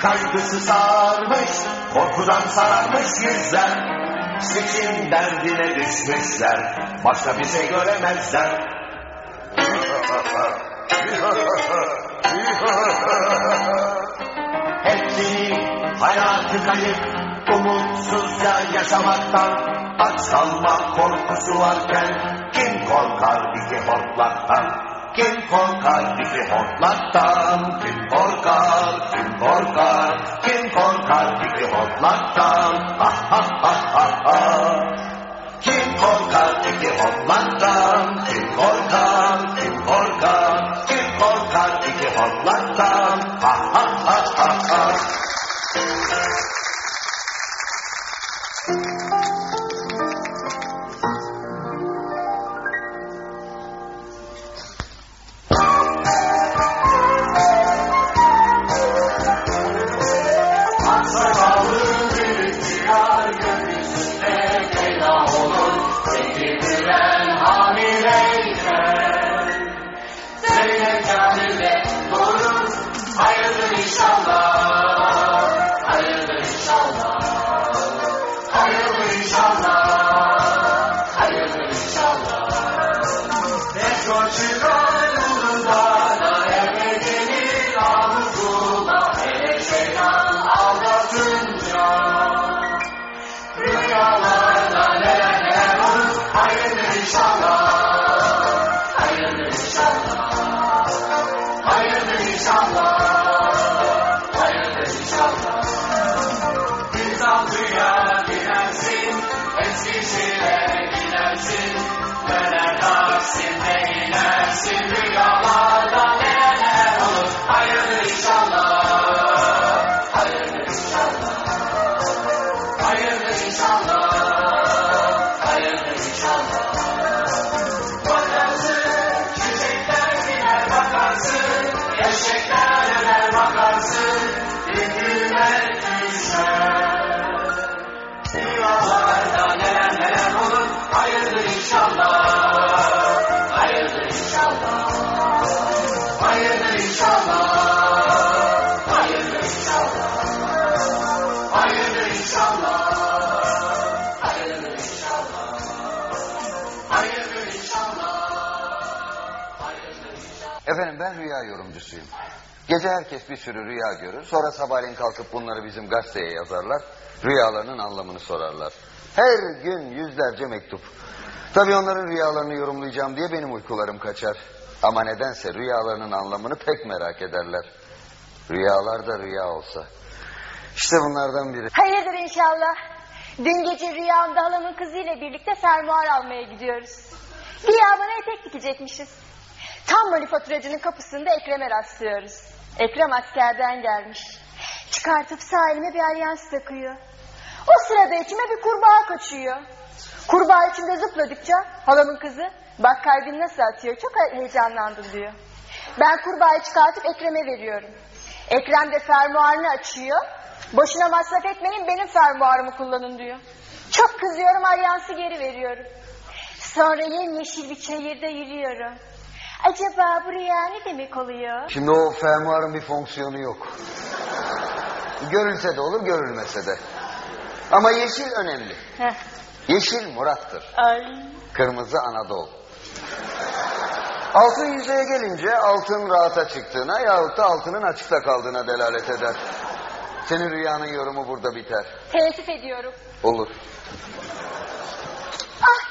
kaygısı sarmış, korkudan sararmış yüzler. Seçim derdine düşmüşler, başka bir şey göremezler. Hepsinin hayatı kayıp, umutsuzca yaşamaktan aç kalmak korkusu varken kim korkar iki hortlaktan? Kim korkar iki hortlaktan? Kim korkar, kim korkar, kim korkar iki hortlaktan? Ha ha ha ha ha. Kim korkar iki hortlaktan? Kim Sonra sabahleyin kalkıp bunları bizim gazeteye yazarlar. Rüyalarının anlamını sorarlar. Her gün yüzlerce mektup. Tabii onların rüyalarını yorumlayacağım diye benim uykularım kaçar. Ama nedense rüyalarının anlamını pek merak ederler. Rüyalar da rüya olsa. İşte bunlardan biri. Hayırdır inşallah. Dün gece rüyamda halamın kızıyla birlikte fermuar almaya gidiyoruz. Güya bana etek dikecekmişiz. Tam manifaturacının kapısında Ekrem'e rastlıyoruz. Ekrem askerden gelmiş. Çıkartıp sağ elime bir alyans takıyor. O sırada içime bir kurbağa kaçıyor. Kurbağa içinde zıpladıkça halamın kızı bak kalbin nasıl atıyor çok heyecanlandım diyor. Ben kurbağayı çıkartıp Ekrem'e veriyorum. Ekrem de fermuarını açıyor. Boşuna masraf etmeyin benim fermuarımı kullanın diyor. Çok kızıyorum alyansı geri veriyorum. Sonra yemyeşil bir çayırda yürüyorum. Acaba buraya ne demek oluyor? Şimdi o fermuarın bir fonksiyonu yok. Görülse de olur, görülmese de. Ama yeşil önemli. Heh. Yeşil Murat'tır. Ay. Kırmızı Anadolu. Altın yüzeye gelince altın rahata çıktığına yahut da altının açıkta kaldığına delalet eder. Senin rüyanın yorumu burada biter. Teessüf ediyorum. Olur. Ah,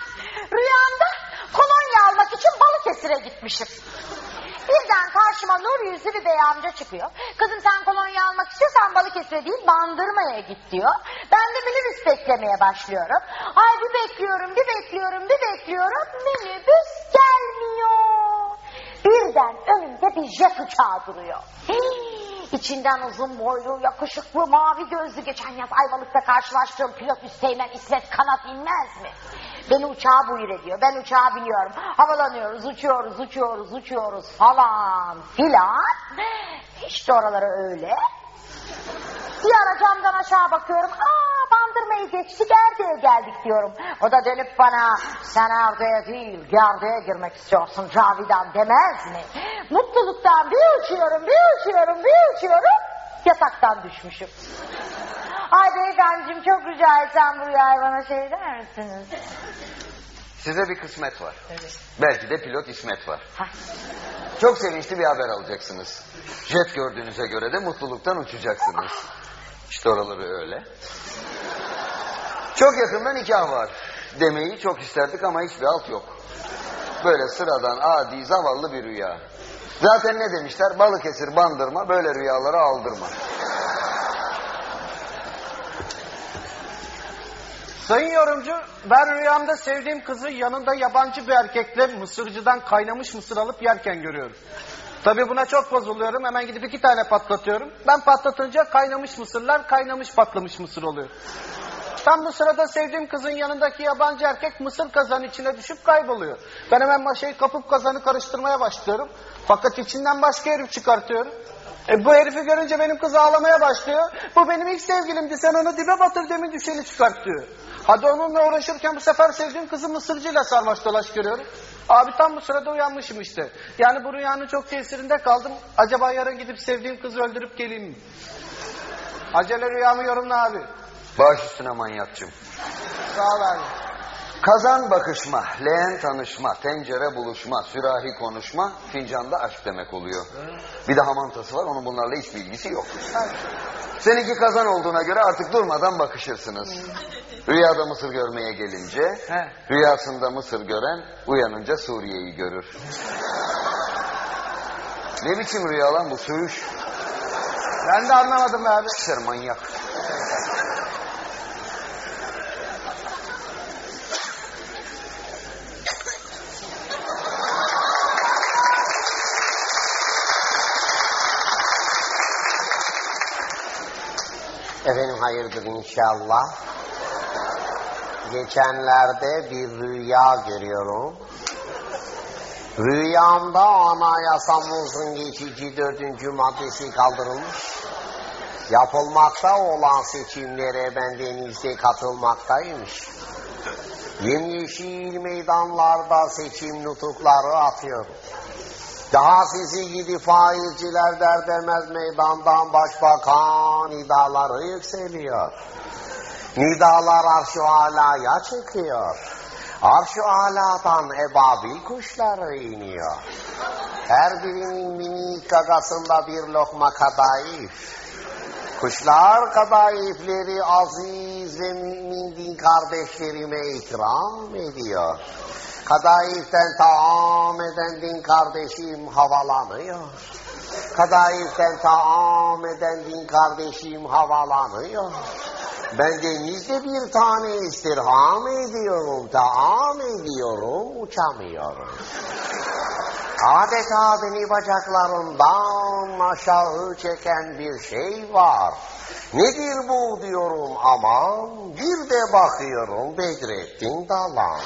rüyamda kolonya almak için Balıkesir'e gitmişim. Birden karşıma nur yüzlü bir bey amca çıkıyor. Kızım sen kolonya almak istiyorsan Balıkesir'e değil Bandırma'ya git diyor. Ben de minibüs beklemeye başlıyorum. Ay bir bekliyorum, bir bekliyorum, bir bekliyorum. Minibüs gelmiyor. Birden önümde bir jet uçağı duruyor. Hii, İçinden uzun boylu, yakışıklı, mavi gözlü geçen yaz Ayvalık'ta karşılaştığım pilot Üsteğmen İsmet Kanat inmez mi? Beni uçağa buyur ediyor. Ben uçağa biniyorum. Havalanıyoruz, uçuyoruz, uçuyoruz, uçuyoruz falan filan. İşte oraları öyle. Bir ara camdan aşağı bakıyorum. Aa bandırmayı geçtik Erde'ye geldik diyorum. O da dönüp bana sen Erde'ye değil Gerde'ye girmek istiyorsun Cavidan demez mi? Mutluluktan bir uçuyorum, bir uçuyorum, bir uçuyorum. Yataktan düşmüşüm. Ay beyefendiciğim çok rica etsem bu rüyayı bana şey der misiniz? Size bir kısmet var. Belki de pilot İsmet var. Çok sevinçli bir haber alacaksınız. Jet gördüğünüze göre de mutluluktan uçacaksınız. İşte oraları öyle. Çok yakında nikah var. Demeyi çok isterdik ama hiçbir alt yok. Böyle sıradan adi zavallı bir rüya. Zaten ne demişler? Balıkesir bandırma böyle rüyalara aldırma. Sayın yorumcu, ben rüyamda sevdiğim kızı yanında yabancı bir erkekle mısırcıdan kaynamış mısır alıp yerken görüyorum. Tabii buna çok bozuluyorum. Hemen gidip iki tane patlatıyorum. Ben patlatınca kaynamış mısırlar kaynamış patlamış mısır oluyor. Tam bu sırada sevdiğim kızın yanındaki yabancı erkek mısır kazanın içine düşüp kayboluyor. Ben hemen maşayı kapıp kazanı karıştırmaya başlıyorum. Fakat içinden başka herif çıkartıyorum. E bu herifi görünce benim kız ağlamaya başlıyor. Bu benim ilk sevgilimdi sen onu dibe batır demin düşeni çıkart diyor. Hadi onunla uğraşırken bu sefer sevdiğim kızı mısırcıyla sarmaş dolaş görüyorum. Abi tam bu sırada uyanmışım işte. Yani bu rüyanın çok tesirinde kaldım. Acaba yarın gidip sevdiğim kızı öldürüp geleyim mi? Acele rüyamı yorumla abi. Baş üstüne manyakçım. Sağ ol abi. Kazan bakışma, leğen tanışma, tencere buluşma, sürahi konuşma, fincanda aşk demek oluyor. Bir de hamantası var, onun bunlarla hiçbir ilgisi yok. Seninki kazan olduğuna göre artık durmadan bakışırsınız. Rüyada mısır görmeye gelince, rüyasında mısır gören uyanınca Suriye'yi görür. Ne biçim rüya lan bu söğüş? Ben de anlamadım abi. Ser manyak. Efendim hayırdır inşallah. Geçenlerde bir rüya görüyorum. Rüyamda anayasamızın geçici dördüncü maddesi kaldırılmış. Yapılmakta olan seçimlere ben denizde katılmaktaymış. Yemyeşil meydanlarda seçim nutukları atıyorum. Daha sizi gidi faizciler der demez meydandan başbakan nidaları yükseliyor. Nidalar arşu alaya çıkıyor. Arş-ı aladan ebabil kuşları iniyor. Her birinin minik gagasında bir lokma kadayıf. Kuşlar kadayıfleri aziz ve mümin din kardeşlerime ikram ediyor. Kadayıften taam eden din kardeşim havalanıyor. Kadayıften taam eden din kardeşim havalanıyor. Ben denizde bir tane istirham ediyorum, taam ediyorum, uçamıyorum. Adeta beni bacaklarımdan aşağı çeken bir şey var. Nedir bu diyorum aman, bir de bakıyorum Bedrettin Dalan.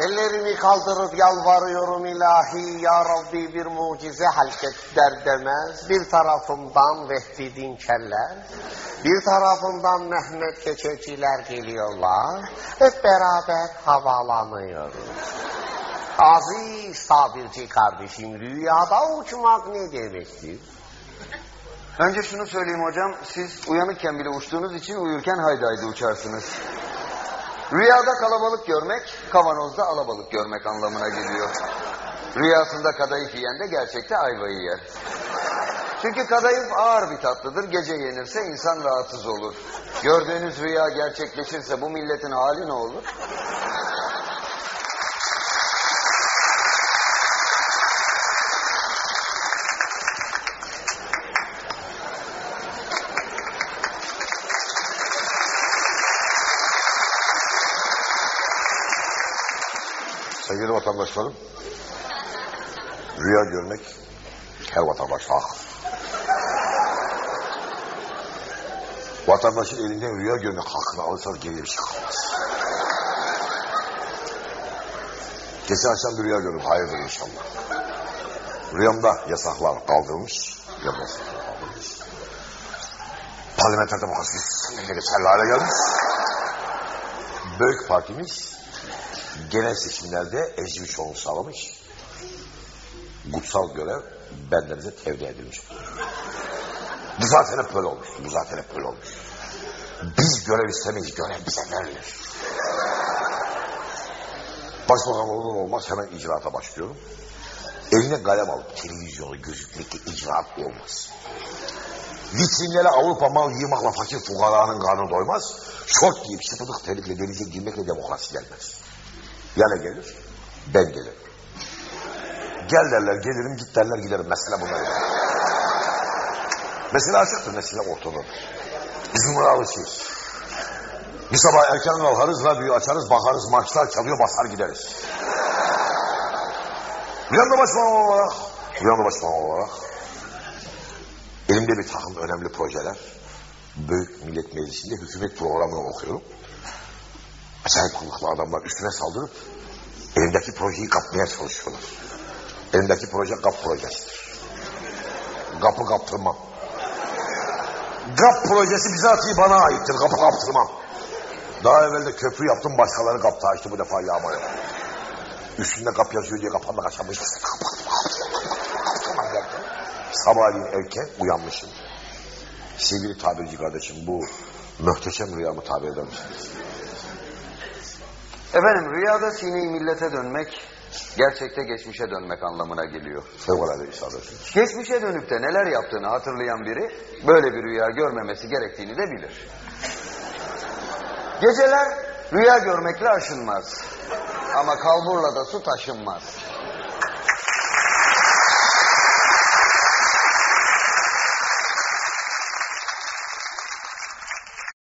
Ellerimi kaldırıp yalvarıyorum ilahi ya Rabbi bir mucize halket der demez. Bir tarafımdan Vehbi Dinçerler, bir tarafımdan Mehmet Keçeciler geliyorlar. Hep beraber havalanıyoruz. Aziz tabirci kardeşim rüyada uçmak ne demektir? Önce şunu söyleyeyim hocam. Siz uyanıkken bile uçtuğunuz için uyurken haydi haydi uçarsınız. Rüyada kalabalık görmek, kavanozda alabalık görmek anlamına geliyor. Rüyasında kadayıf yiyen de gerçekte ayvayı yer. Çünkü kadayıf ağır bir tatlıdır. Gece yenirse insan rahatsız olur. Gördüğünüz rüya gerçekleşirse bu milletin hali ne olur? Sevgili vatandaşlarım, rüya görmek her vatandaşa hak. Vatandaşın elinden rüya görmek hakkını alırsanız geriye bir şey kalmaz. Geçen akşam bir rüya gördüm, hayırdır inşallah. Rüyamda yasaklar kaldırılmış, rüyamda yasaklar kaldırılmış. Parlamenter demokrasimiz geçerli hale gelmiş. Büyük partimiz genel seçimlerde ezgi çoğunluğu sağlamış. Kutsal görev benlerinize tevdi edilmiş. Bu zaten hep böyle olmuş. Bu zaten hep böyle olmuş. Biz görev istemeyiz. Görev bize verilir. Başbakan olur olmaz hemen icraata başlıyorum. Eline kalem alıp televizyonu gözükmekle icraat olmaz. Vitrinlere Avrupa mal yığmakla fakir fukaranın karnı doymaz. Şort giyip şıpıdık terlikle denize girmekle demokrasi gelmez. Ya ne gelir? Ben gelirim. Gel derler gelirim, git derler giderim. Mesele bunlar. Mesele açıktır, mesele ortadadır. Biz bunlara alışıyoruz. Bir sabah erken kalkarız, radyoyu açarız, bakarız maçlar çalıyor, basar gideriz. Rüyamda başbakan olarak, rüyamda başbakan olarak elimde bir takım önemli projeler, Büyük Millet Meclisi'nde hükümet programını okuyorum. Acayip kulaklı adamlar üstüne saldırıp elimdeki projeyi kapmaya çalışıyorlar. Elimdeki proje GAP projesidir. GAP'ı kaptırmam. GAP projesi bizatihi bana aittir. GAP'ı kaptırmam. Daha evvel de köprü yaptım başkaları GAP'ta açtı bu defa yağma yok. Üstünde GAP yazıyor diye kapağında kaçamış. Sabahleyin erken uyanmışım. Sevgili tabirci kardeşim bu muhteşem rüyamı tabir eder misiniz? Efendim rüyada sineyi millete dönmek, gerçekte geçmişe dönmek anlamına geliyor. Fevkalade isabet. Geçmişe dönüp de neler yaptığını hatırlayan biri böyle bir rüya görmemesi gerektiğini de bilir. Geceler rüya görmekle aşınmaz. Ama kalburla da su taşınmaz.